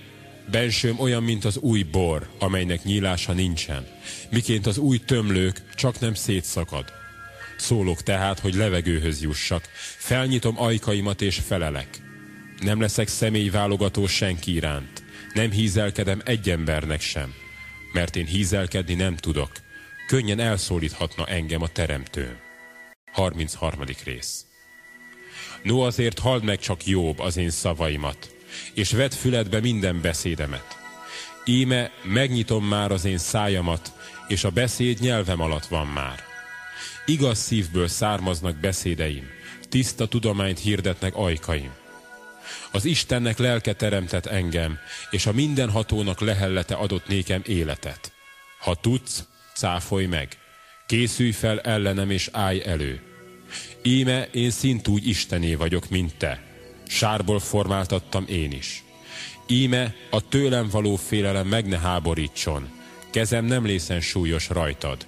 bensőm olyan, mint az új bor, amelynek nyílása nincsen, miként az új tömlők csak nem szétszakad. Szólok tehát, hogy levegőhöz jussak, felnyitom ajkaimat és felelek. Nem leszek személyválogató senki iránt, nem hízelkedem egy embernek sem, mert én hízelkedni nem tudok. Könnyen elszólíthatna engem a teremtőm. 33. rész No azért halld meg csak jobb az én szavaimat, és vedd füledbe minden beszédemet. Íme megnyitom már az én szájamat, és a beszéd nyelvem alatt van már. Igaz szívből származnak beszédeim, tiszta tudományt hirdetnek ajkaim. Az Istennek lelke teremtett engem, és a mindenhatónak lehellete adott nékem életet. Ha tudsz, cáfolj meg, készülj fel ellenem és állj elő. Íme én szintúgy Istené vagyok, mint te. Sárból formáltattam én is. Íme a tőlem való félelem meg ne háborítson. Kezem nem lészen súlyos rajtad.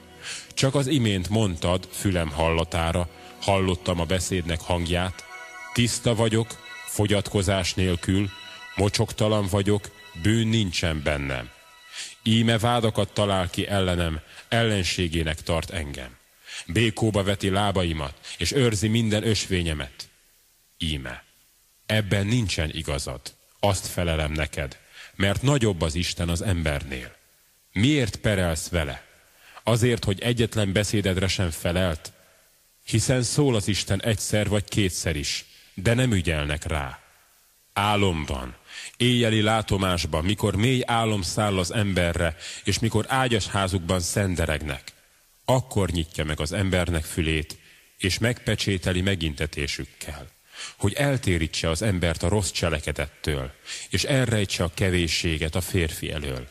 Csak az imént mondtad, fülem hallatára, hallottam a beszédnek hangját. Tiszta vagyok, fogyatkozás nélkül, mocsoktalan vagyok, bűn nincsen bennem. Íme vádakat talál ki ellenem, ellenségének tart engem. Békóba veti lábaimat, és őrzi minden ösvényemet. Íme, ebben nincsen igazad, azt felelem neked, mert nagyobb az Isten az embernél. Miért perelsz vele? Azért, hogy egyetlen beszédedre sem felelt? Hiszen szól az Isten egyszer vagy kétszer is, de nem ügyelnek rá. Álomban, éjjeli látomásban, mikor mély álom száll az emberre, és mikor ágyas házukban szenderegnek, akkor nyitja meg az embernek fülét, és megpecsételi megintetésükkel, hogy eltérítse az embert a rossz cselekedettől, és elrejtse a kevésséget a férfi elől.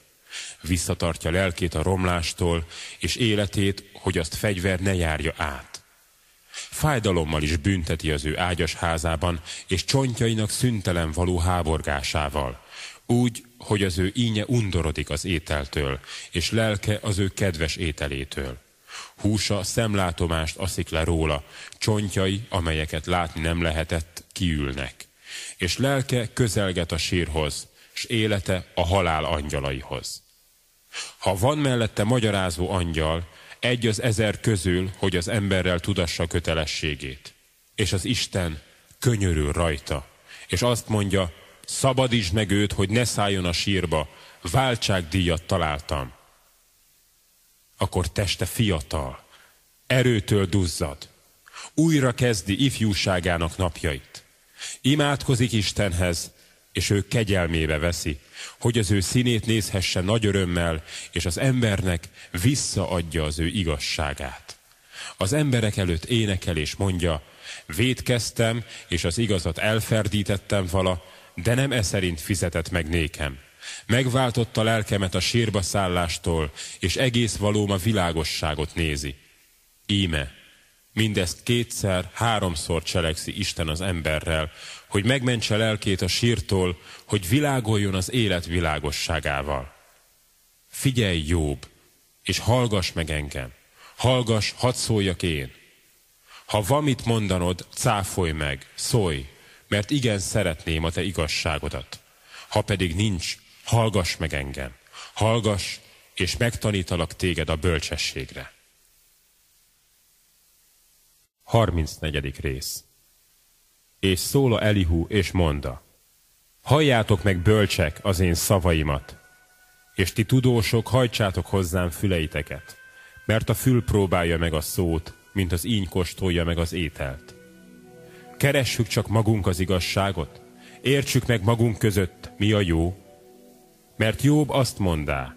Visszatartja lelkét a romlástól, és életét, hogy azt fegyver ne járja át. Fájdalommal is bünteti az ő ágyas házában, és csontjainak szüntelen való háborgásával, úgy, hogy az ő ínye undorodik az ételtől, és lelke az ő kedves ételétől. Húsa szemlátomást aszik le róla, csontjai, amelyeket látni nem lehetett, kiülnek. És lelke közelget a sírhoz, és élete a halál angyalaihoz. Ha van mellette magyarázó angyal, egy az ezer közül, hogy az emberrel tudassa kötelességét. És az Isten könyörül rajta, és azt mondja, szabadítsd meg őt, hogy ne szálljon a sírba, váltságdíjat találtam akkor teste fiatal, erőtől duzzad, újra kezdi ifjúságának napjait. Imádkozik Istenhez, és ő kegyelmébe veszi, hogy az ő színét nézhesse nagy örömmel, és az embernek visszaadja az ő igazságát. Az emberek előtt énekel és mondja, védkeztem, és az igazat elferdítettem vala, de nem e szerint fizetett meg nékem. Megváltotta lelkemet a sírba szállástól, és egész valóm a világosságot nézi. Íme, mindezt kétszer, háromszor cselekszi Isten az emberrel, hogy megmentse lelkét a sírtól, hogy világoljon az élet világosságával. Figyelj, Jobb, és hallgass meg engem. Hallgass, hadd szóljak én. Ha van mit mondanod, cáfolj meg, szólj, mert igen szeretném a te igazságodat. Ha pedig nincs, hallgass meg engem, hallgass, és megtanítalak téged a bölcsességre. 34. rész És szóla Elihu, és monda, halljátok meg bölcsek az én szavaimat, és ti tudósok, hajtsátok hozzám füleiteket, mert a fül próbálja meg a szót, mint az íny kóstolja meg az ételt. Keressük csak magunk az igazságot, értsük meg magunk között, mi a jó, mert Jobb azt mondá,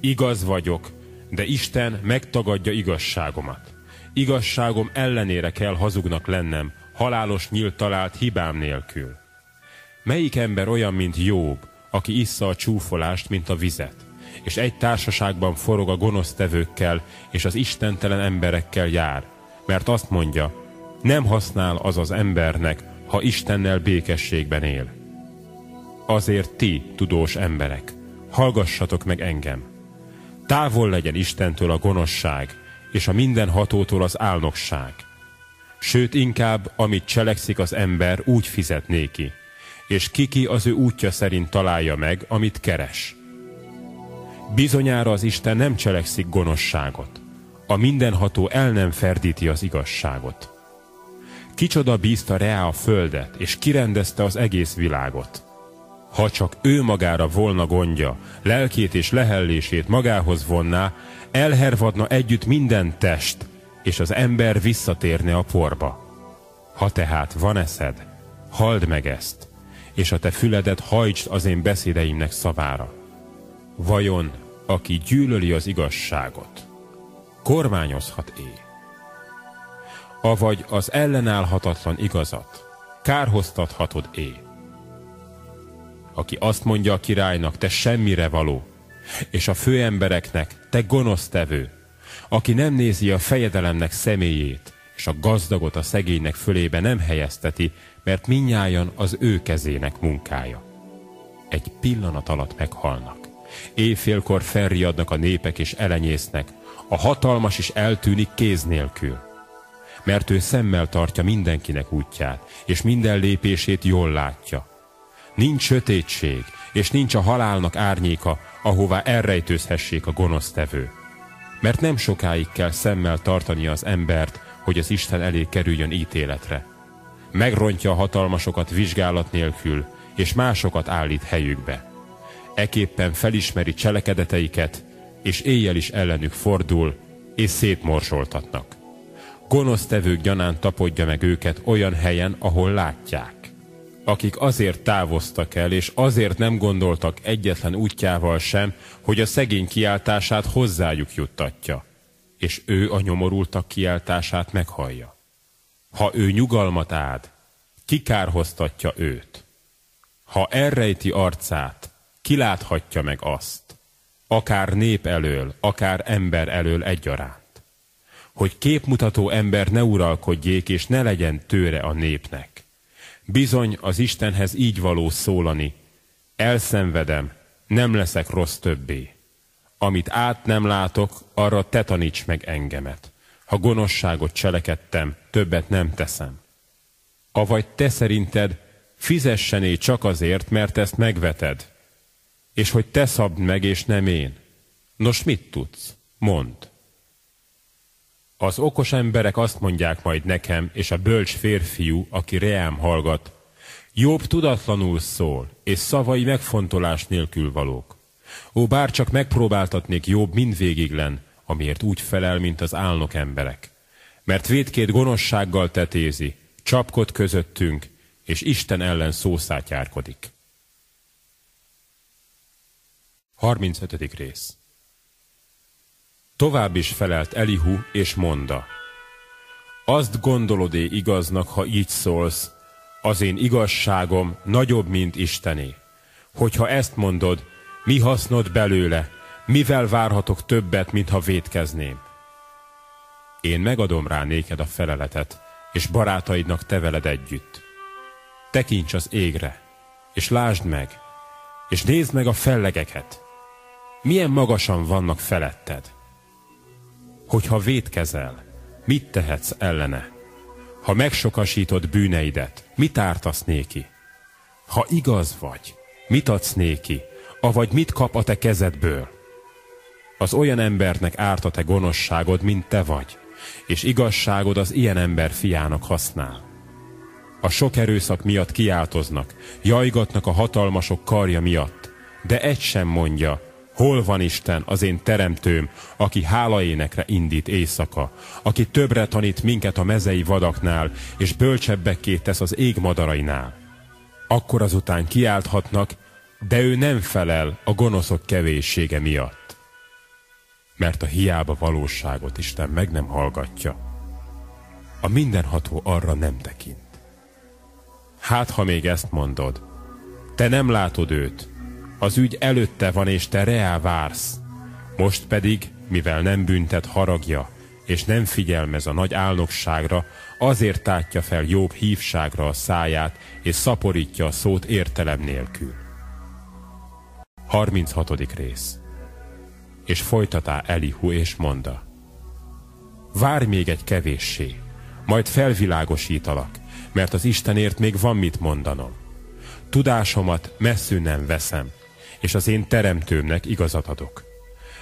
igaz vagyok, de Isten megtagadja igazságomat. Igazságom ellenére kell hazugnak lennem, halálos nyílt talált hibám nélkül. Melyik ember olyan, mint Jobb, aki issza a csúfolást, mint a vizet, és egy társaságban forog a gonosztevőkkel és az istentelen emberekkel jár, mert azt mondja, nem használ az az embernek, ha Istennel békességben él. Azért ti, tudós emberek, hallgassatok meg engem. Távol legyen Istentől a gonoszság, és a minden hatótól az álnokság. Sőt, inkább, amit cselekszik az ember, úgy fizet néki, és kiki az ő útja szerint találja meg, amit keres. Bizonyára az Isten nem cselekszik gonoszságot. A mindenható el nem ferdíti az igazságot. Kicsoda bízta rá a földet, és kirendezte az egész világot. Ha csak ő magára volna gondja, lelkét és lehellését magához vonná, elhervadna együtt minden test, és az ember visszatérne a porba. Ha tehát van eszed, halld meg ezt, és a te füledet hajtsd az én beszédeimnek szavára. Vajon, aki gyűlöli az igazságot, kormányozhat-é? Avagy az ellenállhatatlan igazat kárhoztathatod-é? Aki azt mondja a királynak, te semmire való, és a főembereknek, te gonosztevő, aki nem nézi a fejedelemnek személyét, és a gazdagot a szegénynek fölébe nem helyezteti, mert minnyájan az ő kezének munkája. Egy pillanat alatt meghalnak. Éjfélkor felriadnak a népek és elenyésznek, a hatalmas is eltűnik kéz nélkül. Mert ő szemmel tartja mindenkinek útját, és minden lépését jól látja. Nincs sötétség, és nincs a halálnak árnyéka, ahová elrejtőzhessék a gonosztevő. Mert nem sokáig kell szemmel tartani az embert, hogy az Isten elé kerüljön ítéletre. Megrontja a hatalmasokat vizsgálat nélkül, és másokat állít helyükbe. Eképpen felismeri cselekedeteiket, és éjjel is ellenük fordul, és szétmorzsoltatnak. Gonosztevők gyanán tapodja meg őket olyan helyen, ahol látják akik azért távoztak el, és azért nem gondoltak egyetlen útjával sem, hogy a szegény kiáltását hozzájuk juttatja, és ő a nyomorultak kiáltását meghallja. Ha ő nyugalmat ád, kikárhoztatja őt. Ha elrejti arcát, kiláthatja meg azt, akár nép elől, akár ember elől egyaránt. Hogy képmutató ember ne uralkodjék, és ne legyen tőre a népnek Bizony az Istenhez így való szólani. Elszenvedem, nem leszek rossz többé. Amit át nem látok, arra te taníts meg engemet. Ha gonoszságot cselekedtem, többet nem teszem. Avagy te szerinted fizessené csak azért, mert ezt megveted, és hogy te szabd meg, és nem én. Nos, mit tudsz? Mondd. Az okos emberek azt mondják majd nekem, és a bölcs férfiú, aki reám hallgat, Jobb tudatlanul szól, és szavai megfontolás nélkül valók. Ó, bár csak megpróbáltatnék jobb mindvégig len, amiért úgy felel, mint az álnok emberek. Mert védkét gonoszsággal tetézi, csapkod közöttünk, és Isten ellen szószátyárkodik. 35. rész Tovább is felelt Elihu, és monda. Azt gondolod-é igaznak, ha így szólsz, az én igazságom nagyobb, mint Istené. Hogyha ezt mondod, mi hasznod belőle, mivel várhatok többet, mint ha védkezném? Én megadom rá néked a feleletet, és barátaidnak te veled együtt. Tekints az égre, és lásd meg, és nézd meg a fellegeket. Milyen magasan vannak feletted hogyha védkezel, mit tehetsz ellene? Ha megsokasítod bűneidet, mit ártasz néki? Ha igaz vagy, mit adsz néki, avagy mit kap a te kezedből? Az olyan embernek árt a te gonoszságod, mint te vagy, és igazságod az ilyen ember fiának használ. A sok erőszak miatt kiáltoznak, jajgatnak a hatalmasok karja miatt, de egy sem mondja, Hol van Isten, az én teremtőm, aki hálaénekre indít éjszaka, aki többre tanít minket a mezei vadaknál, és bölcsebbekké tesz az ég madarainál. Akkor azután kiálthatnak, de ő nem felel a gonoszok kevéssége miatt. Mert a hiába valóságot Isten meg nem hallgatja. A mindenható arra nem tekint. Hát, ha még ezt mondod, te nem látod őt, az ügy előtte van, és te reál vársz. Most pedig, mivel nem büntet haragja, és nem figyelmez a nagy álnokságra, azért tátja fel jobb hívságra a száját, és szaporítja a szót értelem nélkül. 36. rész És folytatá Elihu és monda. Várj még egy kevéssé, majd felvilágosítalak, mert az Istenért még van mit mondanom. Tudásomat messzűnen veszem, és az én teremtőmnek igazat adok.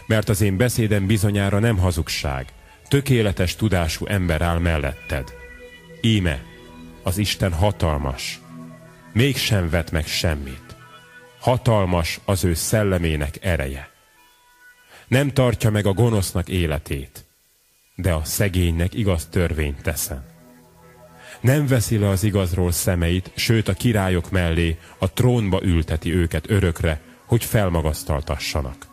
Mert az én beszédem bizonyára nem hazugság, tökéletes tudású ember áll melletted. Íme, az Isten hatalmas, mégsem vet meg semmit. Hatalmas az ő szellemének ereje. Nem tartja meg a gonosznak életét, de a szegénynek igaz törvényt teszem. Nem veszi le az igazról szemeit, sőt a királyok mellé a trónba ülteti őket örökre, hogy felmagasztaltassanak.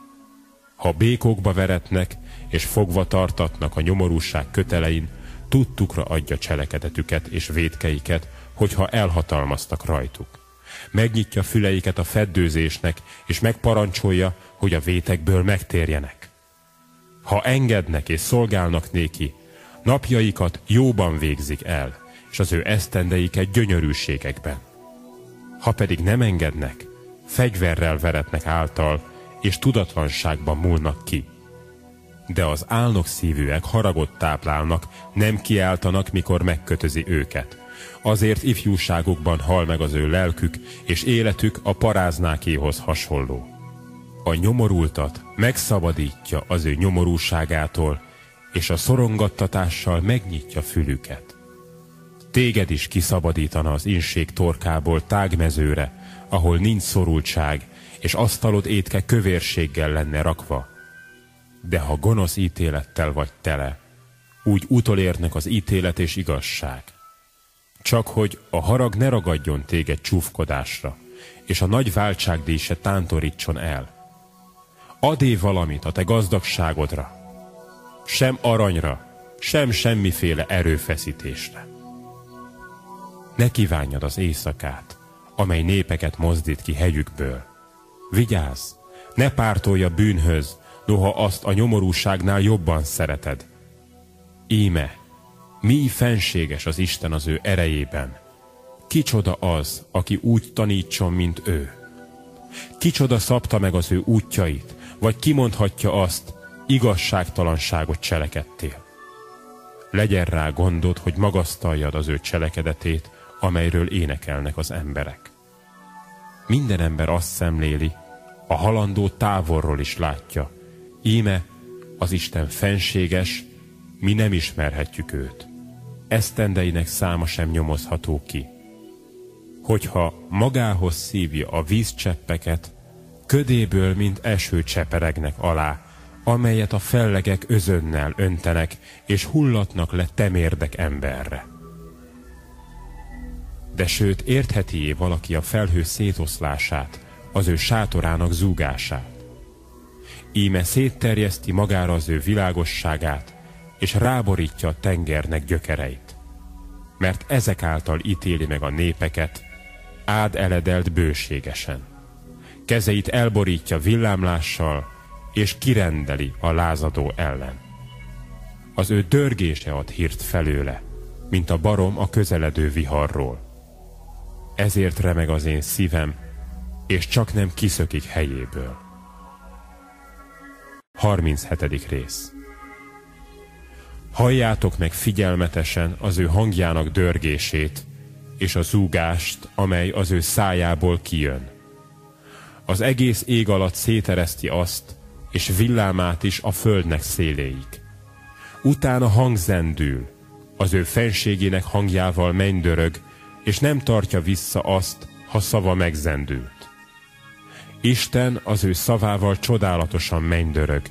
Ha békokba veretnek és fogva tartatnak a nyomorúság kötelein, tudtukra adja cselekedetüket és védkeiket, hogyha elhatalmaztak rajtuk. Megnyitja füleiket a feddőzésnek, és megparancsolja, hogy a vétekből megtérjenek. Ha engednek és szolgálnak néki, napjaikat jóban végzik el, és az ő esztendeiket gyönyörűségekben. Ha pedig nem engednek, fegyverrel veretnek által, és tudatlanságban múlnak ki. De az álnok szívűek haragot táplálnak, nem kiáltanak, mikor megkötözi őket. Azért ifjúságukban hal meg az ő lelkük, és életük a paráznákéhoz hasonló. A nyomorultat megszabadítja az ő nyomorúságától, és a szorongattatással megnyitja fülüket. Téged is kiszabadítana az inség torkából tágmezőre, ahol nincs szorultság, és asztalod étke kövérséggel lenne rakva. De ha gonosz ítélettel vagy tele, úgy utolérnek az ítélet és igazság. Csak hogy a harag ne ragadjon téged csúfkodásra, és a nagy váltságdíj se tántorítson el. Adé valamit a te gazdagságodra, sem aranyra, sem semmiféle erőfeszítésre. Ne kívánjad az éjszakát, amely népeket mozdít ki hegyükből. Vigyázz, ne pártolja bűnhöz, noha azt a nyomorúságnál jobban szereted. Íme, mi fenséges az Isten az ő erejében. Kicsoda az, aki úgy tanítson, mint ő. Kicsoda szabta meg az ő útjait, vagy kimondhatja azt, igazságtalanságot cselekedtél. Legyen rá gondod, hogy magasztaljad az ő cselekedetét, amelyről énekelnek az emberek. Minden ember azt szemléli, a halandó távolról is látja. Íme, az Isten fenséges, mi nem ismerhetjük őt. Esztendeinek száma sem nyomozható ki. Hogyha magához szívja a vízcseppeket, ködéből, mint eső cseperegnek alá, amelyet a fellegek özönnel öntenek, és hullatnak le temérdek emberre de sőt értheti-é valaki a felhő szétoszlását, az ő sátorának zúgását. Íme szétterjeszti magára az ő világosságát, és ráborítja a tengernek gyökereit. Mert ezek által ítéli meg a népeket, ád eledelt bőségesen. Kezeit elborítja villámlással, és kirendeli a lázadó ellen. Az ő dörgése ad hírt felőle, mint a barom a közeledő viharról ezért remeg az én szívem, és csak nem kiszökik helyéből. 37. rész Halljátok meg figyelmetesen az ő hangjának dörgését, és a zúgást, amely az ő szájából kijön. Az egész ég alatt szétereszti azt, és villámát is a földnek széléig. Utána hangzendül, az ő fenségének hangjával mennydörög, és nem tartja vissza azt, ha szava megzendült. Isten az ő szavával csodálatosan mennydörög,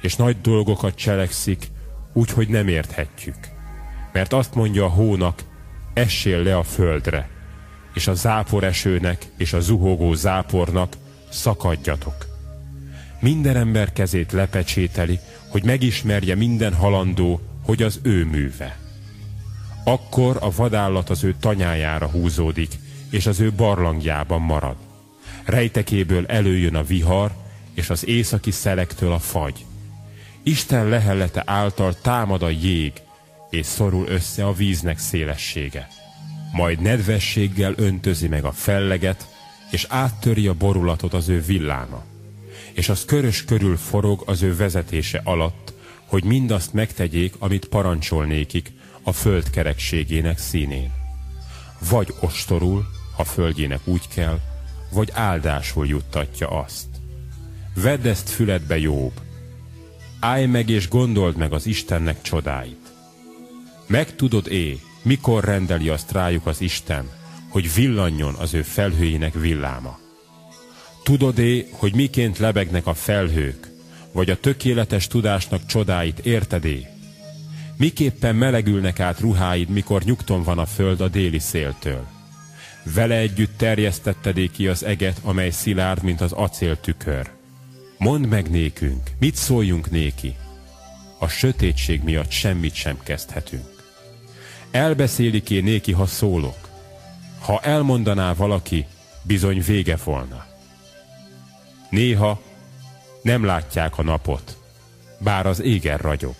és nagy dolgokat cselekszik, úgy, hogy nem érthetjük. Mert azt mondja a hónak, essél le a földre, és a zápor esőnek és a zuhogó zápornak szakadjatok. Minden ember kezét lepecsételi, hogy megismerje minden halandó, hogy az ő műve. Akkor a vadállat az ő tanyájára húzódik, és az ő barlangjában marad. Rejtekéből előjön a vihar, és az északi szelektől a fagy. Isten lehellete által támad a jég, és szorul össze a víznek szélessége. Majd nedvességgel öntözi meg a felleget, és áttöri a borulatot az ő villáma. És az körös körül forog az ő vezetése alatt, hogy mindazt megtegyék, amit parancsolnékik, a föld kerekségének színén. Vagy ostorul, ha földjének úgy kell, vagy áldásul juttatja azt. Vedd ezt füledbe, Jobb. Állj meg és gondold meg az Istennek csodáit. Megtudod é, mikor rendeli azt rájuk az Isten, hogy villanjon az ő felhőjének villáma. Tudod-é, hogy miként lebegnek a felhők, vagy a tökéletes tudásnak csodáit értedé? Miképpen melegülnek át ruháid, mikor nyugton van a föld a déli széltől? Vele együtt terjesztettedé ki az eget, amely szilárd, mint az acél tükör. Mondd meg nékünk, mit szóljunk néki? A sötétség miatt semmit sem kezdhetünk. Elbeszélik-é néki, ha szólok? Ha elmondaná valaki, bizony vége volna. Néha nem látják a napot, bár az éger ragyog,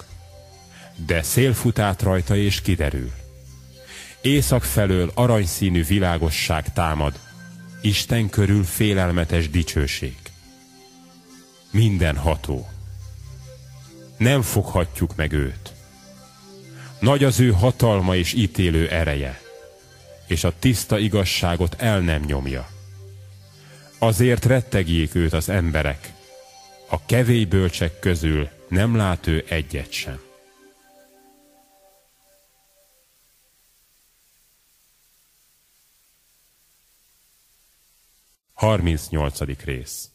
de szél fut át rajta és kiderül. Észak felől aranyszínű világosság támad, Isten körül félelmetes dicsőség. Minden ható. Nem foghatjuk meg őt. Nagy az ő hatalma és ítélő ereje, és a tiszta igazságot el nem nyomja. Azért rettegjék őt az emberek, a kevély bölcsek közül nem lát ő egyet sem. 38. rész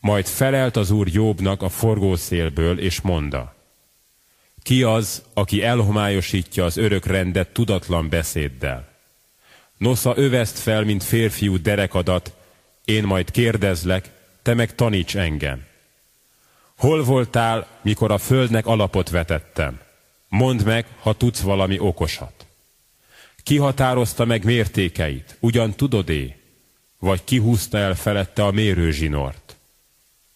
Majd felelt az úr Jobbnak a forgószélből, és monda, Ki az, aki elhomályosítja az örök rendet tudatlan beszéddel? Nosza öveszt fel, mint férfiú derekadat, én majd kérdezlek, te meg taníts engem. Hol voltál, mikor a földnek alapot vetettem? Mondd meg, ha tudsz valami okosat. Kihatározta meg mértékeit, ugyan tudod-é? Vagy kihúzta el felette a mérőzsinort?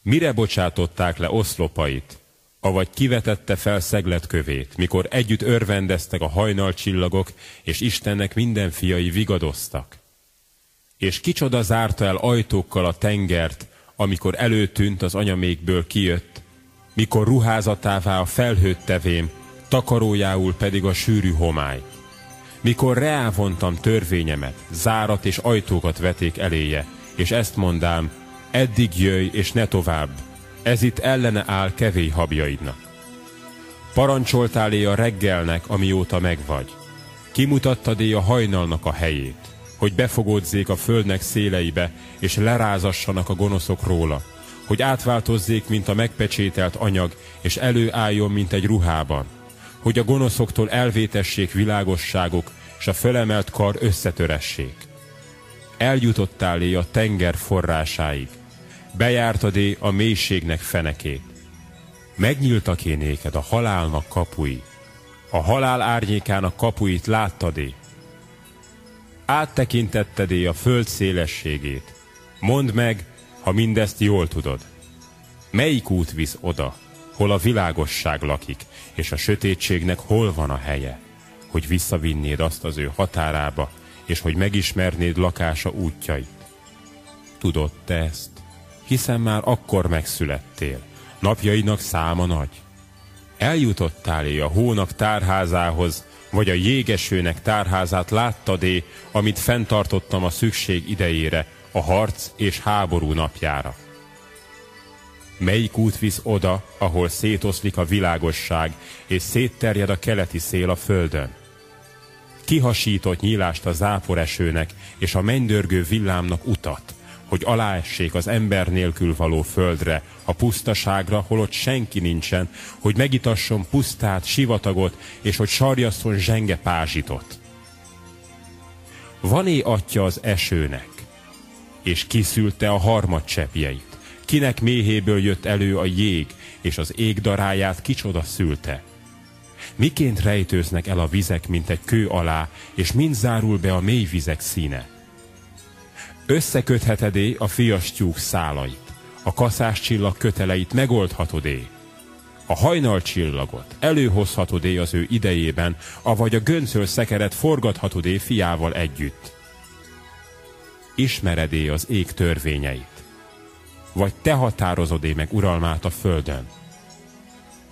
Mire bocsátották le oszlopait, avagy kivetette fel szegletkövét, mikor együtt örvendeztek a hajnalcsillagok, és Istennek minden fiai vigadoztak? És kicsoda zárta el ajtókkal a tengert, amikor előtűnt az anyamékből kijött, mikor ruházatává a felhőt tevém, takarójául pedig a sűrű homály. Mikor reávontam törvényemet, zárat és ajtókat veték eléje, és ezt mondám, eddig jöjj és ne tovább, ez itt ellene áll kevély habjaidnak. Parancsoltál a reggelnek, amióta megvagy. Kimutattad a hajnalnak a helyét, hogy befogódzék a földnek széleibe, és lerázassanak a gonoszok róla, hogy átváltozzék, mint a megpecsételt anyag, és előálljon, mint egy ruhában, hogy a gonoszoktól elvétessék világosságok, és a fölemelt kar összetöressék. Eljutottál é a tenger forrásáig, bejártad a mélységnek fenekét. Megnyíltak én néked a halálnak kapui, a halál árnyékának kapuit láttad-é. Áttekintetted a föld szélességét. Mondd meg, ha mindezt jól tudod. Melyik út visz oda, hol a világosság lakik, és a sötétségnek hol van a helye, hogy visszavinnéd azt az ő határába, és hogy megismernéd lakása útjait. Tudod te ezt, hiszen már akkor megszülettél, napjainak száma nagy. Eljutottál-é a hónak tárházához, vagy a jégesőnek tárházát láttad-é, amit fenntartottam a szükség idejére, a harc és háború napjára? Melyik út visz oda, ahol szétoszlik a világosság, és szétterjed a keleti szél a földön? Kihasított nyílást a záporesőnek, és a mennydörgő villámnak utat, hogy aláessék az ember nélkül való földre, a pusztaságra, holott senki nincsen, hogy megitasson pusztát, sivatagot, és hogy sarjasszon zsenge pázsitot. Van-é atya az esőnek, és kiszülte a harmad cseppjeit? Kinek méhéből jött elő a jég, és az ég daráját kicsoda szülte? Miként rejtőznek el a vizek, mint egy kő alá, és mind zárul be a mély vizek színe? Összeköthetedé a fiastyúk szálait, a kaszás csillag köteleit megoldhatodé. A hajnal csillagot előhozhatodé az ő idejében, avagy a göncöl szekeret forgathatodé fiával együtt. Ismeredé az ég törvényeit, vagy te határozodé meg uralmát a földön.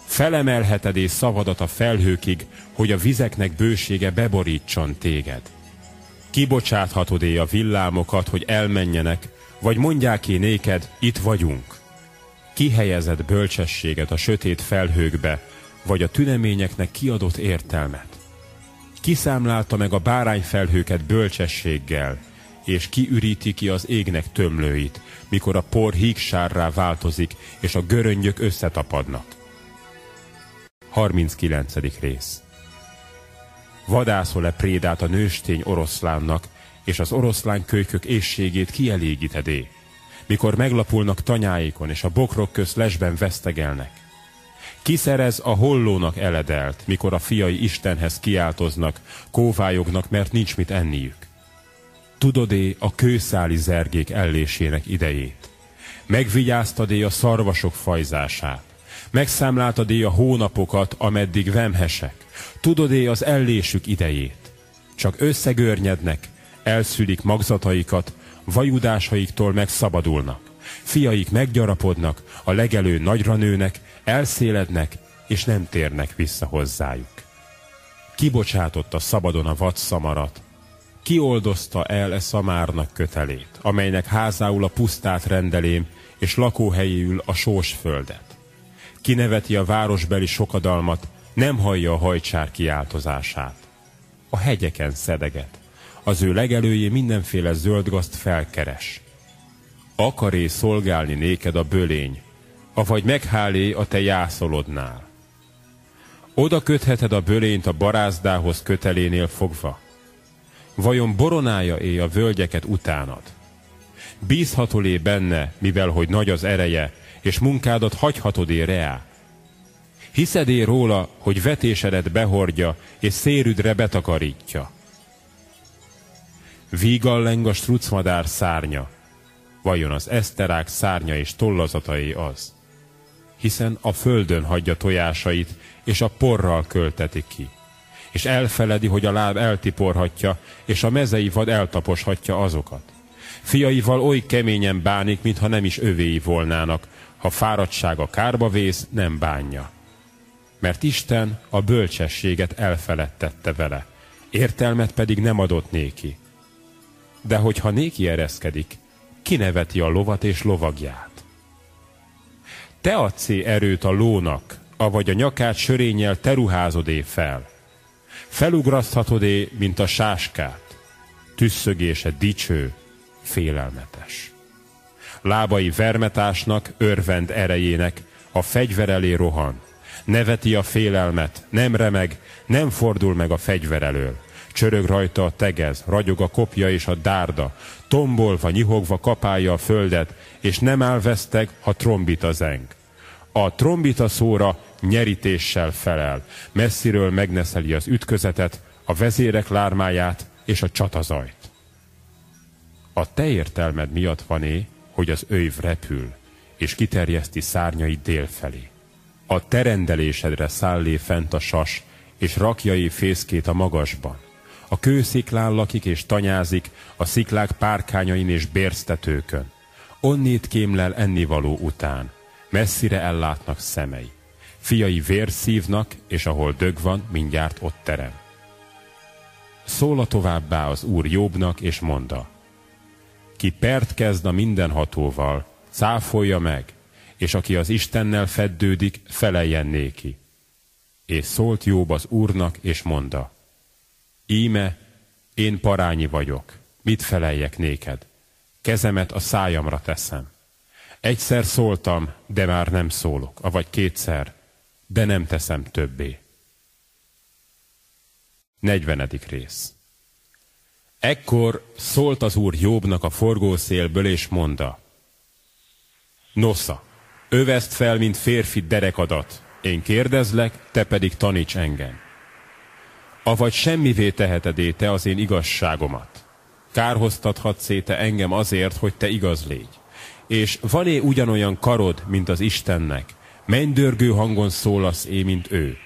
Felemelheted és szavadat a felhőkig, hogy a vizeknek bősége beborítson téged. Kibocsáthatod-é a villámokat, hogy elmenjenek, vagy mondják én néked, itt vagyunk. Kihelyezed bölcsességet a sötét felhőkbe, vagy a tüneményeknek kiadott értelmet. Kiszámlálta meg a bárányfelhőket bölcsességgel, és kiüríti ki az égnek tömlőit, mikor a por hígsárrá változik, és a göröngyök összetapadnak. 39. rész Vadászol-e prédát a nőstény oroszlánnak, és az oroszlán kölykök ésségét kielégítedé, mikor meglapulnak tanyáikon, és a bokrok köz lesben vesztegelnek. Kiszerez a hollónak eledelt, mikor a fiai Istenhez kiáltoznak, kóvályognak, mert nincs mit enniük. Tudod-é a kőszáli zergék ellésének idejét? Megvigyáztad-é a szarvasok fajzását? Megszámláltad-é a hónapokat, ameddig vemhesek? Tudod-é az ellésük idejét? Csak összegörnyednek, elszülik magzataikat, vajudásaiktól megszabadulnak. Fiaik meggyarapodnak, a legelő nagyra nőnek, elszélednek, és nem térnek vissza hozzájuk. Kibocsátotta szabadon a vadszamarat, kioldozta el e szamárnak kötelét, amelynek házául a pusztát rendelém, és lakóhelyéül a sós földet. Kineveti a városbeli sokadalmat, nem hallja a hajcsár kiáltozását. A hegyeken szedeget, az ő legelőjé mindenféle zöldgazt felkeres. Akaré szolgálni néked a bölény, avagy meghálé a te jászolodnál. Oda kötheted a bölényt a barázdához kötelénél fogva. Vajon boronája é a völgyeket utánad? Bízhatolé benne, mivel hogy nagy az ereje, és munkádat hagyhatod-é reá? Hiszedé róla, hogy vetésedet behordja, és szérüdre betakarítja? Vígalleng a strucmadár szárnya, vajon az eszterák szárnya és tollazatai az? Hiszen a földön hagyja tojásait, és a porral költeti ki. És elfeledi, hogy a láb eltiporhatja, és a mezei vad eltaposhatja azokat. Fiaival oly keményen bánik, mintha nem is övéi volnának, ha fáradtsága kárba vész, nem bánja. Mert Isten a bölcsességet elfeledtette vele, értelmet pedig nem adott néki. De hogyha néki ereszkedik, kineveti a lovat és lovagját. Te adsz erőt a lónak, avagy a nyakát sörényel te ruházodé fel. Felugraszthatodé, mint a sáskát. Tüsszögése dicső, félelmetes. Lábai vermetásnak, örvend erejének, a fegyver elé rohan. Neveti a félelmet, nem remeg, nem fordul meg a fegyver elől. Csörög rajta a tegez, ragyog a kopja és a dárda, tombolva, nyihogva kapálja a földet, és nem áll veszteg, ha trombita zeng. A trombita szóra nyerítéssel felel, messziről megneszeli az ütközetet, a vezérek lármáját és a csatazajt. A te értelmed miatt van-é, hogy az őv repül, és kiterjeszti szárnyait délfelé. A terendelésedre szállé fent a sas, és rakjai fészkét a magasban. A kősziklán lakik és tanyázik, a sziklák párkányain és bérztetőkön. Onnét kémlel ennivaló után, messzire ellátnak szemei. Fiai vér szívnak, és ahol dög van, mindjárt ott terem. Szóla továbbá az úr Jobbnak, és mondta, ki pert kezd a mindenhatóval, cáfolja meg, és aki az Istennel feddődik, feleljen néki. És szólt Jobb az úrnak, és mondta, Íme, én parányi vagyok, mit feleljek néked? Kezemet a szájamra teszem. Egyszer szóltam, de már nem szólok, avagy kétszer, de nem teszem többé. 40. rész Ekkor szólt az úr Jobbnak a forgószélből, és mondta, Nosza, öveszt fel, mint férfi derekadat, én kérdezlek, te pedig taníts engem avagy semmivé teheted te az én igazságomat. Kárhoztathatsz te engem azért, hogy te igaz légy. És van-e ugyanolyan karod, mint az Istennek? Mennydörgő hangon szólasz é, mint ő.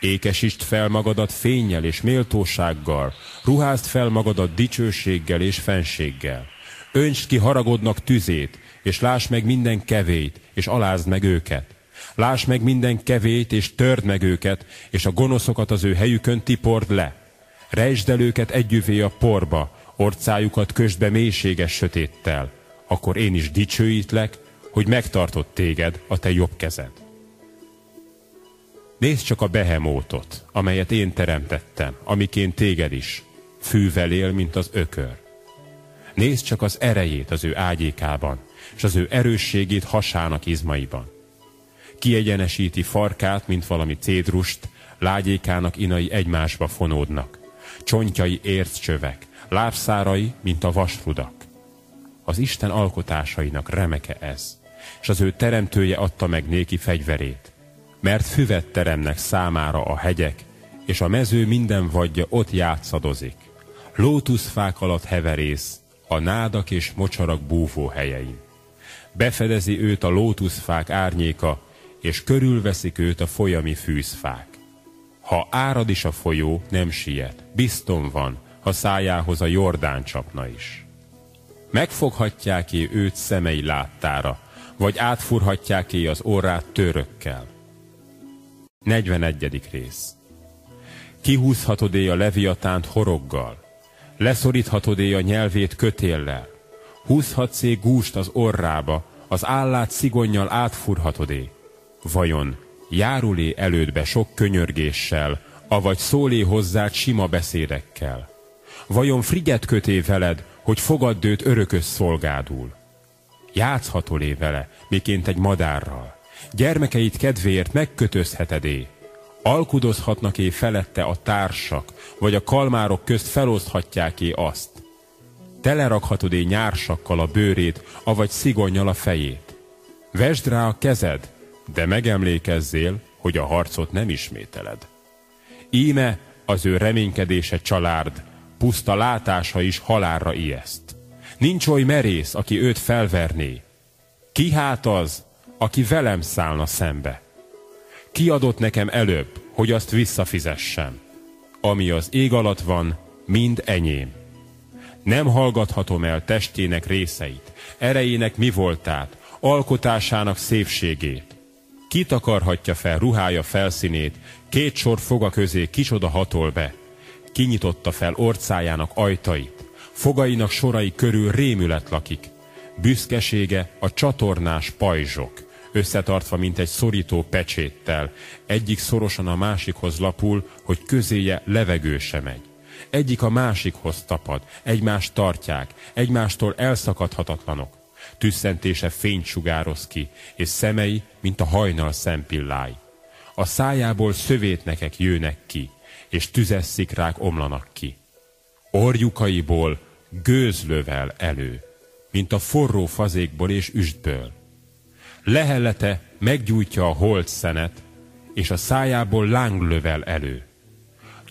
Ékesítsd fel magadat fényjel és méltósággal, ruházd fel magadat dicsőséggel és fenséggel. Öntsd ki haragodnak tüzét, és láss meg minden kevét, és alázd meg őket Láss meg minden kevét, és törd meg őket, és a gonoszokat az ő helyükön tipord le. Rejtsd el őket együvé a porba, orcájukat kösd be mélységes sötéttel. Akkor én is dicsőítlek, hogy megtartott téged a te jobb kezed. Nézd csak a behemótot, amelyet én teremtettem, amiként téged is. Fűvel él, mint az ökör. Nézd csak az erejét az ő ágyékában, és az ő erősségét hasának izmaiban. Kiegyenesíti farkát, mint valami cédrust, lágyékának inai egymásba fonódnak. Csontjai érccsövek, lábszárai, mint a vasrudak. Az Isten alkotásainak remeke ez, és az ő teremtője adta meg néki fegyverét, mert füvet teremnek számára a hegyek, és a mező minden vadja ott játszadozik. Lótuszfák alatt heverész, a nádak és mocsarak búvó helyein. Befedezi őt a lótuszfák árnyéka, és körülveszik őt a folyami fűzfák. Ha árad is a folyó, nem siet, bizton van, ha szájához a Jordán csapna is. Megfoghatják-é őt szemei láttára, vagy átfurhatják-é az orrát törökkel. 41. rész Kihúzhatod-é a leviatánt horoggal, leszoríthatod-é a nyelvét kötéllel, húzhatsz-é gúst az orrába, az állát szigonnyal átfurhatod-é. Vajon járulé elődbe sok könyörgéssel, avagy szólé hozzád sima beszédekkel? Vajon frigyet köté veled, hogy fogadd őt örökös szolgádul? Játszhatolé vele, miként egy madárral. Gyermekeit kedvéért megkötözheted-é. Alkudozhatnak-é felette a társak, vagy a kalmárok közt feloszthatják-é azt. Telerakhatod-é nyársakkal a bőrét, avagy szigonnyal a fejét. Vesd rá a kezed, de megemlékezzél, hogy a harcot nem ismételed. Íme az ő reménykedése csalárd, puszta látása is halálra ijeszt. Nincs oly merész, aki őt felverné. Ki hát az, aki velem szállna szembe? Ki adott nekem előbb, hogy azt visszafizessem? Ami az ég alatt van, mind enyém. Nem hallgathatom el testének részeit, erejének mi voltát, alkotásának szépségét. Kitakarhatja fel ruhája felszínét, két sor foga közé kicsoda hatol be. Kinyitotta fel orcájának ajtait, fogainak sorai körül rémület lakik. Büszkesége a csatornás pajzsok, összetartva, mint egy szorító pecséttel, egyik szorosan a másikhoz lapul, hogy közéje levegő se megy. Egyik a másikhoz tapad, egymást tartják, egymástól elszakadhatatlanok. Tüsszentése fényt sugároz ki, és szemei, mint a hajnal szempillái. A szájából szövétnekek jönnek ki, és tüzes szikrák omlanak ki. Orjukaiból gőzlövel elő, mint a forró fazékból és üstből. Lehellete meggyújtja a holt szenet, és a szájából lánglövel elő.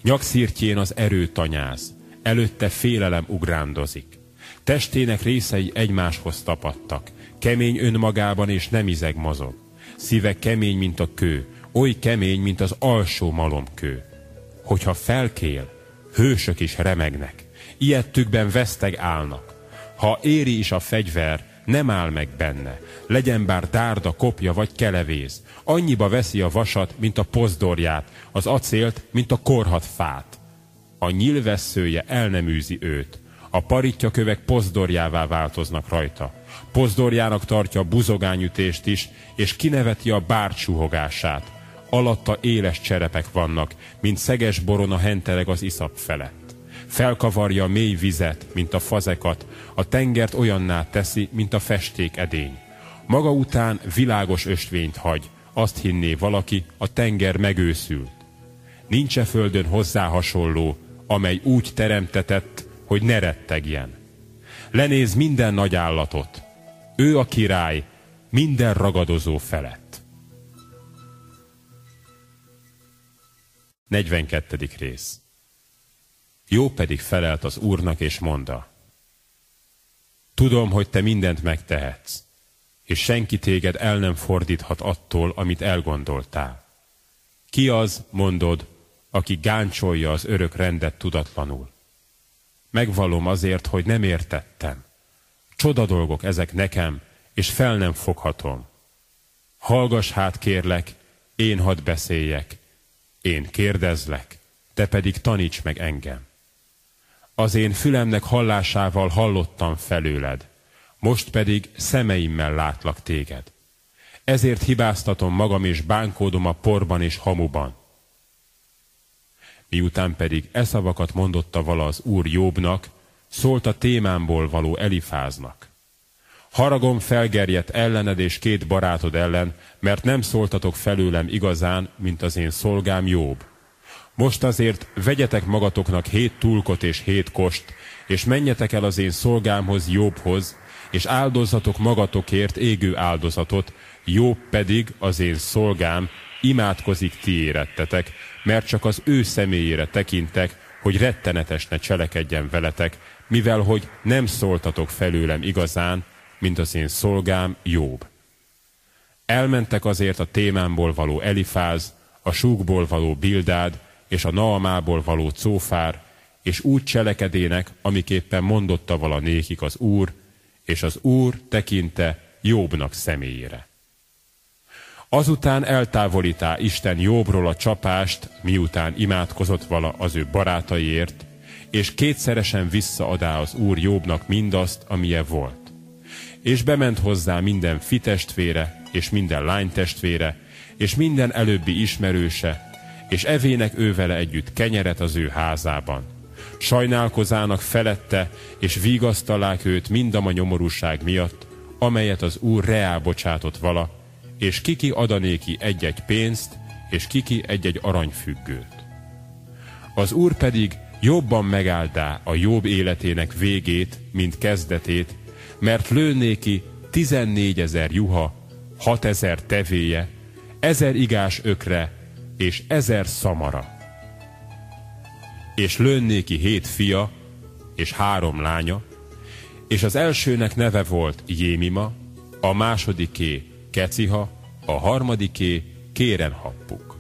Nyakszírtjén az erő tanyáz, előtte félelem ugrándozik. Testének részei egymáshoz tapadtak, kemény önmagában és nem izeg mozog. Szíve kemény, mint a kő, oly kemény, mint az alsó malomkő. Hogyha felkél, hősök is remegnek, ilyettükben veszteg állnak. Ha éri is a fegyver, nem áll meg benne, legyen bár dárda, kopja vagy kelevéz. Annyiba veszi a vasat, mint a pozdorját, az acélt, mint a korhat fát. A nyilvesszője el nem űzi őt, a paritja kövek pozdorjává változnak rajta. Pozdorjának tartja a buzogányütést is, és kineveti a bárcsuhogását. Alatta éles cserepek vannak, mint szeges borona hentereg az iszap felett. Felkavarja a mély vizet, mint a fazekat, a tengert olyanná teszi, mint a festék edény. Maga után világos ösvényt hagy, azt hinné valaki, a tenger megőszült. Nincs-e földön hozzá hasonló, amely úgy teremtetett, hogy ne rettegjen. Lenéz minden nagy állatot. Ő a király minden ragadozó felett. 42. rész Jó pedig felelt az úrnak és mondta, Tudom, hogy te mindent megtehetsz, és senki téged el nem fordíthat attól, amit elgondoltál. Ki az, mondod, aki gáncsolja az örök rendet tudatlanul? Megvalom azért, hogy nem értettem. Csoda dolgok ezek nekem, és fel nem foghatom. hallgass hát kérlek, én hadd beszéljek, én kérdezlek, te pedig taníts meg engem. Az én fülemnek hallásával hallottam felőled, most pedig szemeimmel látlak téged. Ezért hibáztatom magam és bánkódom a porban és hamuban. Miután pedig e szavakat mondotta vala az úr Jobbnak, szólt a témámból való Elifáznak. Haragom felgerjedt ellened és két barátod ellen, mert nem szóltatok felőlem igazán, mint az én szolgám Jobb. Most azért vegyetek magatoknak hét tulkot és hét kost, és menjetek el az én szolgámhoz Jobbhoz, és áldozzatok magatokért égő áldozatot, Jobb pedig az én szolgám imádkozik ti érettetek, mert csak az ő személyére tekintek, hogy rettenetes ne cselekedjen veletek, mivel hogy nem szóltatok felőlem igazán, mint az én szolgám Jobb. Elmentek azért a témámból való Elifáz, a súgból való Bildád, és a Naamából való Cófár, és úgy cselekedének, amiképpen mondotta vala nékik az Úr, és az Úr tekinte Jobbnak személyére. Azután eltávolítá Isten Jobbról a csapást, miután imádkozott vala az ő barátaiért, és kétszeresen visszaadá az Úr Jobbnak mindazt, amilyen volt. És bement hozzá minden fitestvére, és minden lánytestvére, és minden előbbi ismerőse, és evének ő vele együtt kenyeret az ő házában. Sajnálkozának felette, és vigasztalák őt mind a nyomorúság miatt, amelyet az Úr reá bocsátott vala, és kiki adanéki egy-egy pénzt, és kiki egy-egy aranyfüggőt. Az Úr pedig jobban megáldá a jobb életének végét, mint kezdetét, mert lőnéki tizennégy ezer juha, hat ezer tevéje, ezer igás ökre, és ezer szamara. És lőnéki hét fia, és három lánya, és az elsőnek neve volt Jémima, a másodiké Keciha, a harmadiké Kérenhappuk.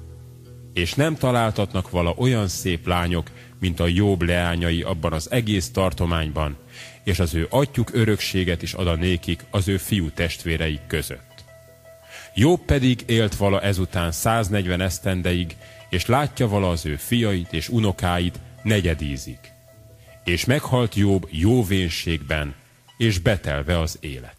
És nem találtatnak vala olyan szép lányok, mint a jobb leányai abban az egész tartományban, és az ő atyuk örökséget is ad a nékik az ő fiú testvéreik között. Jobb pedig élt vala ezután 140 esztendeig, és látja vala az ő fiait és unokáit negyedízik. És meghalt Jobb jó vénségben, és betelve az élet.